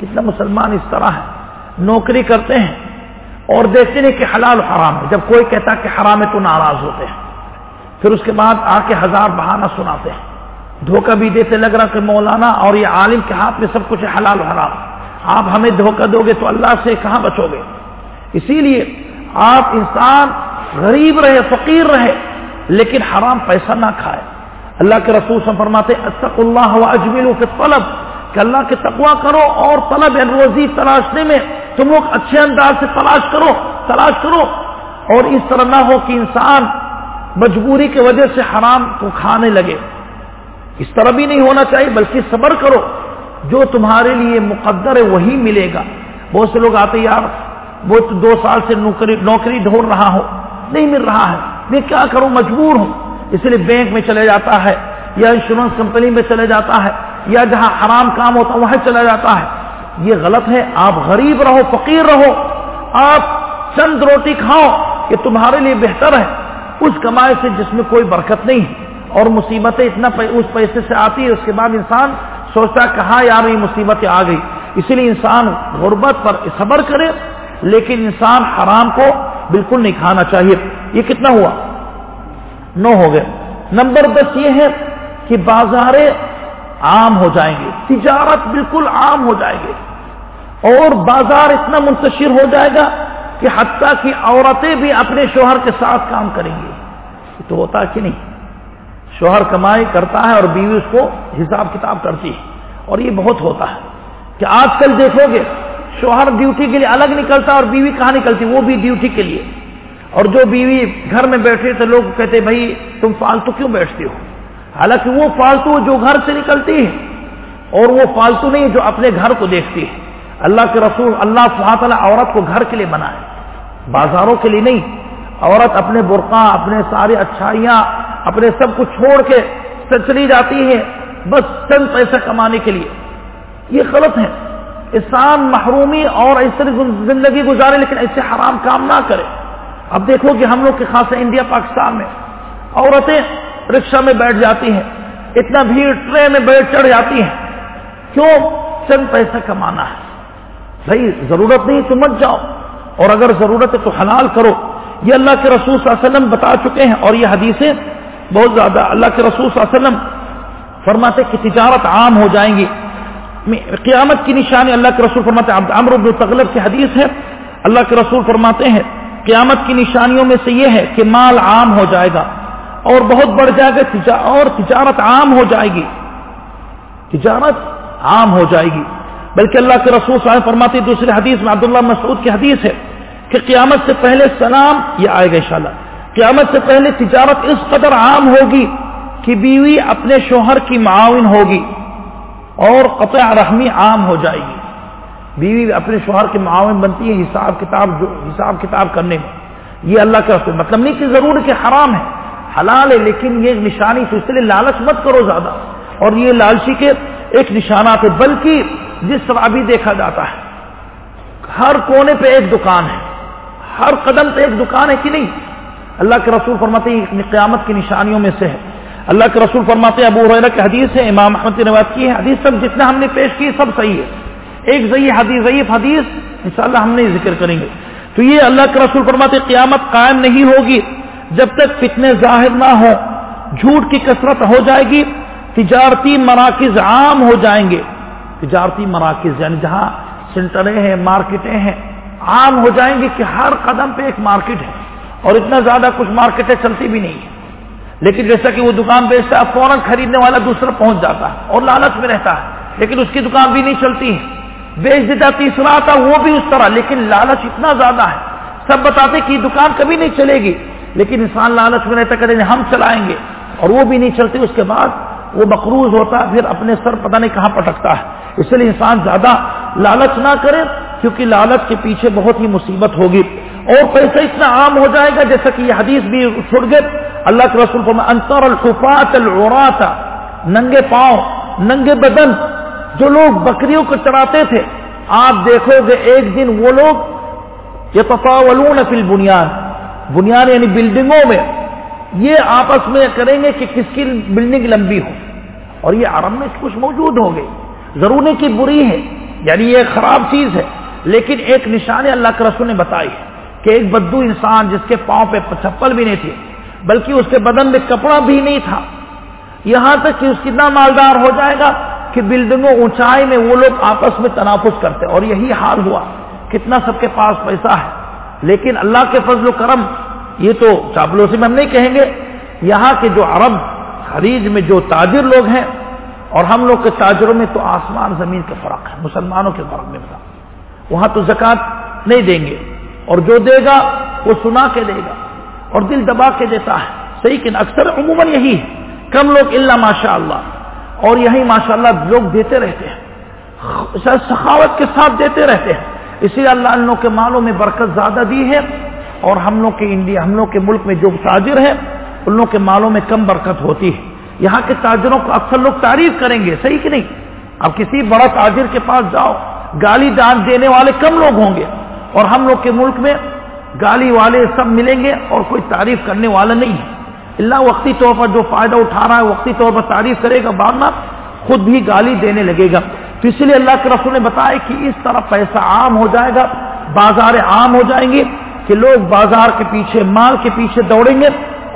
کتنا مسلمان اس طرح ہے۔ نوکری کرتے ہیں اور دیکھتے نہیں کہ حلال حرام ہے۔ جب کوئی کہتا کہ حرام ہے تو ناراض ہوتے ہیں۔ پھر اس کے بعد آ کے ہزار بہانہ سناتے ہیں۔ دھوکہ بھی دیتے لگ رہا کہ مولانا اور یہ عالم کے ہاتھ میں سب کچھ حلال حرام۔ آپ ہمیں دھوکہ دو گے تو اللہ سے کہاں بچو گے؟ اسی لیے آپ انسان غریب رہے، فقیر رہے، لیکن حرام پیسہ نہ کھائے۔ اللہ کے رسول سے فرماتے اتق اللہ و اجمل کے طلب کہ اللہ کے تقوا کرو اور طلب روزی تلاشنے میں تم لوگ اچھے انداز سے تلاش کرو تلاش کرو۔ اور اس طرح نہ ہو کہ انسان مجبوری کی وجہ سے حرام کو کھانے لگے۔ اس طرح بھی نہیں ہونا چاہیے، بلکہ صبر کرو۔ جو تمہارے لیے مقدر ہے وہی ملے گا۔ بہت سے لوگ آتے یار، وہ تو دو سال سے نوکری نوکری ڈھونڈ رہا ہو نہیں مل رہا ہے۔ میں کیا کروں؟ مجبور ہوں۔ اس لیے بینک میں چلے جاتا ہے یا انشورنس کمپنی میں چلے جاتا ہے۔ یا جہاں حرام کام ہوتا وہاں چلا جاتا ہے۔ یہ غلط ہے۔ آپ غریب رہو، فقیر رہو۔ آپ چند روٹی کھاؤ، یہ تمہارے لیے بہتر ہے۔ اس کمائی سے جس میں کوئی برکت نہیں۔ ہے اور مصیبتیں اتنا اس پیسے سے آتی ہے اس کے بعد انسان سوچتا کہاں یار یہ مصیبتیں آ گئی؟ اسی لیے انسان غربت پر صبر کرے، لیکن انسان حرام کو بالکل نہیں کھانا چاہیے۔ یہ کتنا ہوا؟ نو ہو گئے۔ نمبر دس یہ ہے کہ بازار عام ہو جائیں گے، تجارت بالکل عام ہو جائے گی اور بازار اتنا منتشر ہو جائے گا کہ حتیٰ کی عورتیں بھی اپنے شوہر کے ساتھ کام کریں گے تو ہوتا کہ نہیں؟ شوہر کمائی کرتا ہے اور بیوی اس کو حساب کتاب کرتی ہے۔ اور یہ بہت ہوتا ہے کہ آج کل دیکھو گے، شوہر ڈیوٹی کے لیے الگ نکلتا ہے اور بیوی کہاں نکلتی؟ وہ بھی ڈیوٹی کے لیے۔ اور جو بیوی گھر میں بیٹھے تو لوگ کہتے بھائی تم فالتو کیوں بیٹھتے ہو؟ حالانکہ وہ فالتو جو گھر سے نکلتی ہے اور وہ فالتو نہیں جو اپنے گھر کو دیکھتی ہے۔ اللہ کے رسول اللہ سبحانہ تعالیٰ عورت کو گھر کے لیے بنائے۔ بازاروں کے لیے نہیں۔ عورت اپنے برقع، اپنے سارے اچھائیاں، اپنے سب کچھ چھوڑ کے چلی جاتی ہے بس چند پیسہ کمانے کے لیے۔ یہ غلط ہے۔ انسان محرومی اور اس طرح زندگی گزارے لیکن ایسے حرام کام نہ کرے۔ اب دیکھو کہ ہم لوگ کے خاص انڈیا، پاکستان میں عورتیں رکشا میں بیٹھ جاتی ہیں۔ اتنا بھیڑ ٹرین میں بیٹھ چڑھ جاتی ہیں۔ کیوں؟ چند پیسہ کمانا ہے۔ بھائی، ضرورت نہیں تو مت جاؤ۔ اور اگر ضرورت ہے تو حلال کرو۔ یہ اللہ کے رسول صلی اللہ علیہ وسلم بتا چکے ہیں اور یہ حدیثیں بہت زیادہ اللہ کے رسول صلی اللہ علیہ وسلم فرماتے کہ تجارت عام ہو جائیں گی۔ قیامت کی نشانی اللہ کے رسول فرماتے عمر بن تغلب کی حدیث ہے۔ اللہ کے رسول فرماتے ہیں، قیامت کی نشانیوں میں سے یہ ہے کہ مال عام ہو جائے گا۔ اور بہت بڑھ جائے گا اور تجارت عام ہو جائے گی۔ تجارت عام ہو جائے گی۔ بلکہ اللہ کے رسول صاحب فرماتے دوسرے حدیث میں عبداللہ مسعود کی حدیث ہے کہ قیامت سے پہلے سلام یہ آئے گا انشاءاللہ۔ قیامت سے پہلے تجارت اس قدر عام ہوگی کہ بیوی اپنے شوہر کی معاون ہوگی اور قطع رحمی عام ہو جائے گی۔ بیوی اپنے شوہر کے معاون بنتی ہے، حساب کتاب جو حساب کتاب کرنے میں۔ یہ اللہ کا رسول مطلب نہیں کہ ضرور کہ حرام ہے۔ حلال ہے، لیکن یہ نشانی تو اس لیے لالچ مت کرو زیادہ۔ اور یہ لالچی کے ایک نشانات ہے بلکہ جس طرح ابھی دیکھا جاتا ہے، ہر کونے پہ ایک دکان ہے، ہر قدم پہ ایک دکان ہے کہ نہیں؟ اللہ کے رسول فرماتے ہیں قیامت کی نشانیوں میں سے ہے۔ اللہ کے رسول فرماتے ہیں، ابو ریرا کی حدیث ہے، امام احمد کی روایت کی ہے، حدیث سب جتنا ہم نے پیش کی سب صحیح ہے۔ ایک ضعیف حدیث ضعیف حدیث، انشاءاللہ ہم نہیں ذکر کریں گے۔ تو یہ اللہ کے رسول فرماتے قیامت قائم نہیں ہوگی۔ جب تک فتنے ظاہر نہ ہو جھوٹ کی کثرت ہو جائے گی، تجارتی مراکز عام ہو جائیں گے۔ تجارتی مراکز یعنی جہاں سینٹریں ہیں، مارکیٹیں ہیں، عام ہو جائیں گے کہ ہر قدم پہ ایک مارکیٹ ہے۔ اور اتنا زیادہ کچھ مارکیٹیں چلتی بھی نہیں ہے لیکن جیسا کہ وہ دکان بیچتا ہے، فوراً خریدنے والا دوسرا پہنچ جاتا ہے اور لالچ میں رہتا ہے۔ لیکن اس کی دکان بھی نہیں چلتی ہے بیچ دیتا تیسرا آتا، وہ بھی اس طرح، لیکن لالچ اتنا زیادہ ہے۔ سب بتاتے کہ دکان کبھی نہیں چلے گی۔ لیکن انسان لالچ میں رہتا کہ ہم چلائیں گے۔ اور وہ بھی نہیں چلتی اس کے بعد وہ مقروض ہوتا، پھر اپنے سر پتہ نہیں کہاں پٹکتا ہے۔ اس لیے انسان زیادہ لالچ نہ کرے، کیونکہ لالچ کے پیچھے بہت ہی مصیبت ہوگی۔ اور پیسہ اتنا عام ہو جائے گا، جیسا کہ یہ حدیث بھی چھڑ گئے۔ اللہ کے رسول فرما انتر الخفات العرات ننگے پاؤں، ننگے بدن۔ جو لوگ بکریوں کو چراتے تھے، آپ دیکھو گے، ایک دن وہ لوگ یہ تفاولون فی البنیاد بنیاد یعنی بلڈنگوں میں، یہ آپس میں کریں گے کہ کس کی بلڈنگ لمبی ہو۔ اور یہ عرب میں کچھ موجود ہو گئی ضروری کی بری ہے یعنی یہ خراب چیز ہے، لیکن ایک نشان اللہ کے رسول نے بتائی ہے کہ ایک بدو انسان جس کے پاؤں پہ چپل بھی نہیں تھی، بلکہ اس کے بدن میں کپڑا بھی نہیں تھا۔ یہاں تک کہ اس کتنا مالدار ہو جائے گا کہ بلڈنگوں اونچائی میں وہ لوگ آپس میں تنافس کرتے اور یہی حال ہوا۔ کتنا سب کے پاس پیسہ ہے۔ لیکن اللہ کے فضل و کرم، یہ تو چاپلوسی میں ہم نہیں کہیں گے، یہاں کے جو عرب، خلیج میں جو تاجر لوگ ہیں، اور ہم لوگ کے تاجروں میں تو آسمان، زمین کا فرق ہے، مسلمانوں کے فرق میں بتا۔ وہاں تو زکات نہیں دیں گے۔ اور جو دے گا، وہ سنا کے دے گا۔ اور دل دبا کے دیتا ہے۔ صحیح کہ اکثر عموماً یہی ہے۔ کم لوگ اللہ ماشاء اللہ اور یہی ماشاء اللہ لوگ دیتے رہتے ہیں۔ سخاوت کے ساتھ دیتے رہتے ہیں۔ اسی لیے اللہ ان لوگ کے مالوں میں برکت زیادہ دی ہے اور ہم لوگ کے انڈیا ہم لوگ کے ملک میں جو تاجر ہیں ان لوگ کے مالوں میں کم برکت ہوتی ہے۔ یہاں کے تاجروں کو اکثر لوگ تعریف کریں گے، صحیح کہ نہیں؟ اب کسی بڑا تاجر کے پاس جاؤ، گالی دان دینے والے کم لوگ ہوں گے۔ اور ہم لوگ کے ملک میں گالی والے سب ملیں گے اور کوئی تعریف کرنے والا نہیں ہے۔ اللہ وقتی طور پر جو فائدہ اٹھا رہا ہے، وقتی طور پر تعریف کرے گا بعد میں خود بھی گالی دینے لگے گا۔ تو اس لیے اللہ کے رسول نے بتایا کہ اس طرح پیسہ عام ہو جائے گا، بازار عام ہو جائیں گے، کہ لوگ بازار کے پیچھے، مال کے پیچھے دوڑیں گے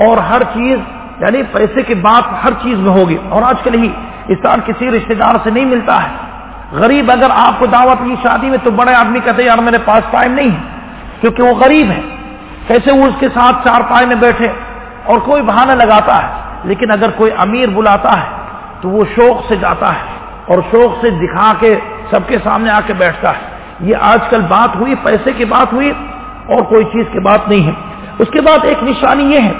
اور ہر چیز یعنی پیسے کی بات ہر چیز میں ہوگی۔ اور آج کل ہی انسان کسی رشتے دار سے نہیں ملتا ہے۔ غریب اگر آپ کو دعوت کی شادی میں تو بڑے آدمی کہتے یار میرے پاس ٹائم نہیں ہے، کیونکہ وہ غریب ہے۔ کیسے وہ اس کے ساتھ چار پائے میں بیٹھے اور کوئی بہانہ لگاتا ہے، لیکن اگر کوئی امیر بلاتا ہے تو وہ شوق سے جاتا ہے۔ اور شوق سے دکھا کے سب کے سامنے آ کے بیٹھتا ہے۔ یہ آج کل بات ہوئی، پیسے کی بات ہوئی اور کوئی چیز کی بات نہیں ہے۔ اس کے بعد ایک نشانی یہ ہے۔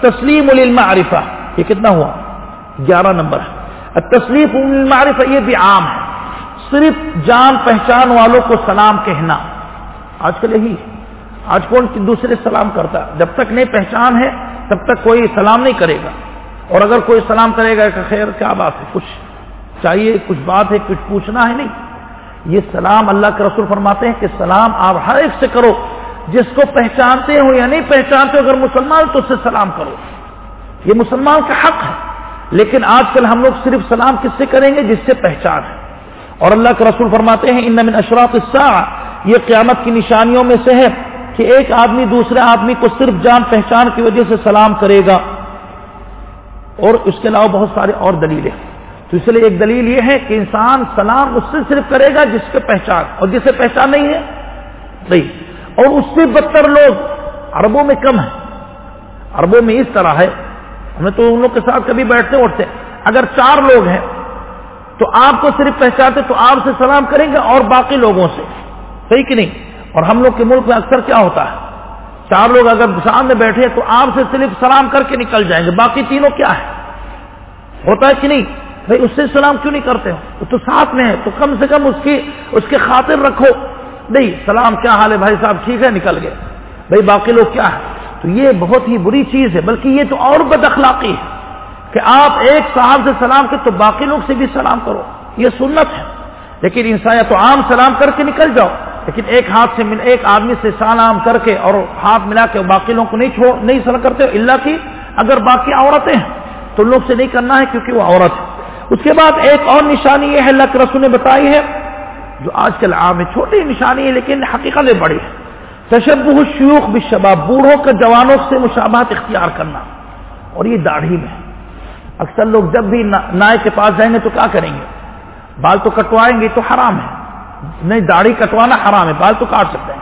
تسلیم العلم عارفہ یہ کتنا ہوا؟ گیارہ نمبر ہے۔ تسلیم عارفہ یہ بھی عام ہے۔ صرف جان پہچان والوں کو سلام کہنا۔ آج کل یہی آج کون دوسرے سلام کرتا جب تک نہیں پہچان ہے، تب تک کوئی سلام نہیں کرے گا۔ اور اگر کوئی سلام کرے گا کہ خیر، کیا بات ہے؟ کچھ چاہیے، کچھ بات ہے، کچھ پوچھنا ہے؟ نہیں۔ یہ سلام اللہ کے رسول فرماتے ہیں کہ سلام آپ ہر ایک سے کرو، جس کو پہچانتے ہو یا نہیں پہچانتے ہو، اگر مسلمان تو اس سے سلام کرو۔ یہ مسلمان کا حق ہے، لیکن آج کل ہم لوگ صرف سلام کس سے کریں گے؟ جس سے پہچان ہے۔ اور اللہ کے رسول فرماتے ہیں، ان من اشراف الساعة. یہ قیامت کی نشانیوں میں سے ہے کہ ایک آدمی دوسرے آدمی کو صرف جان پہچان کی وجہ سے سلام کرے گا۔ اور اس کے علاوہ بہت سارے اور دلیلیں تو اس لیے ایک دلیل یہ ہے کہ انسان سلام اس سے صرف کرے گا جس کے پہچان، اور جسے پہچان نہیں ہے۔ نہیں اور اس سے بدتر لوگ عربوں میں کم ہیں۔ عربوں میں اس طرح ہے۔ ہمیں تو ان لوگ کے ساتھ کبھی بیٹھتے اٹھتے۔ اگر چار لوگ ہیں، تو آپ کو صرف پہچانتے تو آپ سے سلام کریں گے اور باقی لوگوں سے۔ صحیح کہ نہیں؟ اور ہم لوگ کے ملک میں اکثر کیا ہوتا ہے؟ چار لوگ اگر سامنے بیٹھے تو آپ سے صرف سلام کر کے نکل جائیں گے۔ باقی تینوں کیا ہے؟ ہوتا ہے کہ نہیں؟ بھائی، اس سے سلام کیوں نہیں کرتے ہو؟ تو ساتھ میں ہے تو کم سے کم اس کی، اس کے خاطر رکھو۔ نہیں، سلام، کیا حال ہے بھائی صاحب؟ ٹھیک ہے، نکل گئے۔ بھائی، باقی لوگ کیا ہے؟ تو یہ بہت ہی بری چیز ہے، بلکہ یہ تو اور بد اخلاقی ہے کہ آپ ایک صاحب سے سلام کر تو باقی لوگ سے بھی سلام کرو۔ یہ سنت ہے۔ لیکن انسان یا تو عام سلام کر کے نکل جاؤ۔ لیکن ایک ہاتھ سے مل ایک آدمی سے سلام کر کے اور ہاتھ ملا کے باقی لوگوں کو نہیں چھوڑ نہیں سلام کرتے اللہ کی اگر باقی عورتیں ہیں، تو لوگ سے نہیں کرنا ہے کیونکہ وہ عورت ہے۔ اس کے بعد ایک اور نشانی یہ ہے، اللہ کے رسول نے بتائی ہے، جو آج کل عام ہے، چھوٹی نشانی ہے، لیکن حقیقت بڑی ہے۔ تشبہ شیوخ بشباب بوڑھوں کے جوانوں سے مشابہت اختیار کرنا۔ اور یہ داڑھی میں اکثر لوگ جب بھی نائے کے پاس جائیں گے تو کیا کریں گے؟ بال تو کٹوائیں گے تو حرام ہے۔ نہیں، داڑھی کٹوانا حرام ہے، بال تو کاٹ سکتے ہیں۔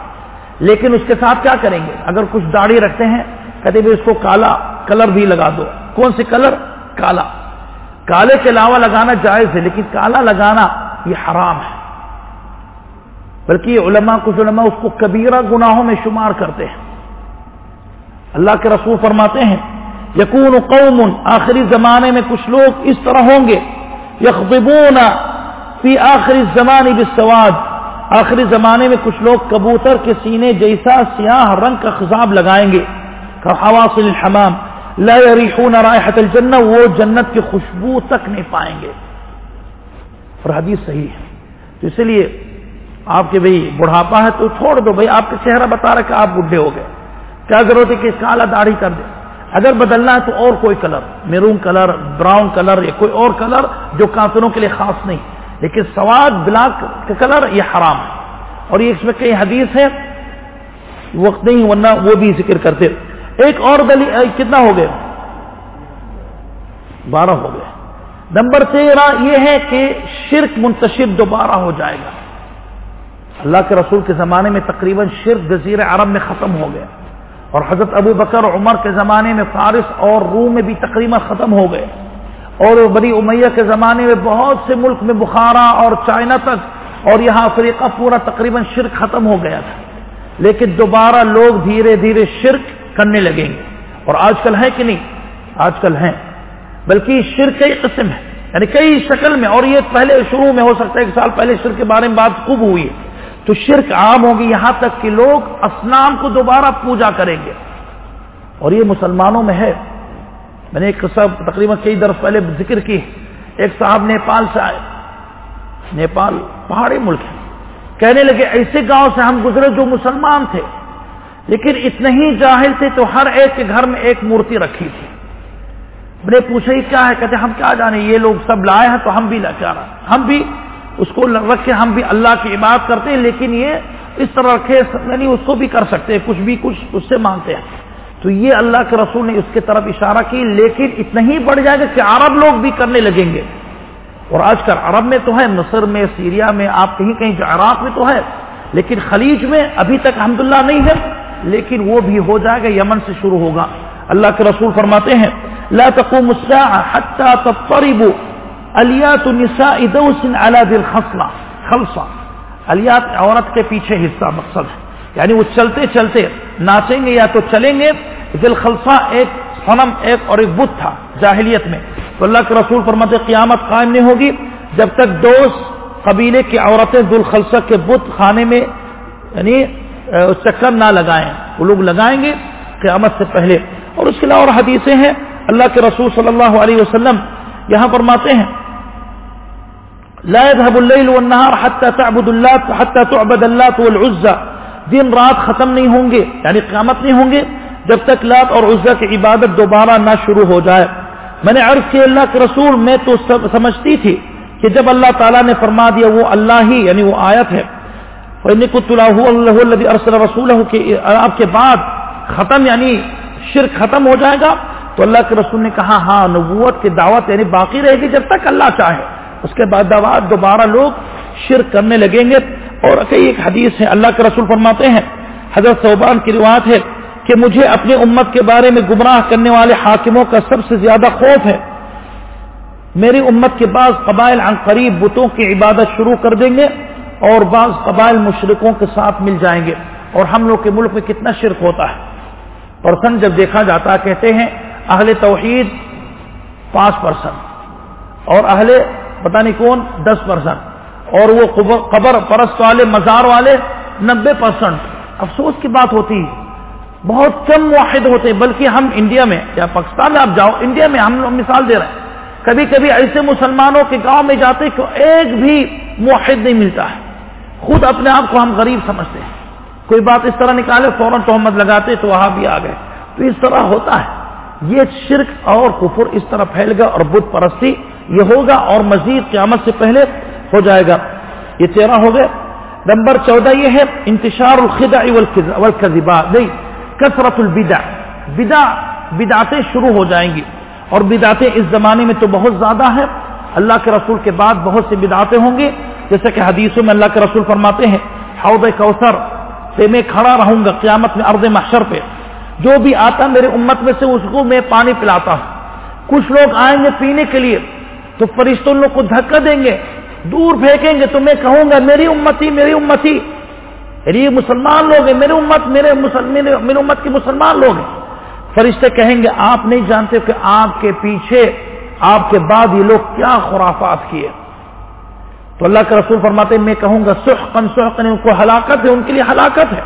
لیکن اس کے ساتھ کیا کریں گے؟ اگر کچھ داڑھی رکھتے ہیں، کہتے بھی اس کو کالا کلر بھی لگا دو۔ کون سی کلر؟ کالا۔ کالے کے علاوہ لگانا جائز ہے، لیکن کالا لگانا یہ حرام ہے۔ بلکہ علماء، کچھ علماء اس کو کبیرہ گناہوں میں شمار کرتے ہیں۔ اللہ کے رسول فرماتے ہیں یقون قوم، آخری زمانے میں کچھ لوگ اس طرح ہوں گے یخبون فی آخری زمانے بالسواد آخری زمانے میں کچھ لوگ کبوتر کے سینے جیسا سیاہ رنگ کا خزاب لگائیں گے۔ حواصل الحمام۔ لا يريحون رائحة الجنہ وہ جنت کی خوشبو تک نہیں پائیں گے۔ اور حدیث صحیح ہے۔ تو اسی لیے آپ کے بھائی بڑھاپا ہے تو چھوڑ دو بھائی، آپ کا چہرہ بتا رہا کہ آپ بڈھے ہو گئے۔ کیا ضرورت ہے کہ کالا داڑھی کر دے اگر بدلنا ہے تو اور کوئی colour, maroon colour, brown colour یا کوئی اور کلر جو کافروں کے لیے خاص نہیں۔ لیکن سواد بلاک کا کلر یہ حرام ہے۔ اور یہ اس میں کئی حدیث ہے وقت نہیں، ورنہ وہ بھی ذکر کرتے۔ ایک اور دلیل کتنا ہو گئے بارہ ہو گئے نمبر تیرہ یہ ہے کہ شرک منتشر دوبارہ ہو جائے گا۔ اللہ کے رسول کے زمانے میں تقریباً شرک جزیر عرب میں ختم ہو گیا۔ اور حضرت ابو بکر عمر کے زمانے میں فارس اور روم میں بھی تقریباً ختم ہو گئے۔ اور بڑی امیہ کے زمانے میں بہت سے ملک میں بخارا اور چائنا تک اور یہاں افریقہ پورا تقریباً شرک ختم ہو گیا تھا۔ لیکن دوبارہ لوگ دھیرے دھیرے شرک کرنے لگیں گے۔ اور آج کل ہے کہ نہیں؟ آج کل ہیں۔ بلکہ شرک کئی قسم ہے یعنی کئی شکل میں، اور یہ پہلے شروع میں ہو سکتا ہے ایک سال پہلے شرک کے بارے میں بات خوب ہوئی ہے۔ تو شرک عام ہوگی یہاں تک کہ لوگ اسنام کو دوبارہ پوجا کریں گے۔ اور یہ مسلمانوں میں ہے۔ میں نے ایک قصہ تقریباً کئی درس پہلے ذکر کی۔ ایک صاحب نیپال سے آئے۔ نیپال پہاڑی ملک ہے۔ کہنے لگے، ایسے گاؤں سے ہم گزرے جو مسلمان تھے۔ لیکن اتنے ہی جاہل تھے تو ہر ایک کے گھر میں ایک مورتی رکھی تھی۔ میں نے پوچھا ہی کیا ہے؟ کہتے، ہم کیا جانے؟ یہ لوگ سب لائے ہیں تو ہم بھی لا رہا ہم بھی اس کو رکھ کے ہم بھی اللہ کی عبادت کرتے ہیں، لیکن یہ اس طرح رکھے یعنی اس کو بھی کر سکتے ہیں کچھ بھی، کچھ اس سے مانگتے ہیں۔ تو یہ اللہ کے رسول نے اس کے طرف اشارہ کی، لیکن اتنا ہی بڑھ جائے گا کہ عرب لوگ بھی کرنے لگیں گے۔ اور آج کل عرب میں تو ہے، مصر میں، سیریا میں، آپ کہیں کہیں جو عراق میں تو ہے، لیکن خلیج میں ابھی تک الحمد نہیں ہے، لیکن وہ بھی ہو جائے گا، یمن سے شروع ہوگا۔ اللہ کے رسول فرماتے ہیں، لا تقوم الساعة حتى الیات النساء دوس على ذي الخصلة۔ خلصة الیات عورت کے پیچھے حصہ، مقصد ہے۔ یعنی وہ چلتے چلتے ناچیں گے یا تو چلیں گے ذل ایک صنم، ایک اور ایک بت تھا جاہلیت میں۔ تو اللہ کے رسول فرماتے قیامت قائم نہیں ہوگی جب تک دوست قبیلے کی عورتیں ذل کے بت خانے میں یعنی چکر نہ لگائیں۔ وہ لوگ لگائیں گے قیامت سے پہلے۔ اور اس کے علاوہ اور حدیثیں ہیں۔ اللہ کے رسول صلی اللہ علیہ وسلم یہاں فرماتے ہیں، لا يذهب الليل والنهار حتى تعبد الله حتى تعبد اللات والعزى۔ دن رات ختم نہیں ہوں گے یعنی قیامت نہیں ہوں گے، جب تک لات اور عزا کی عبادت دوبارہ نہ شروع ہو جائے۔ میں نے عرض کیا اللہ کے رسول، میں تو سمجھتی تھی کہ جب اللہ تعالیٰ نے فرما دیا وہ اللہ ہی یعنی وہ آیت ہے۔ اللہ ارسل رسول آپ کے بعد ختم یعنی شرک ختم ہو جائے گا۔ تو اللہ کے رسول نے کہا ہاں نبوت کی دعوت یعنی باقی رہے گی جب تک اللہ چاہے۔ اس کے بعد دعوت، دوبارہ لوگ شرک کرنے لگیں گے۔ اور اچھا، کئی ایک حدیث ہے، اللہ کے رسول فرماتے ہیں، حضرت صوبان کی روایت ہے کہ مجھے اپنی امت کے بارے میں گمراہ کرنے والے حاکموں کا سب سے زیادہ خوف ہے۔ میری امت کے بعض قبائل عن قریب بتوں کی عبادت شروع کر دیں گے اور بعض قبائل مشرقوں کے ساتھ مل جائیں گے۔ اور ہم لوگ کے ملک میں کتنا شرک ہوتا ہے۔ پرسن جب دیکھا جاتا کہتے ہیں، اہل توحید پانچ پرسنٹ اور اہل پتہ نہیں کون، دس پرسنٹ اور وہ قبر پرست والے، مزار والے نبے پرسنٹ افسوس کی بات ہوتی بہت کم واحد ہوتے بلکہ ہم انڈیا میں یا پاکستان میں آپ جاؤ، انڈیا میں ہم لوگ مثال دے رہے ہیں۔ کبھی کبھی ایسے مسلمانوں کے گاؤں میں جاتے کہ ایک بھی موحد نہیں ملتا ہے۔ خود اپنے آپ کو ہم غریب سمجھتے ہیں۔ کوئی بات اس طرح نکالے، فوراً تہمت لگاتے تو وہاں بھی آ گئے۔ تو اس طرح ہوتا ہے۔ یہ شرک اور کفر اس طرح پھیل گا اور بت پرستی یہ ہوگا اور مزید قیامت سے پہلے ہو جائے گا۔ یہ تیرہ ہو گئے۔ نمبر چودہ یہ ہے، انتشار الخدع والکذبات نہیں، کثرت البدع۔ بدع، بدعتیں شروع ہو جائیں گی۔ اور بدعتیں اس زمانے میں تو بہت زیادہ ہیں۔ اللہ کے رسول کے بعد بہت سی بدعتیں ہوں گی۔ جیسے کہ حدیثوں میں اللہ کے رسول فرماتے ہیں، حوض کوثر، سے میں کھڑا رہوں گا قیامت میں ارد محشر پہ۔ جو بھی آتا میرے امت میں سے، اس کو میں پانی پلاتا ہوں۔ کچھ لوگ آئیں گے پینے کے لیے، تو فرشتوں لوگ کو دھکا دیں گے۔ دور پھینکیں گے تو میں کہوں گا میری امتی میری امتی۔ یعنی یہ مسلمان لوگ ہیں، میرے امت، میرے میرے امت کے مسلمان لوگ ہیں۔ فرشتے کہیں گے، آپ نہیں جانتے کہ آپ کے پیچھے، آپ کے بعد یہ لوگ کیا خرافات کیے۔ تو اللہ کے رسول فرماتے میں کہوں گا سحقن سحقن ان کو ہلاکت ہے، ان کے لیے ہلاکت ہے۔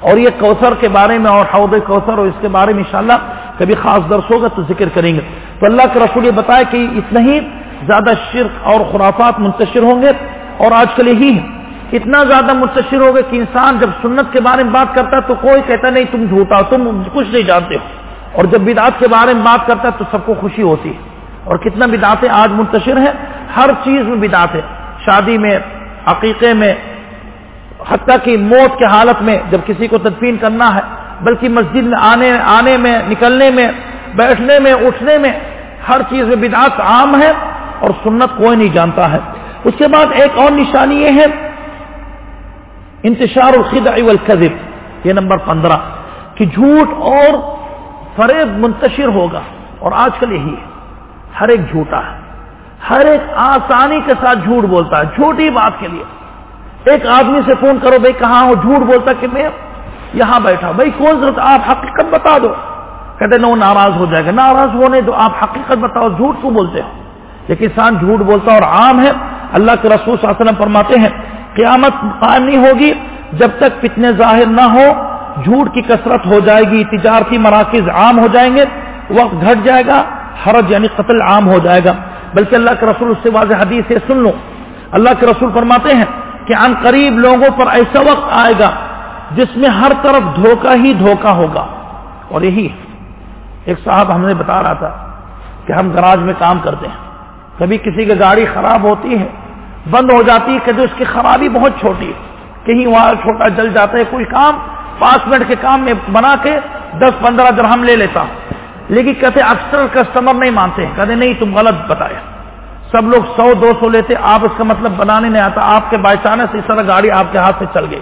اور یہ کوثر کے بارے میں اور حوض کوثر اور اس کے بارے میں انشاءاللہ کبھی خاص درس ہوگا تو ذکر کریں گے۔ تو اللہ کے رسول یہ بتایا کہ اتنا ہی زیادہ شرک اور خرافات منتشر ہوں گے اور آج کل یہی ہے اتنا زیادہ منتشر ہو گئے کہ انسان جب سنت کے بارے میں بات کرتا ہے تو کوئی کہتا نہیں، تم جھوٹا ہو، تم کچھ نہیں جانتے ہو۔ اور جب بدعات کے بارے میں بات کرتا ہے تو سب کو خوشی ہوتی ہے۔ اور کتنا بدعتیں آج منتشر ہیں، ہر چیز میں بدعت ہے شادی میں، عقیقے میں، حتیٰ کی موت کے حالت میں جب کسی کو تدفین کرنا ہے، بلکہ مسجد میں آنے آنے میں، نکلنے میں، بیٹھنے میں، اٹھنے میں، ہر چیز میں بدعات عام ہے۔ اور سنت کوئی نہیں جانتا ہے۔ اس کے بعد ایک اور نشانی یہ ہے، انتشار الخدع والکذب، یہ نمبر پندرہ، کہ جھوٹ اور فریب منتشر ہوگا۔ اور آج کل یہی ہے، ہر ایک جھوٹا ہے۔ ہر ایک آسانی کے ساتھ جھوٹ بولتا ہے، جھوٹی بات کے لیے۔ ایک آدمی سے فون کرو، بھائی کہاں ہو؟ جھوٹ بولتا کہ میں یہاں بیٹھا بھائی کون ضرورت آپ حقیقت بتا دو۔ کہتے وہ ناراض ہو جائے گا۔ ناراض ہونے دو، آپ حقیقت بتاؤ، جھوٹ کو بولتے ہو؟ یہ کسان جھوٹ بولتا اور عام ہے۔ اللہ کے رسول صلی اللہ علیہ وسلم فرماتے ہیں، قیامت قائم نہیں ہوگی جب تک فتنے ظاہر نہ ہو جھوٹ کی کثرت ہو جائے گی، تجارتی مراکز عام ہو جائیں گے، وقت گھٹ جائے گا، حرج یعنی قتل عام ہو جائے گا۔ بلکہ اللہ کے رسول اس سے واضح حدیث ہے، سن لو۔ اللہ کے رسول فرماتے ہیں کہ ان قریب لوگوں پر ایسا وقت آئے گا جس میں ہر طرف دھوکہ ہی دھوکہ ہوگا۔ اور یہی ایک صاحب ہم نے بتا رہا تھا کہ ہم گراج میں کام کرتے ہیں۔ کبھی کسی کی گاڑی خراب ہوتی ہے، بند ہو جاتی ہے، کبھی اس کی خرابی بہت چھوٹی ہے۔ کہیں وہاں چھوٹا جل جاتا ہے کوئی کام، پانچ منٹ کے کام میں بنا کے دس پندرہ درہم لے لیتا۔ ہوں لیکن کہتے اکثر کسٹمر نہیں مانتے۔ ہیں کہتے نہیں، تم غلط بتایا۔ سب لوگ سو، دو سو لیتے، آپ اس کا مطلب بنانے نہیں آتا۔ آپ کے بائی چانس اس طرح گاڑی آپ کے ہاتھ سے چل گئی۔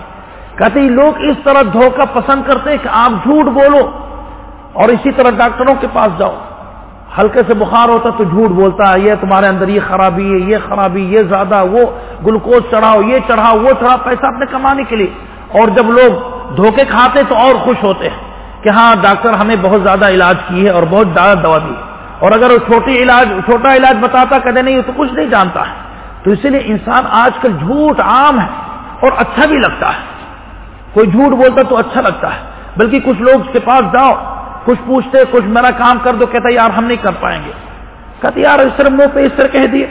کہتے لوگ اس طرح دھوکہ پسند کرتے کہ آپ جھوٹ بولو اور اسی طرح ڈاکٹروں کے پاس جاؤ۔ ہلکے سے بخار ہوتا تو جھوٹ بولتا ہے، یہ تمہارے اندر یہ خرابی ہے، یہ خرابی، یہ زیادہ، وہ گلوکوز چڑھاؤ، یہ چڑھاؤ، وہ چڑھاؤ پیسہ اپنے کمانے کے لیے۔ اور جب لوگ دھوکے کھاتے تو اور خوش ہوتے ہیں کہ ہاں ڈاکٹر ہمیں بہت زیادہ علاج کی ہے اور بہت زیادہ دوا دی۔ اور اگر وہ چھوٹی علاج، چھوٹا علاج بتاتا، کہتے نہیں تو کچھ نہیں جانتا ہے۔ تو اسی لیے انسان آج کل جھوٹ عام ہے اور اچھا بھی لگتا ہے۔ کوئی جھوٹ بولتا تو اچھا لگتا ہے، بلکہ کچھ لوگ کے پاس جاؤ کچھ پوچھتے کچھ میرا کام کر دو، کہتا یار، ہم نہیں کر پائیں گے۔ کہتے یار، اس طرح منہ پہ اس طرح کہہ دیے۔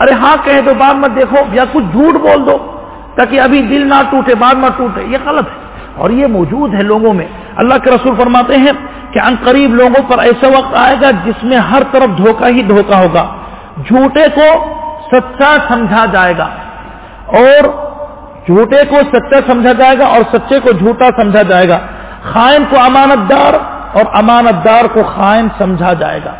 ارے ہاں کہہ دو، بعد مت دیکھو، یا کچھ جھوٹ بول دو، تاکہ ابھی دل نہ ٹوٹے، بعد میں ٹوٹے۔ یہ غلط ہے۔ اور یہ موجود ہے لوگوں میں۔ اللہ کے رسول فرماتے ہیں کہ ان قریب لوگوں پر ایسا وقت آئے گا جس میں ہر طرف دھوکہ ہی دھوکہ ہوگا۔ جھوٹے کو سچا سمجھا جائے گا۔ اور جھوٹے کو سچا سمجھا جائے گا اور سچے کو جھوٹا سمجھا جائے گا۔ خائن کو امانت دار اور امانت دار کو خائن سمجھا جائے گا۔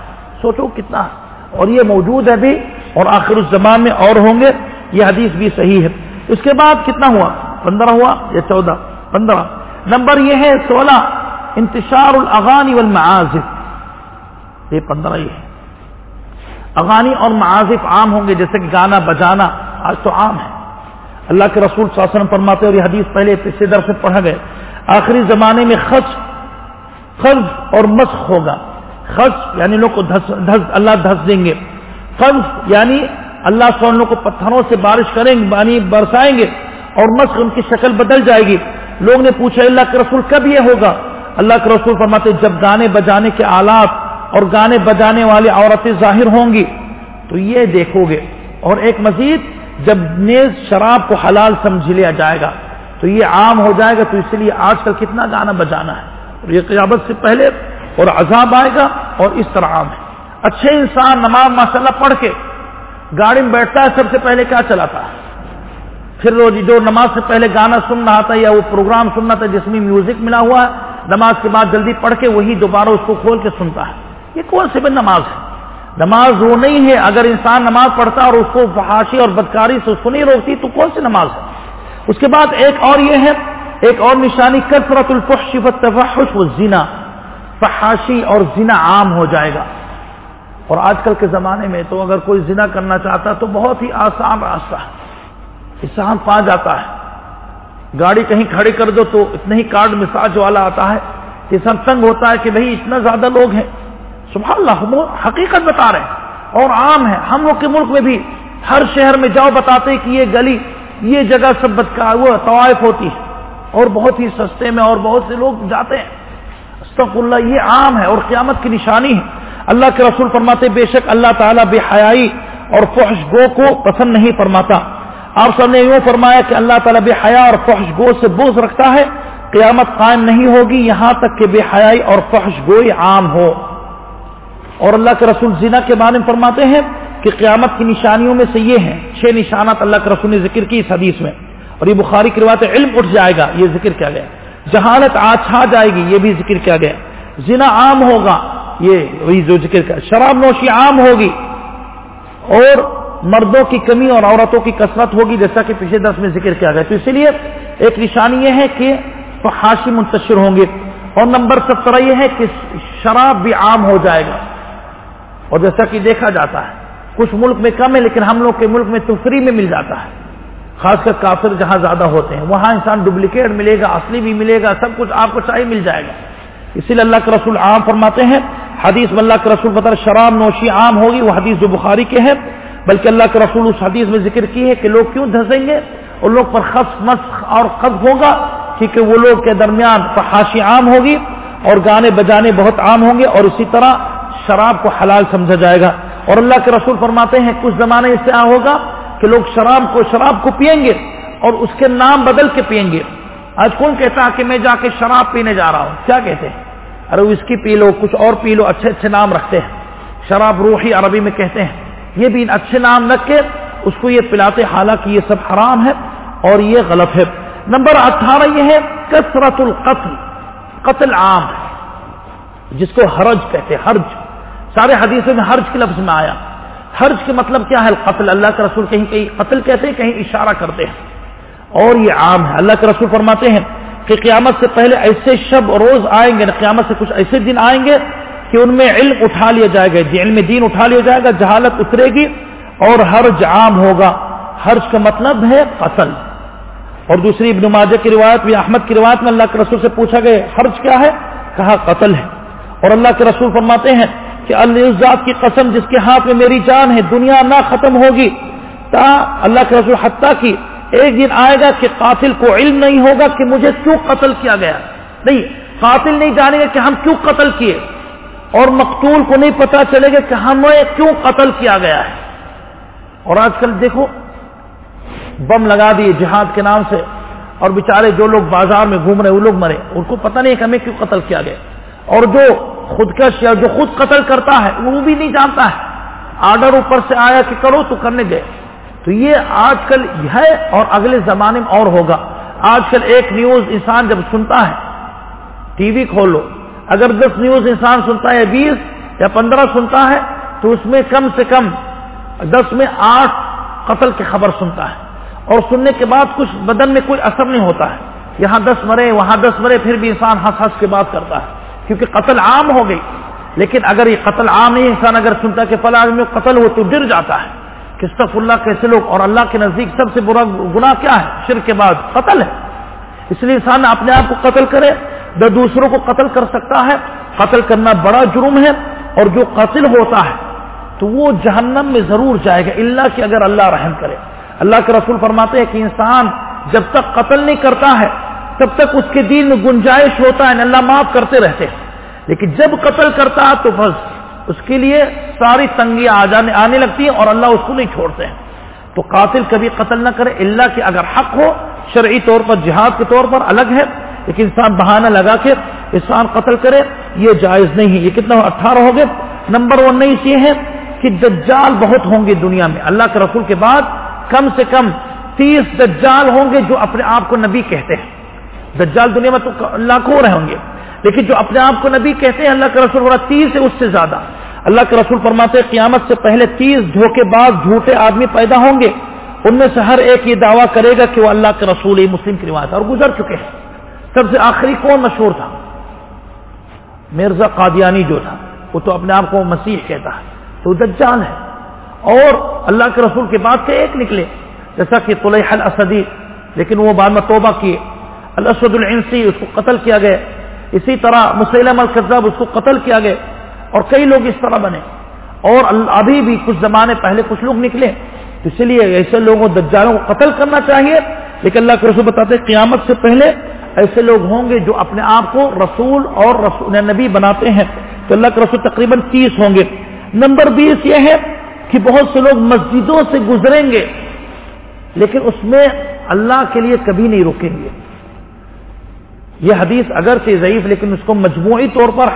سوچو کتنا۔ اور یہ موجود ہے بھی اور آخر اس زمان میں اور ہوں گے۔ یہ حدیث بھی صحیح ہے۔ اس کے بعد کتنا ہوا؟ پندرہ ہوا یا چودہ؟ پندرہ۔ نمبر یہ ہے سولہ، انتشار الاغانی والمعازف۔ یہ پندرہ یہ ہے۔ اغانی اور معازف عام ہوں گے، جیسے کہ گانا، بجانا۔ آج تو عام ہے۔ اللہ کے رسول صلی اللہ علیہ وسلم فرماتے اور یہ حدیث پہلے پچھلے در سے پڑھا گئے آخری زمانے میں خرچ قرض اور مسخ ہوگا۔ خرچ یعنی لوگ کو دھس دھس اللہ دھس دیں گے۔ قرض یعنی اللہ سونوں کو پتھروں سے بارش کریں گے پانی برسائیں گے اور مسخ ان کی شکل بدل جائے گی۔ لوگ نے پوچھا اللہ کے رسول، کب یہ ہوگا؟ اللہ کے رسول فرماتے جب گانے بجانے کے آلات اور گانے بجانے والے عورتیں ظاہر ہوں گی۔ تو یہ دیکھو گے۔ اور ایک مزید، جب نیز شراب کو حلال سمجھ لیا جائے گا، تو یہ عام ہو جائے گا۔ تو اس لیے آج کل کتنا گانا بجانا ہے۔ اور یہ قیابت سے پہلے اور عذاب آئے گا اور اس طرح عام ہے۔ اچھے انسان نماز ماشاء پڑھ کے گاڑی میں بیٹھتا ہے سب سے پہلے کیا چلاتا ہے؟ پھر وہ جو نماز سے پہلے گانا سن رہا تھا یا وہ پروگرام سننا تھا جس میں میوزک ملا ہوا ہے، نماز کے بعد جلدی پڑھ کے وہی دوبارہ اس کو کھول کے سنتا ہے۔ یہ کون سی بھی نماز ہے؟ نماز وہ نہیں ہے، اگر انسان نماز پڑھتا اور اس کو فحاشی اور بدکاری سے اس کو نہیں روکتی تو کون سی نماز ہے؟ اس کے بعد ایک اور یہ ہے ایک اور نشانی، کثرت الفحش والتفحش والزنا فحاشی اور زنا عام ہو جائے گا۔ اور آج کل کے زمانے میں تو اگر کوئی زنا کرنا چاہتا تو بہت ہی آسان راستہ ہے۔ انسان پا جاتا ہے۔ گاڑی کہیں کھڑی کر دو تو اتنا ہی کارڈ مساج والا آتا ہے۔ انسان تنگ ہوتا ہے کہ بھائی اتنا زیادہ لوگ ہیں۔ سبحان اللہ، ہم حقیقت بتا رہے ہیں اور عام ہے ہم لوگ کے ملک میں بھی ہر شہر میں جاؤ بتاتے کہ یہ گلی، یہ جگہ سب بدکا وہ طوائف ہوتی ہے۔ اور بہت ہی سستے میں اور بہت سے لوگ جاتے ہیں۔ استغفر اللہ یہ عام ہے اور قیامت کی نشانی ہے۔ اللہ کے رسول فرماتے، بے شک اللہ تعالیٰ بے حیائی اور فحش گو کو پسند نہیں فرماتا۔ آپ سب نے یوں فرمایا کہ اللہ تعالیٰ بے حیا اور فحش گو سے بوجھ رکھتا ہے۔ قیامت قائم نہیں ہوگی، یہاں تک کہ بے حیائی اور فحش گوئی عام ہو۔ اور اللہ کے رسول زنا کے بارے میں فرماتے ہیں کہ قیامت کی نشانیوں میں سے یہ ہیں۔ چھ نشانات اللہ کے رسول نے ذکر کی اس حدیث میں۔ اور یہ بخاری کی روایت علم اٹھ جائے گا، یہ ذکر کیا گیا۔ جہالت آچھا جائے گی، یہ بھی ذکر کیا گیا۔ زنا عام ہوگا، یہ وہی جو ذکر کیا۔ شراب نوشی عام ہوگی۔ اور مردوں کی کمی اور عورتوں کی کثرت ہوگی، جیسا کہ پچھلے دس میں ذکر کیا گیا۔ تو اسی لیے ایک نشانی یہ ہے کہ فحاشی منتشر ہوں گے۔ اور نمبر سترہ یہ ہے کہ شراب بھی عام ہو جائے گا۔ اور جیسا کہ دیکھا جاتا ہے، کچھ ملک میں کم ہے، لیکن ہم لوگ کے ملک میں تو فری میں مل جاتا ہے۔ خاص کر کافر جہاں زیادہ ہوتے ہیں، وہاں انسان ڈپلیکیٹ ملے گا، اصلی بھی ملے گا، سب کچھ آپ کو چاہیے مل جائے گا۔ اسی لیے اللہ کے رسول عام فرماتے ہیں، حدیث میں اللہ کے رسول بتا شراب نوشی عام ہوگی، وہ حدیث جو بخاری کے ہے۔ بلکہ اللہ کے رسول اس حدیث میں ذکر کی ہے کہ لوگ کیوں دھسیں گے؟ اور لوگ پر خص مسخ اور قذف ہوگا، کیونکہ وہ لوگ کے درمیان فحاشی عام ہوگی اور گانے بجانے بہت عام ہوں گے اور اسی طرح شراب کو حلال سمجھا جائے گا۔ اور اللہ کے رسول فرماتے ہیں، کچھ زمانے اس سے آ ہوگا کہ لوگ شراب کو شراب کو پئیں گے اور اس کے نام بدل کے پئیں گے۔ آج کون کہتا ہے کہ میں جا کے شراب پینے جا رہا ہوں؟ کیا کہتے ہیں؟ ارے وسکی پی لو، کچھ اور پی لو، اچھے اچھے نام رکھتے ہیں۔ شراب روحی عربی میں کہتے ہیں۔ یہ بھی اچھے نام رکھ کے اس کو یہ پلاتے، حالانکہ یہ سب حرام ہے اور یہ غلط ہے۔ نمبر اٹھارہ یہ ہے، کثرت القتل، قتل عام ہے، جس کو حرج کہتے ہیں، حرج۔ سارے حدیثوں میں حرج کے لفظ میں آیا۔ حرج کے مطلب کیا ہے؟ قتل اللہ کے رسول کہیں کہیں قتل کہتے ہیں، کہیں اشارہ کرتے ہیں۔ اور یہ عام ہے۔ اللہ کے رسول فرماتے ہیں کہ قیامت سے پہلے ایسے شب روز آئیں گے، قیامت سے کچھ ایسے دن آئیں گے کہ ان میں علم اٹھا لیا جائے گا۔ علم دین اٹھا لیا جائے گا، جہالت اترے گی اور حرج عام ہوگا۔ حرج کا مطلب ہے قتل۔ اور دوسری ابن ماجہ کی روایت بھی احمد کی روایت میں اللہ کے رسول سے پوچھا گیا، حرج کیا ہے؟ کہا قتل ہے۔ اور اللہ کے رسول فرماتے ہیں کہ اللہ کی قسم جس کے ہاتھ میں میری جان ہے، دنیا نہ ختم ہوگی۔ تا اللہ کے رسول حتیٰ کی ایک دن آئے گا کہ قاتل کو علم نہیں ہوگا کہ مجھے کیوں قتل کیا گیا۔ نہیں، قاتل نہیں جانے گا کہ ہم کیوں قتل کیے۔ اور مقتول کو نہیں پتا چلے گا کہ ہمیں کیوں قتل کیا گیا ہے۔ اور آج کل دیکھو، بم لگا دیے جہاد کے نام سے۔ اور بیچارے جو لوگ بازار میں گھوم رہے، وہ لوگ مرے۔ ان کو پتہ نہیں کہ ہمیں کیوں قتل کیا گیا۔ اور جو خودکش یا جو خود قتل کرتا ہے وہ بھی نہیں جانتا ہے۔ آرڈر اوپر سے آیا کہ کرو تو کرنے گئے۔ تو یہ آج کل ہے اور اگلے زمانے میں اور ہوگا۔ آج کل ایک نیوز انسان جب سنتا ہے، ٹی وی کھولو۔ اگر دس نیوز انسان سنتا ہے بیس یا پندرہ سنتا ہے، تو اس میں کم سے کم دس میں آٹھ قتل کی خبر سنتا ہے۔ اور سننے کے بعد کچھ بدن میں کوئی اثر نہیں ہوتا ہے۔ یہاں دس مرے، وہاں دس مرے، پھر بھی انسان ہنس ہنس کے بات کرتا ہے۔ کیونکہ قتل عام ہو گئی۔ لیکن اگر یہ قتل عام نہیں، انسان اگر سنتا کہ فلاں آدمی قتل ہو تو ڈر جاتا ہے۔ کہ صف اللہ کیسے لوگ؟ اور اللہ کے نزدیک سب سے برا گناہ کیا ہے؟ شر کے بعد قتل ہے۔ اس لیے انسان اپنے آپ کو قتل کرے، نہ دوسروں کو قتل کر سکتا ہے۔ قتل کرنا بڑا جرم ہے، اور جو قتل ہوتا ہے، تو وہ جہنم میں ضرور جائے گا۔ اللہ کہ اگر اللہ رحم کرے۔ اللہ کے رسول فرماتے ہیں کہ انسان جب تک قتل نہیں کرتا ہے تب تک اس کے دین میں گنجائش ہوتا ہے، اللہ معاف کرتے رہتے ہیں۔ لیکن جب قتل کرتا ہے تو بس اس کے لیے ساری تنگیاں آ جانے، آنے لگتی ہیں اور اللہ اس کو نہیں چھوڑتے ہیں۔ تو قاتل کبھی قتل نہ کرے، اللہ کہ اگر حق ہو، شرعی طور پر، جہاد کے طور پر الگ ہے۔ لیکن انسان بہانہ لگا کے انسان قتل کرے، یہ جائز نہیں ہے۔ یہ کتنا اٹھارہ ہو گئے۔ نمبر ون نہیں یہ ہے کہ دجال بہت ہوں گے دنیا میں۔ اللہ کے رسول کے بعد کم سے کم تیس دجال ہوں گے جو اپنے آپ کو نبی کہتے ہیں۔ دجال دنیا میں تو لاکھوں رہے ہوں گے۔ لیکن جو اپنے آپ کو نبی کہتے ہیں، اللہ کے رسول بڑا تیس ہے اس سے زیادہ۔ اللہ کے رسول فرماتے ہیں، قیامت سے پہلے تیس دھوکے بعد جھوٹے آدمی پیدا ہوں گے۔ ان میں سے ہر ایک یہ دعویٰ کرے گا کہ وہ اللہ کے رسول مسلم کی روایت ہے۔ اور گزر چکے ہیں۔ سب سے آخری کون مشہور تھا؟ مرزا قادیانی جو تھا، وہ تو اپنے آپ کو مسیح کہتا ہے۔ تو دجال ہے۔ اور اللہ کے رسول کے بعد سے ایک نکلے، جیسا کہ طلح الاسدی، لیکن وہ بعد میں توبہ کیے۔ الاسود العنسی، اس کو قتل کیا گیا۔ اسی طرح مسلم القذاب اس کو قتل کیا گیا۔ اور کئی لوگ اس طرح بنے۔ اور ابھی بھی کچھ زمانے پہلے کچھ لوگ نکلے۔ تو اس لیے ایسے لوگوں، دجالوں کو قتل کرنا چاہیے۔ لیکن اللہ کے رسول بتاتے قیامت سے پہلے ایسے لوگ ہوں گے جو اپنے آپ کو رسول اور رسول یعنی نبی بناتے ہیں۔ تو اللہ کے رسول تقریباً تیس ہوں گے۔ نمبر بیس یہ ہے کہ بہت سے لوگ مسجدوں سے گزریں گے، لیکن اس میں اللہ کے لیے کبھی نہیں رکیں گے۔ یہ حدیث اگر سے ضعیف لیکن اس کو مجموعی طور پر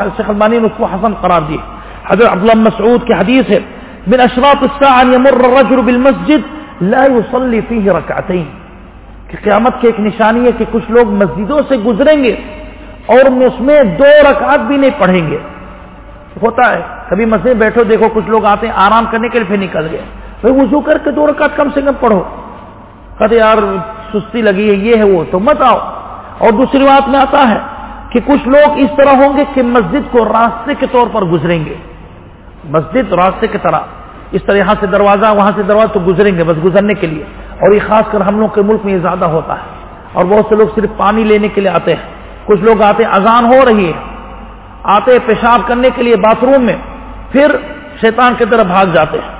نے اس کو حسن قرار دی حضرت عبداللہ مسعود کی حدیث ہے، من اشراط الساعة ان يمر الرجل بالمسجد لا يصلي فيه ركعتين. کہ قیامت کی ایک نشانی ہے کہ کچھ لوگ مسجدوں سے گزریں گے اور اس میں دو رکعت بھی نہیں پڑھیں گے۔ ہوتا ہے، کبھی مسجد بیٹھو، دیکھو کچھ لوگ آتے ہیں، آرام کرنے کے لیے پھر نکل گئے۔ بھائی وضو کر کے دو رکعت کم سے کم پڑھو۔ کہتے یار، سستی لگی ہے، یہ ہے وہ، تو مت آؤ۔ اور دوسری بات میں آتا ہے کہ کچھ لوگ اس طرح ہوں گے کہ مسجد کو راستے کے طور پر گزریں گے۔ مسجد راستے کی طرح۔ اس طرح یہاں سے دروازہ، وہاں سے دروازہ تو گزریں گے بس گزرنے کے لیے۔ اور یہ خاص کر ہم لوگ کے ملک میں یہ زیادہ ہوتا ہے۔ اور بہت سے لوگ صرف پانی لینے کے لیے آتے ہیں۔ کچھ لوگ آتے اذان ہو رہی ہے۔ آتے پیشاب کرنے کے لیے باتھ روم میں، پھر شیطان کی طرف بھاگ جاتے ہیں۔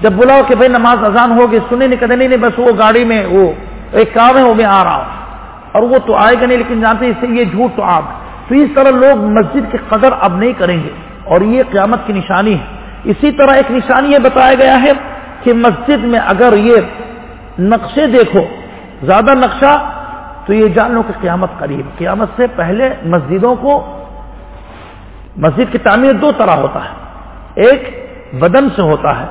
جب بلاؤ کہ بھائی نماز اذان ہوگی سنے نہیں کہتے نہیں نہیں، بس وہ گاڑی میں وہ ایک کام ہے، وہ میں آ رہا ہوں۔ اور وہ تو آئے گا نہیں لیکن جانتے ہیں اس سے یہ جھوٹ تو آپ تو اس طرح لوگ مسجد کی قدر اب نہیں کریں گے اور یہ قیامت کی نشانی ہے۔ اسی طرح ایک نشانی یہ بتایا گیا ہے کہ مسجد میں اگر یہ نقشے دیکھو، زیادہ نقشہ، تو یہ جان لو کہ قیامت قریب قیامت سے پہلے مسجدوں کو، مسجد کی تعمیر دو طرح ہوتا ہے۔ ایک بدن سے ہوتا ہے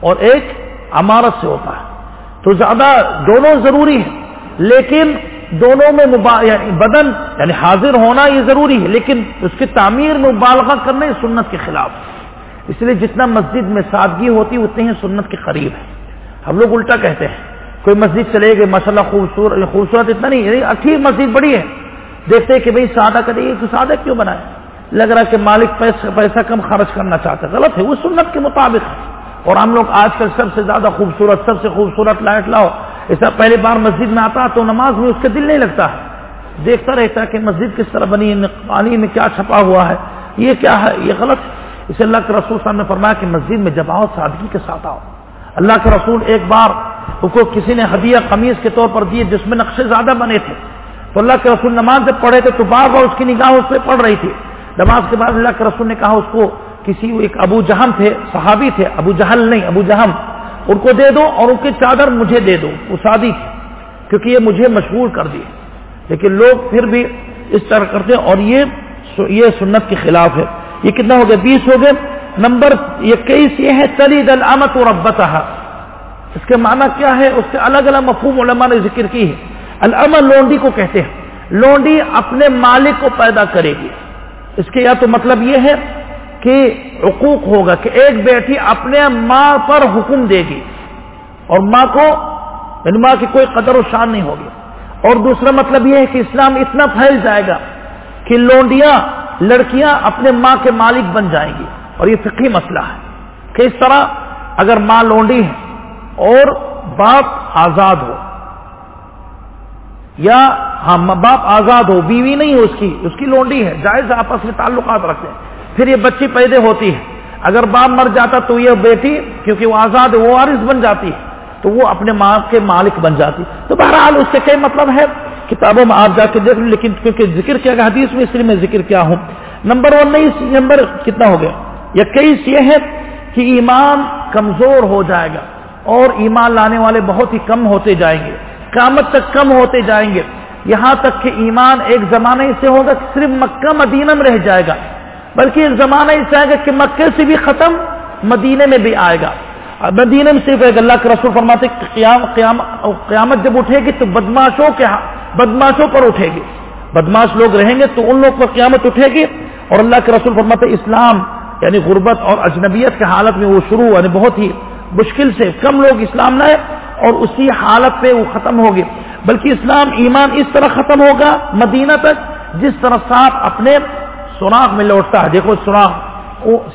اور ایک عمارت سے ہوتا ہے۔ تو زیادہ دونوں ضروری ہے لیکن دونوں میں یعنی بدن یعنی حاضر ہونا یہ ضروری ہے، لیکن اس کی تعمیر میں مبالغہ کرنا یہ سنت کے خلاف اس لیے جتنا مسجد میں سادگی ہوتی، اتنی ہی سنت کے قریب ہے۔ ہم لوگ الٹا کہتے ہیں، کوئی مسجد چلے گئے ماشاء خوبصورت یعنی خوبصورت اتنا نہیں یعنی اچھی مسجد بڑی ہے۔ دیکھتے کہ بھائی سادہ کرے گی تو سادہ کیوں بنائے؟ لگ رہا ہے کہ مالک پیسہ پیسہ کم خرچ کرنا چاہتا ہے۔ غلط ہے، وہ سنت کے مطابق ہے۔ اور ہم لوگ آج کل سب سے زیادہ خوبصورت، سب سے خوبصورت لائٹ لاؤ۔ ایسا پہلی بار مسجد میں آتا تو نماز میں اس کے دل نہیں لگتا ہے۔ دیکھتا رہتا کہ مسجد کس طرح بنی ہے پانی میں کیا چھپا ہوا ہے، یہ کیا ہے، یہ غلط۔ اسے اللہ کے رسول صاحب نے فرمایا کہ مسجد میں جب آؤ، سادگی کے ساتھ آؤ۔ اللہ کے رسول ایک بار اس کو کسی نے ہدیہ، قمیض کے طور پر دیے جس میں نقشے زیادہ بنے تھے۔ تو اللہ کے رسول نماز جب پڑھے تھے تو بار بار اس کی نگاہ اس پہ پڑ رہی تھی۔ نماز کے بعد اللہ کے رسول نے کہا اس کو کسی ایک ابو جہم تھے، صحابی تھے، ابو جہل نہیں، ابو جہم ان کو دے دو اور ان کی چادر مجھے دے دو، وہ شادی تھی، کیونکہ یہ مجھے مشہور کر دی۔ لیکن لوگ پھر بھی اس طرح کرتے ہیں اور یہ یہ سنت کے خلاف ہے۔ یہ کتنا ہو گیا؟ بیس ہو گئے۔ نمبر اکیس یہ ہے تلی دل امت اور اس کے معنی کیا ہے؟ اس کے الگ الگ مفہوم علماء نے ذکر کی ہے۔ الامن لونڈی کو کہتے ہیں۔ لونڈی اپنے مالک کو پیدا کرے گی۔ اس کے یا تو مطلب یہ ہے کہ حقوق ہوگا کہ ایک بیٹی اپنے ماں پر حکم دے گی اور ماں کو یعنی ماں کی کوئی قدر و شان نہیں ہوگی اور دوسرا مطلب یہ ہے کہ اسلام اتنا پھیل جائے گا کہ لونڈیاں، لڑکیاں اپنے ماں کے مالک بن جائیں گی اور یہ فقی مسئلہ ہے کہ اس طرح اگر ماں لونڈی ہے اور باپ آزاد ہو یا ہاں باپ آزاد ہو، بیوی نہیں ہو اس کی اس کی لونڈی ہے، جائز آپس میں تعلقات رکھتے ہیں۔ پھر یہ بچی پیدے ہوتی ہے۔ اگر باپ مر جاتا تو یہ بیٹی، کیونکہ وہ آزاد ہے، وہ وارث بن جاتی ہے۔ تو وہ اپنے ماں کے مالک بن جاتی تو بہرحال اس سے کئی مطلب ہے؟ کتابوں میں آپ جا کے دیکھ لیں، لیکن کیونکہ ذکر کیا گیا، حدیث میں اس لیے میں ذکر کیا ہوں۔ نمبر ون نمبر کتنا ہو گیا؟ یا کئی یہ ہے کہ ایمان کمزور ہو جائے گا اور ایمان لانے والے بہت ہی کم ہوتے جائیں گے۔ قیامت تک کم ہوتے جائیں گے۔ یہاں تک کہ ایمان ایک زمانے سے ہوگا، صرف مکہ، مدینہ میں رہ جائے گا۔ بلکہ زمانہ اس آئے گا کہ مکے سے بھی ختم مدینے میں بھی آئے گا۔ مدینے میں صرف ایک اللہ کے رسول فرماتے قیام قیام، قیامت جب اٹھے گی تو بدماشوں کے ہاں- بدماشوں پر اٹھے گی۔ بدماش لوگ رہیں گے تو ان لوگ پر قیامت اٹھے گی۔ اور اللہ کے رسول فرماتے اسلام یعنی غربت اور اجنبیت کے حالت میں وہ شروع یعنی بہت ہی مشکل سے کم لوگ اسلام لائے اور اسی حالت پہ وہ ختم ہوگی۔ بلکہ اسلام ایمان اس طرح ختم ہوگا مدینہ تک جس طرح سانپ اپنے سوراخ میں لوٹتا ہے۔ دیکھو سوراخ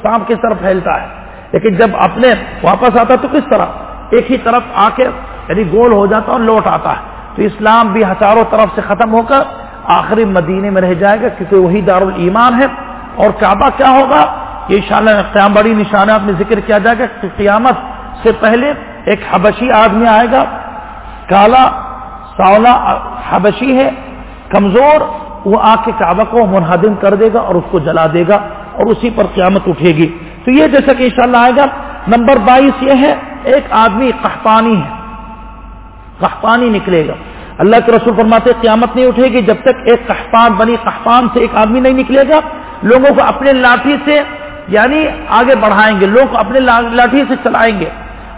سانپ کس طرح پھیلتا ہے۔ لیکن جب اپنے واپس آتا تو کس طرح؟ ایک ہی طرف آ کے یعنی گول ہو جاتا اور لوٹ آتا ہے۔ تو اسلام بھی ہزاروں طرف سے ختم ہو کر آخری مدینے میں رہ جائے گا کیونکہ وہی دار المان ہے۔ اور کعبہ کیا ہوگا؟ یہ ان قیام بڑی نشانات میں ذکر کیا جائے گا کہ قیامت سے پہلے ایک حبشی آدمی آئے گا۔ کالا، ساولا حبشی ہے، کمزور وہ آ کے کعبہ کو منہدم کر دے گا اور اس کو جلا دے گا اور اسی پر قیامت اٹھے گی۔ تو یہ جیسا کہ انشاءاللہ آئے گا، نمبر بائیس یہ ہے، ایک آدمی قحطانی ہے۔ قحطانی نکلے گا۔ اللہ کے رسول فرماتے قیامت نہیں اٹھے گی جب تک ایک قحطان بنی قحطان سے ایک آدمی نہیں نکلے گا۔ لوگوں کو اپنے لاٹھی سے یعنی آگے بڑھائیں گے لوگ اپنے لاٹھی سے چلائیں گے۔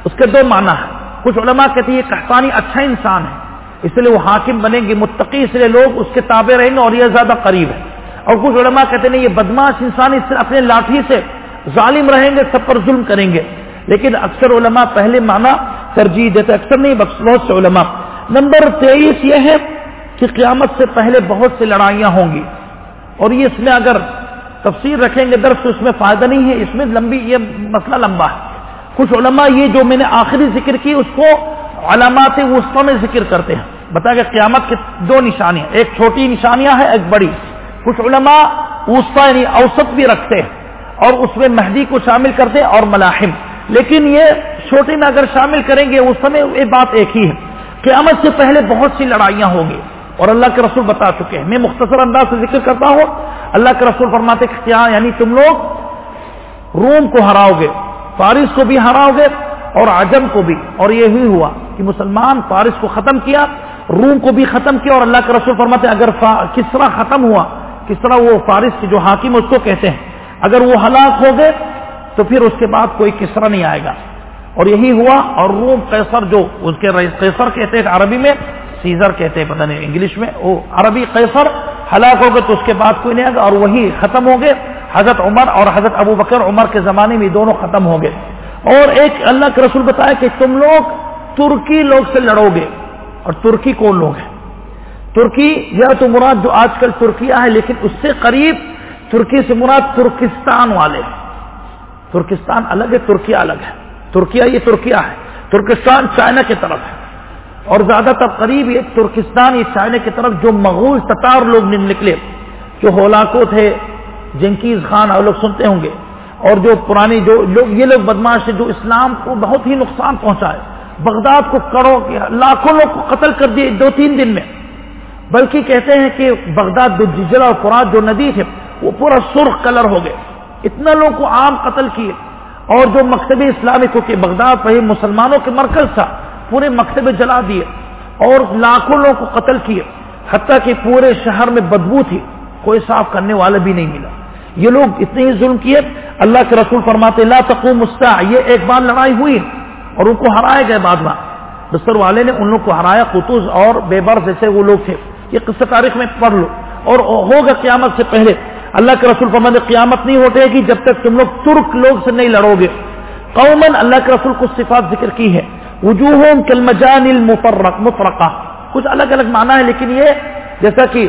اس کے دو معنی ہے کچھ علماء کہتے ہیں، یہ قحطانی اچھا انسان ہے۔ اس لیے وہ حاکم بنیں گے، متقی، اس لیے لوگ اس کے تابع رہیں گے اور یہ زیادہ قریب ہے۔ اور کچھ علماء کہتے ہیں، یہ بدماش انسان اس سے اپنے لاٹھی سے ظالم رہیں گے، سب پر ظلم کریں گے۔ لیکن اکثر علماء پہلے مانا ترجیح دیتے اکثر نہیں بہت سے علماء۔ نمبر تیئیس یہ ہے کہ قیامت سے پہلے بہت سی لڑائیاں ہوں گی۔ اور یہ اس میں اگر تفسیر رکھیں گے درس اس میں فائدہ نہیں ہے، اس میں لمبی، یہ مسئلہ لمبا ہے۔ کچھ علماء یہ جو میں نے آخری ذکر کی، اس کو علامات وسطی میں ذکر کرتے ہیں۔ بتا کہ قیامت کی دو نشانیاں، ایک چھوٹی نشانیاں ہیں، ایک بڑی۔ کچھ علماء وسطی یعنی اوسط بھی رکھتے ہیں اور اس میں مہدی کو شامل کرتے ہیں اور ملاحم۔ لیکن یہ چھوٹی میں اگر شامل کریں گے، اس سمے یہ بات ایک ہی ہے۔ قیامت سے پہلے بہت سی لڑائیاں ہوں گی۔ اور اللہ کے رسول بتا چکے ہیں۔ میں مختصر انداز سے ذکر کرتا ہوں۔ اللہ کے رسول فرماتے کہ کیا یعنی تم لوگ روم کو ہراؤ گے، فارس کو بھی ہراؤ گے اور عجم کو بھی۔ اور یہی ہوا کہ مسلمان فارس کو ختم کیا۔ روم کو بھی ختم کیا اور اللہ کے رسول فرماتے اگر کس طرح ختم ہوا، کس طرح وہ فارس کی جو حاکم اس کو کہتے ہیں۔ اگر وہ ہلاک ہو گئے، تو پھر اس کے بعد کوئی کسرا نہیں آئے گا۔ اور یہی ہوا، اور روم قیصر جو اس کے قیصر کہتے ہیں، عربی میں سیزر کہتے ہیں، پتہ نہیں انگلش میں، وہ عربی قیصر ہلاک ہو گئے تو اس کے بعد کوئی نہیں آئے گا، اور وہی ختم ہو گئے۔ حضرت عمر اور حضرت ابو بکر عمر کے زمانے میں دونوں ختم ہو گئے۔ اور ایک اللہ کے رسول بتایا کہ تم لوگ ترکی لوگ سے لڑو گے۔ اور ترکی کون لوگ ہیں؟ ترکی، یا تو مراد جو آج کل ترکیا ہے، لیکن اس سے قریب ترکی سے مراد ترکستان والے ترکستان الگ ہے ترکیا الگ ہے۔ ترکیا یہ ترکیا ہے۔ ترکستان چائنا کی طرف ہے۔ اور زیادہ تر قریب یہ ترکستان، یہ چائنا کی طرف جو مغول، تتار لوگ نکلے، جو ہولاکو تھے، جنکیز خان اور لوگ سنتے ہوں گے۔ اور جو پرانی جو لوگ، یہ لوگ بدماش جو اسلام کو بہت ہی نقصان پہنچائے بغداد کو کرو لاکھوں لوگ کو قتل کر دیے دو تین دن میں۔ بلکہ کہتے ہیں کہ بغداد جو اور فرات جو ندی تھے وہ پورا سرخ کلر ہو گئے۔ اتنا لوگ کو عام قتل کیے۔ اور جو مکتب اسلامی کو کہ بغداد پہ مسلمانوں کے مرکز تھا، پورے مکتبے جلا دیے۔ اور لاکھوں لوگ کو قتل کیے۔ حتیٰ کہ پورے شہر میں بدبو تھی۔ کوئی صاف کرنے والا بھی نہیں ملا۔ یہ لوگ اتنے ہی ظلم کیے۔ اللہ کے رسول فرماتے، لا تقوم مستا یہ ایک بار لڑائی ہوئی۔ اور ان کو ہرائے گئے بعد میں۔ بستر والے نے ان لوگ کو ہرایا، قطوز اور بے بر جیسے وہ لوگ تھے۔ یہ قصہ تاریخ میں پڑھ لو۔ اور ہوگا قیامت سے پہلے۔ اللہ کے رسول فرماتے قیامت نہیں ہوتے گی جب تک تم لوگ ترک لوگ سے نہیں لڑو گے۔ قومن اللہ کے رسول کو صفات ذکر کی ہے۔ وجوہ کلمجان المفرق مفرقہ۔ کچھ الگ الگ معنی ہے لیکن یہ جیسا کہ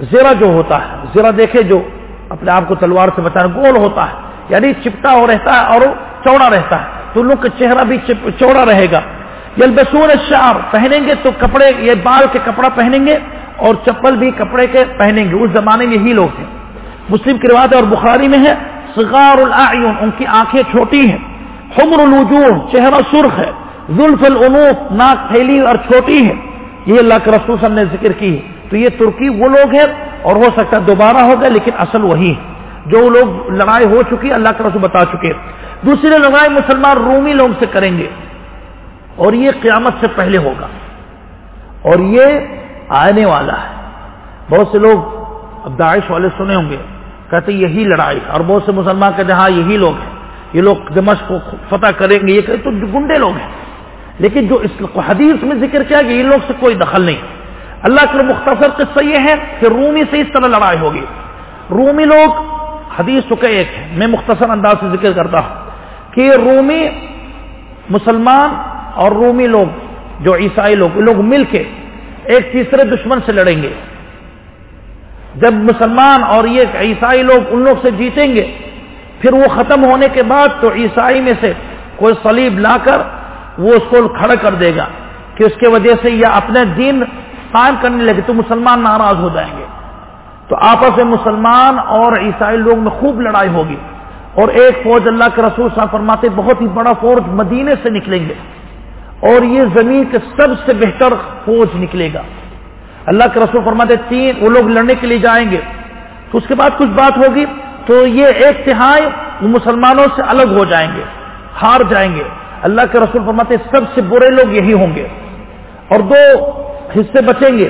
زیرہ جو ہوتا ہے، زیرہ دیکھے جو اپنے آپ کو تلوار سے بچانا، گول ہوتا ہے۔ یعنی چپٹا ہو رہتا ہے اور چوڑا رہتا ہے۔ تو لوگ کا چہرہ بھی چوڑا رہے گا۔ یلبسون الشعر، پہنیں گے تو کپڑے، یہ بال کے کپڑا پہنیں گے اور چپل بھی کپڑے کے پہنیں گے۔ اس زمانے میں یہی لوگ تھے مسلم کی روایت اور بخاری میں ہے، صغار الاعین، ان کی آنکھیں چھوٹی ہیں۔ حمر الوجوہ، چہرہ سرخ ہے۔ ظلف العنوف ناک پھیلی اور چھوٹی ہے یہ اللہ کے رسول صاحب نے ذکر کی ہے۔ تو یہ ترکی وہ لوگ ہیں اور ہو سکتا ہے دوبارہ ہوگا لیکن اصل وہی ہے جو لوگ لڑائی ہو چکی، اللہ کے رسول بتا چکے دوسری لڑائی مسلمان رومی لوگ سے کریں گے۔ اور یہ قیامت سے پہلے ہوگا۔ اور یہ آنے والا ہے۔ بہت سے لوگ اب داعش والے سنے ہوں گے۔ کہتے یہی لڑائی۔ اور بہت سے مسلمان کہتے ہاں یہی لوگ ہیں۔ یہ لوگ دمشق کو فتح کریں گے۔ یہ کہتے تو گنڈے لوگ ہیں۔ لیکن جو اس حدیث میں ذکر کیا کہ ان لوگ سے کوئی دخل نہیں۔ اللہ کے مختصر قصہ یہ ہے کہ رومی سے اس طرح لڑائی ہوگی۔ رومی لوگ حدیث چکے ایک ہے، میں مختصر انداز سے ذکر کرتا ہوں۔ کہ رومی مسلمان اور رومی لوگ جو عیسائی لوگ لوگ مل کے ایک تیسرے دشمن سے لڑیں گے۔ جب مسلمان اور یہ عیسائی لوگ ان لوگ سے جیتیں گے، پھر وہ ختم ہونے کے بعد تو عیسائی میں سے کوئی صلیب لا کر وہ اس کو کھڑا کر دے گا کہ اس کی وجہ سے یہ اپنے دین قائم کرنے لگے تو مسلمان ناراض ہو جائیں گے۔ تو آپس میں مسلمان اور عیسائی لوگ میں خوب لڑائی ہوگی۔ اور ایک فوج اللہ کے رسول صاحب فرماتے بہت ہی بڑا فوج مدینے سے نکلیں گے۔ اور یہ زمین کے سب سے بہتر فوج نکلے گا۔ اللہ کے رسول فرماتے تین وہ لوگ لڑنے کے لیے جائیں گے۔ تو اس کے بعد کچھ بات ہوگی۔ تو یہ ایک تہائی مسلمانوں سے الگ ہو جائیں گے، ہار جائیں گے۔ اللہ کے رسول فرماتے سب سے برے لوگ یہی ہوں گے۔ اور دو حصے بچیں گے۔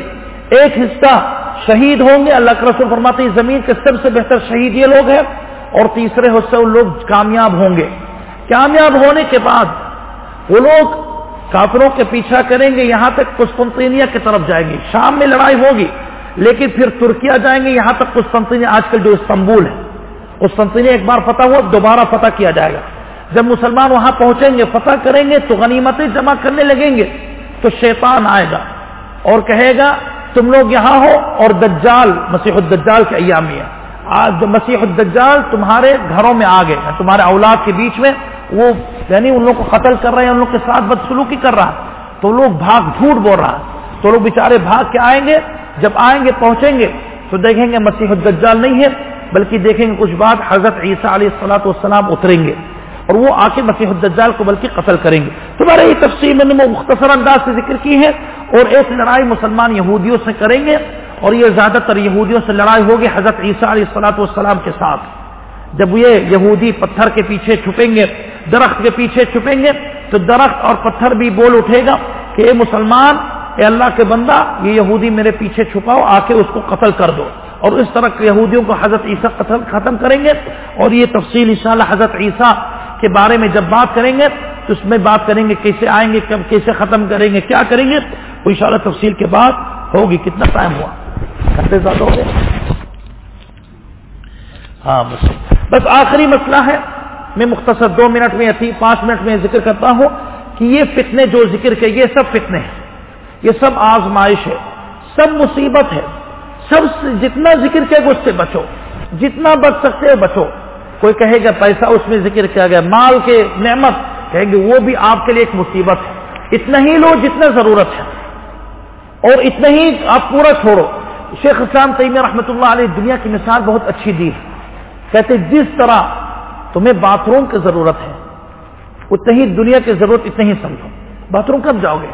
ایک حصہ شہید ہوں گے۔ اللہ کے رسول فرماتے زمین کے سب سے بہتر شہید یہ لوگ ہیں۔ اور تیسرے حصے وہ لوگ کامیاب ہوں گے۔ کامیاب ہونے کے بعد وہ لوگ کافروں کے پیچھا کریں گے، یہاں تک قسطنطینیہ کی طرف جائیں گے۔ شام میں لڑائی ہوگی، لیکن پھر ترکیا جائیں گے، یہاں تک قسطنطینیہ آج کل جو استنبول ہے۔ قسطنطینیہ ایک بار فتح ہوا، دوبارہ فتح کیا جائے گا۔ جب مسلمان وہاں پہنچیں گے، فتح کریں گے، تو غنیمتیں جمع کرنے لگیں گے، تو شیطان آئے گا اور کہے گا، تم لوگ یہاں ہو اور دجال، مسیح الدجال کے ایامی ہے آج جو مسیح الدجال تمہارے گھروں میں آ گئے تمہارے اولاد کے بیچ میں وہ یعنی ان لوگ کو قتل کر رہے ہیں، ان لوگ کے ساتھ بدسلوکی کر رہا تو لوگ بھاگ جھوٹ بول رہا تو لوگ بےچارے بھاگ کے آئیں گے، جب آئیں گے، پہنچیں گے، تو دیکھیں گے مسیح الدجال نہیں ہے، بلکہ دیکھیں گے کچھ بات حضرت عیسیٰ علیہ السلاۃ والسلام اتریں گے۔ اور وہ آ کے مسیح الدجال کو بلکہ قتل کریں گے۔ تمہارے یہ تفصیل میں نے مختصر انداز سے ذکر کی ہے اور ایک لڑائی مسلمان یہودیوں سے کریں گے اور یہ زیادہ تر یہودیوں سے لڑائی ہوگی حضرت عیسیٰ علیہ السلاۃ والسلام کے ساتھ۔ جب یہ یہودی پتھر کے پیچھے چھپیں گے، درخت کے پیچھے چھپیں گے، تو درخت اور پتھر بھی بول اٹھے گا کہ اے مسلمان، اے اللہ کے بندہ، یہ یہودی میرے پیچھے چھپاؤ، آ کے اس کو قتل کر دو۔ اور اس طرح یہودیوں کو حضرت عیسیٰ قتل ختم کریں گے اور یہ تفصیل انشاءاللہ حضرت عیسیٰ کے بارے میں جب بات کریں گے تو اس میں بات کریں گے کیسے آئیں گے، کب کیسے ختم کریں گے، کیا کریں گے، وہ انشاءاللہ تفصیل کے بعد ہوگی، کتنا ٹائم ہوا۔ گھنٹے زیادہ ہو گئے؟ ہاں بس بس آخری مسئلہ ہے، میں مختصر دو منٹ میں یا پانچ منٹ میں ذکر کرتا ہوں کہ یہ فتنے جو ذکر کے یہ سب فتنے ہیں۔ یہ سب آزمائش ہے۔ سب مصیبت ہے۔ سب جتنا ذکر کیا گا، اس سے بچو۔ جتنا بچ سکتے بچو۔ کوئی کہے گا پیسہ اس میں ذکر کیا گیا، مال کے نعمت، کہیں گے وہ بھی آپ کے لیے ایک مصیبت ہے۔ اتنا ہی لو جتنا ضرورت ہے۔ اور اتنا ہی آپ پورا چھوڑو۔ شیخ اسلام تیمیہ رحمۃ اللہ علیہ دنیا کی مثال بہت اچھی دی ہے۔ کہتے جس طرح تمہیں باتھ روم کی ضرورت ہے، اتنا ہی دنیا کی ضرورت اتنا ہی سمجھو۔ باتھ روم کب جاؤ گے؟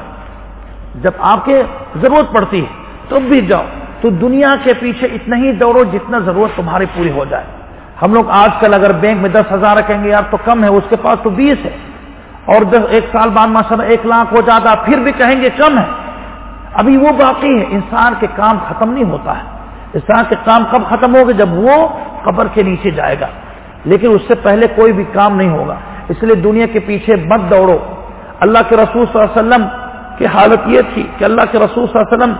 جب آپ کے ضرورت پڑتی ہے، تب بھی جاؤ۔ تو دنیا کے پیچھے اتنا ہی دوڑو جتنا ضرورت تمہاری پوری ہو جائے۔ ہم لوگ آج کل اگر بینک میں دس ہزار رکھیں گے یار تو کم ہے، اس کے پاس تو بیس ہے۔ اور دس، ایک سال بعد ماشاء اللہ ایک لاکھ ہو جاتا، پھر بھی کہیں گے کم ہے۔ ابھی وہ باقی ہے انسان کے کام ختم نہیں ہوتا ہے۔ انسان کے کام کب ختم ہوگا؟ جب وہ قبر کے نیچے جائے گا۔ لیکن اس سے پہلے کوئی بھی کام نہیں ہوگا۔ اس لیے دنیا کے پیچھے مت دوڑو۔ اللہ کے رسول صلی اللہ علیہ وسلم کی حالت یہ تھی کہ اللہ کے رسول صلی اللہ علیہ وسلم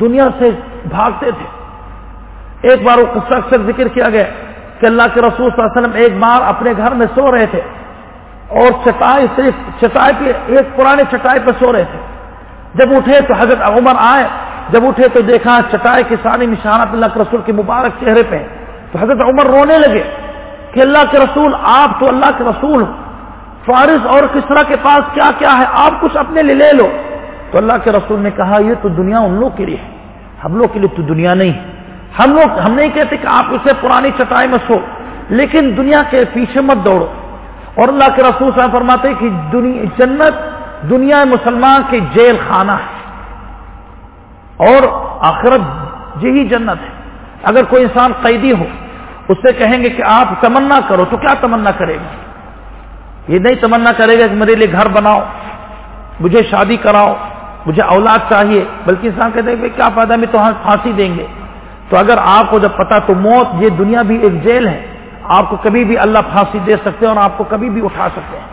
دنیا سے بھاگتے تھے۔ ایک بار وہ قصہ اکثر ذکر کیا گیا۔ کہ اللہ کے رسول صلی اللہ علیہ وسلم ایک بار اپنے گھر میں سو رہے تھے اور چٹائی صرف چٹائی پہ ایک پرانے چٹائی پہ سو رہے تھے۔ جب اٹھے تو حضرت عمر آئے۔ جب اٹھے تو دیکھا چٹائی کے سارے نشانات اللہ کے رسول کے مبارک چہرے پہ۔ تو حضرت عمر رونے لگے کہ اللہ کے رسول، آپ تو اللہ کے رسول فارض اور کس طرح کے پاس کیا کیا ہے؟ آپ کچھ اپنے لیے لے لو۔ تو اللہ کے رسول نے کہا، یہ تو دنیا ان لوگ کے لیے ہے۔ ہم لوگ کے لیے تو دنیا نہیں ہے۔ ہم لوگ ہم نہیں کہتے کہ آپ اسے پرانی چٹائی میں سو، لیکن دنیا کے پیچھے مت دوڑو۔ اور اللہ کے رسول صاحب فرماتے کہ دنیا، جنت دنیا مسلمان کے جیل خانہ ہے۔ اور آخرت یہی جنت ہے۔ اگر کوئی انسان قیدی ہو اس سے کہیں گے کہ آپ تمنا کرو تو کیا تمنا کرے گا؟ یہ نہیں تمنا کرے گا کہ میرے لیے گھر بناؤ، مجھے شادی کراؤ، مجھے اولاد چاہیے، بلکہ انسان کہتے ہیں کیا فائدہ میں تو ہاں، پھانسی دیں گے۔ تو اگر آپ کو جب پتا تو موت، یہ دنیا بھی ایک جیل ہے۔ آپ کو کبھی بھی اللہ پھانسی دے سکتے ہیں اور آپ کو کبھی بھی اٹھا سکتے ہیں۔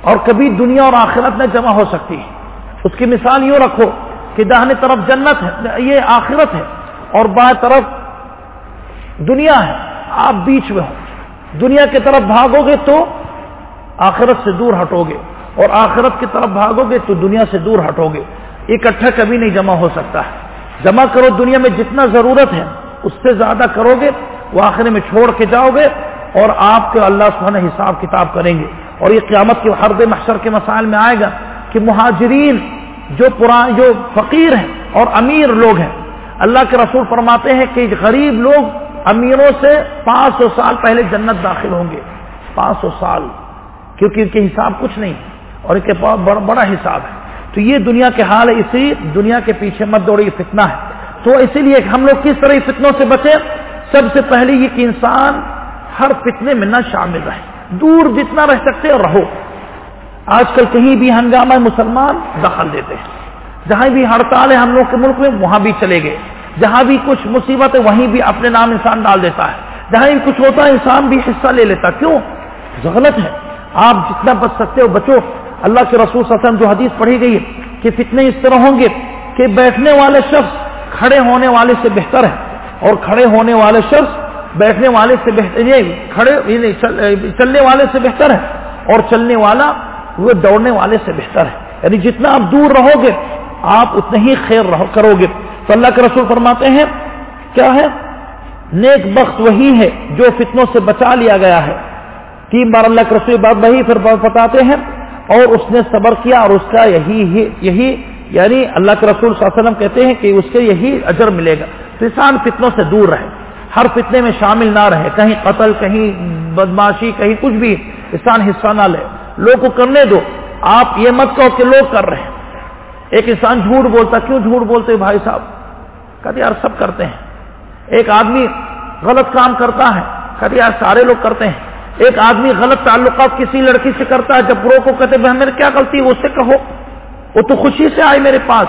اور کبھی دنیا اور آخرت میں جمع ہو سکتی۔ ہے اس کی مثال یوں رکھو کہ داہنے طرف جنت ہے، یہ آخرت ہے۔ اور بائیں طرف دنیا ہے، آپ بیچ میں ہو۔ دنیا کی طرف بھاگو گے تو آخرت سے دور ہٹو گے۔ اور آخرت کی طرف بھاگو گے تو دنیا سے دور ہٹو گے۔ اکٹھا کبھی نہیں جمع ہو سکتا۔ ہے جمع کرو دنیا میں جتنا ضرورت ہے، اس سے زیادہ کرو گے وہ آخر میں چھوڑ کے جاؤ گے، اور آپ کے اللہ سبحانہ حساب کتاب کریں گے۔ اور یہ قیامت کے حرد محشر کے مسائل میں آئے گا کہ مہاجرین جو پران جو فقیر ہیں اور امیر لوگ ہیں، اللہ کے رسول فرماتے ہیں کہ غریب لوگ امیروں سے پانچ سو سال پہلے جنت داخل ہوں گے۔ پانچ سو سال، کیونکہ ان کے حساب کچھ نہیں، اور ان کے پاس بڑا بڑا حساب ہے۔ تو یہ دنیا کے حال ہے، اسی دنیا کے پیچھے مت دوڑی فتنہ ہے۔ تو اسی لیے ہم لوگ کس طرح فتنوں سے بچیں؟ سب سے پہلے یہ کہ انسان ہر فتنے میں نہ شامل رہے، دور جتنا رہ سکتے رہو۔ آج کل کہیں بھی ہنگامہ مسلمان دخل دیتے ہیں۔ جہاں بھی ہڑتال ہے ہم لوگ کے ملک میں، وہاں بھی چلے گئے۔ جہاں بھی کچھ مصیبت ہے، وہیں بھی اپنے نام انسان ڈال دیتا ہے۔ جہاں بھی کچھ ہوتا ہے، انسان بھی حصہ لے لیتا کیوں؟ غلط ہے۔ آپ جتنا بچ سکتے ہو، بچو۔ اللہ کے رسول صلی اللہ علیہ وسلم جو حدیث پڑھی گئی ہے کہ فتنے اس طرح ہوں گے کہ بیٹھنے والے شخص کھڑے ہونے والے سے بہتر ہے اور کھڑے ہونے والے شخص بیٹھنے والے سے بہتر یہ کھڑے یعنی چلنے والے سے بہتر ہے اور چلنے والا وہ دوڑنے والے سے بہتر ہے۔ یعنی جتنا آپ دور رہو گے، آپ اتنے ہی خیر رہو کرو گے۔ تو اللہ کے رسول فرماتے ہیں، کیا ہے؟ نیک بخت وہی ہے جو فتنوں سے بچا لیا گیا ہے۔ تین بار اللہ کے رسول بات وہی پھر بتاتے ہیں اور اس نے صبر کیا اور اس کا یہی یہی یعنی اللہ کے رسول صلی اللہ علیہ وسلم کہتے ہیں کہ اس کے یہی اجر ملے گا۔ تو انسان فتنوں سے دور رہے، ہر فتنے میں شامل نہ رہے، کہیں قتل، کہیں بدماشی، کہیں کچھ بھی انسان حصہ نہ لے۔ لوگ کو کرنے دو، آپ یہ مت کہو کہ لوگ کر رہے ہیں۔ ایک انسان جھوٹ بولتا، کیوں جھوٹ بولتے بھائی صاحب؟ کہتے یار سب کرتے ہیں۔ ایک آدمی غلط کام کرتا ہے، کہتے یار سارے لوگ کرتے ہیں۔ ایک آدمی غلط تعلقات کسی لڑکی سے کرتا ہے، جب برو کو کہتے بہن میرے کیا غلطی؟ ہے اس سے کہو۔ وہ تو خوشی سے آئے میرے پاس۔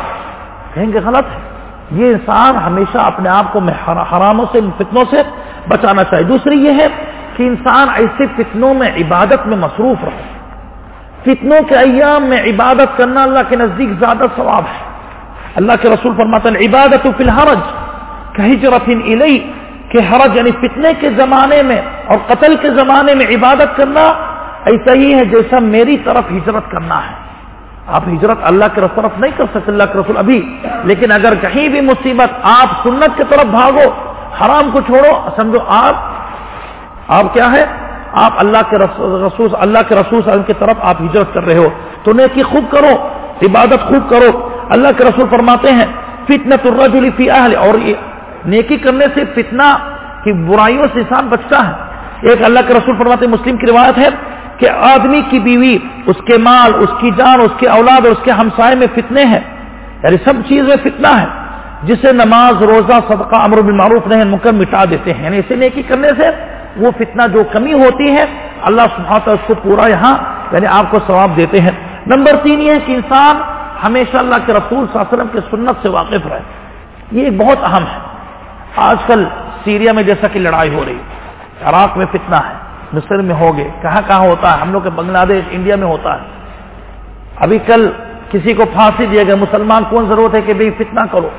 کہیں گے، غلط ہے۔ یہ انسان ہمیشہ اپنے آپ کو حراموں سے، فتنوں سے بچانا چاہیے دوسری یہ ہے کہ انسان ایسے فتنوں میں عبادت میں مصروف رہے۔ فتنوں کے ایام میں عبادت کرنا اللہ کے نزدیک زیادہ ثواب ہے۔ اللہ کے رسول فرماتا ہے عبادت فی الحرج۔ کہیں جرفین الئی کہ حرج یعنی فتنے کے زمانے میں اور قتل کے زمانے میں عبادت کرنا ایسا ہی ہے جیسا میری طرف ہجرت کرنا ہے۔ آپ ہجرت اللہ کے طرف نہیں کر سکتے، اللہ کے رسول ابھی۔ لیکن اگر کہیں بھی مصیبت آپ سنت کی طرف بھاگو، حرام کو چھوڑو، سمجھو آپ آپ کیا ہے آپ اللہ کے رسول، اللہ کے رسول وسلم کی طرف آپ ہجرت کر رہے ہو۔ تو نیکی خوب کرو، عبادت خوب کرو۔ اللہ کے رسول فرماتے ہیں فتنت الرجل فی اہل اور نیکی کرنے سے فتنہ کی برائیوں سے انسان بچتا ہے۔ ایک اللہ کے رسول فرماتے مسلم کی روایت ہے کہ آدمی کی بیوی، اس کے مال، اس کی جان، اس کے اولاد اور اس کے ہمسائے میں فتنے ہیں۔ یعنی سب چیز میں فتنہ ہے۔ جسے نماز، روزہ، صدقہ، امر بالمعروف نہیں مکم مٹا دیتے ہیں۔ یعنی اسے نیکی کرنے سے وہ فتنہ جو کمی ہوتی ہے، اللہ سبحانہ اس کو پورا یہاں یعنی آپ کو ثواب دیتے ہیں۔ نمبر تین یہ ہے کہ انسان ہمیشہ اللہ کے رسول صلی اللہ علیہ وسلم کے سنت سے واقف رہے۔ یہ بہت اہم ہے۔ آج کل سیریا میں جیسا کہ لڑائی ہو رہی ہے، عراق میں فتنہ ہے، مصر میں ہوگے کہاں کہاں ہوتا ہے؟ ہم لوگ کے بنگلہ دیش، انڈیا میں ہوتا ہے۔ ابھی کل کسی کو پھانسی دیا گیا مسلمان، کون ضرورت ہے کہ بھائی فتنہ کرو؟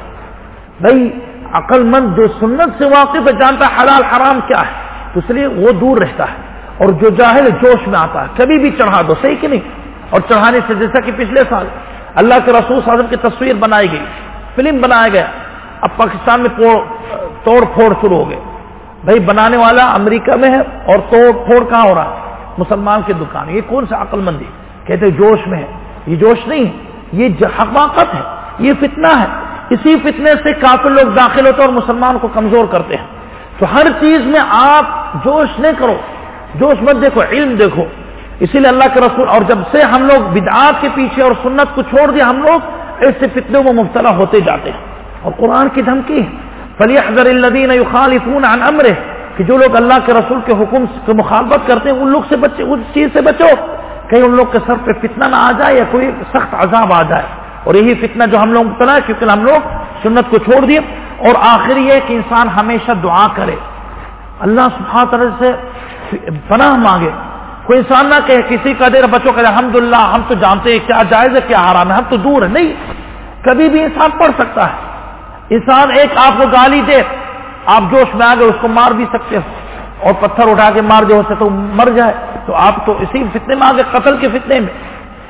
بھائی عقل مند جو سنت سے واقف ہے، جانتا ہے حلال حرام کیا ہے، تو اس لیے وہ دور رہتا ہے۔ اور جو جاہل جوش میں آتا ہے، کبھی بھی چڑھا دو، صحیح کہ نہیں؟ اور چڑھانے سے جیسا کہ پچھلے سال اللہ کے رسول صاحب کی تصویر بنائی گئی، فلم بنایا گیا اب پاکستان میں توڑ پھوڑ شروع ہو گئے۔ بھائی، بنانے والا امریکہ میں ہے اور توڑ پھوڑ کہاں ہو رہا ہے؟ مسلمان کی دکان۔ یہ کون سا عقل مندی؟ کہتے جوش میں ہے۔ یہ جوش نہیں ہے۔ یہ حقاقت ہے۔ یہ فتنہ ہے۔ اسی فتنے سے کافی لوگ داخل ہوتے ہیں اور مسلمان کو کمزور کرتے ہیں۔ تو ہر چیز میں آپ جوش نہیں کرو۔ جوش مت دیکھو، علم دیکھو۔ اسی لیے اللہ کے رسول اور جب سے ہم لوگ بدعات کے پیچھے اور سنت کو چھوڑ دیا، ہم لوگ ایسے فتنوں میں مبتلا ہوتے جاتے ہیں۔ اور قرآن کی دھمکی ہے۔ فلی حضر الدین خالفون عن امر کہ جو لوگ اللہ کے رسول کے حکم کی مخالفت کرتے ہیں، ان لوگ سے بچے اس چیز سے بچو۔ کہیں ان لوگ کے سر پہ فتنہ نہ آ جائے یا کوئی سخت عذاب آ جائے۔ اور یہی فتنہ جو ہم لوگ مبتلا ہے، کیونکہ ہم لوگ سنت کو چھوڑ دیے۔ اور آخر یہ کہ انسان ہمیشہ دعا کرے۔ اللہ سبحانہ طرح سے پناہ مانگے۔ کوئی انسان نہ کہے، کسی کا دیر بچوں کہ الحمد للہ ہم تو جانتے ہیں کیا جائز ہے، کیا حرام ہے، ہم تو دور ہے نہیں، کبھی بھی انسان پڑھ سکتا ہے۔ انسان ایک آپ کو گالی دے، آپ جوش میں آ گئے اس کو مار بھی سکتے ہو۔ اور پتھر اٹھا کے مار دے ہو سکے تو مر جائے۔ تو آپ تو اسی فتنے میں آگے، قتل کے فتنے میں۔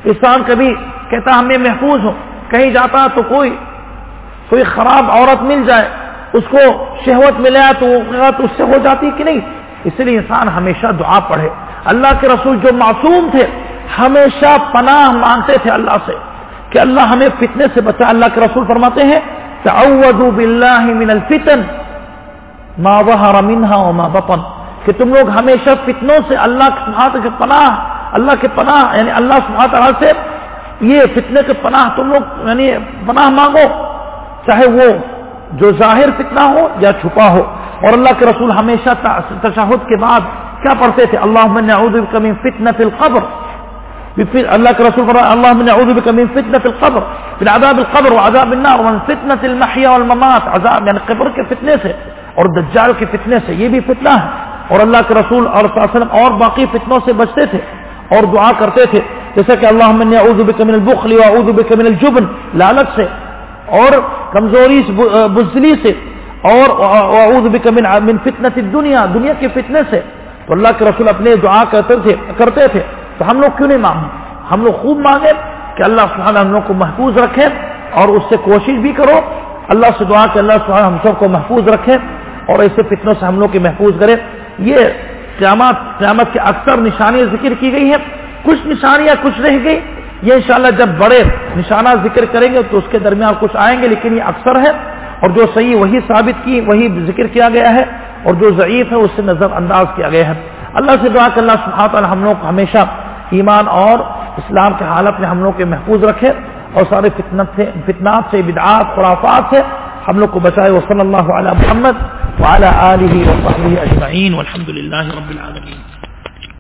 انسان کبھی کہتا ہمیں محفوظ ہو کہیں جاتا تو کوئی کوئی خراب عورت مل جائے، اس کو شہوت ملے تو وہ اس سے ہو جاتی کہ نہیں؟ اس لیے انسان ہمیشہ دعا پڑھے۔ اللہ کے رسول جو معصوم تھے، ہمیشہ پناہ مانگتے تھے اللہ سے کہ اللہ ہمیں فتنے سے بچا اللہ کے رسول فرماتے ہیں تعوذ باللہ من الفتن. ما ظهر منها وما بطن. کہ تم لوگ ہمیشہ فتنوں سے اللہ کے پناہ، اللہ کے پناہ یعنی اللہ سبحانہ تعالی سے یہ فتنے کے پناہ تم لوگ یعنی پناہ مانگو، چاہے وہ جو ظاہر فتنہ ہو یا چھپا ہو۔ اور اللہ کے رسول ہمیشہ تشہد کے بعد کیا پڑھتے تھے؟ اللہ نعوذ بک من فتنة القبر۔ اللہ کے رسول فرمایا، اللہ نعوذ بک من فتنة القبر، من عذاب القبر وعذاب النار، ومن فتنة المحیا والممات، عذاب یعنی قبر کے فتنے سے اور دجال کے فتنے سے، یہ بھی فتنہ ہے۔ اور اللہ کے رسول اور صلی اور باقی فتنوں سے بچتے تھے اور دعا کرتے تھے۔ جیسا کہ اللہ من من البخل واعوذ و من الجبن، لالچ سے اور کمزوری بزدلی سے اور اعوذ بک من من فتنة الدنیا، دنیا کے فتنے سے۔ تو اللہ کے رسول اپنے دعا کرتے تھے کرتے تھے۔ تو ہم لوگ کیوں نہیں مانگیں؟ ہم لوگ خوب مانگے کہ اللہ سبحانہ ہم لوگ کو محفوظ رکھے اور اس سے کوشش بھی کرو۔ اللہ سے دعا کہ اللہ سبحانہ ہم سب کو محفوظ رکھے اور ایسے فتنوں سے ہم لوگ کی محفوظ کرے۔ یہ قیامت قیامت کے اکثر نشانیاں ذکر کی گئی ہیں۔ کچھ نشانیاں کچھ رہ گئی۔ یہ انشاءاللہ جب بڑے نشانات ذکر کریں گے تو اس کے درمیان کچھ آئیں گے، لیکن یہ اکثر ہے۔ اور جو صحیح وہی ثابت کی، وہی ذکر کیا گیا ہے۔ اور جو ضعیف ہے، اس سے نظر انداز کیا گیا ہے۔ اللہ سے دعا کہ اللہ سبحانہ ہم لوگ کو ہمیشہ ایمان اور اسلام کے حالت میں ہم لوگ کے محفوظ رکھے اور سارے فتنت سے فتنات سے، بدعات، خرافات سے ہم لوگ کو بچائے وہ صلی اللہ علیہ محمد وعلى آله وصحبه أجمعين والحمد لله رب العالمين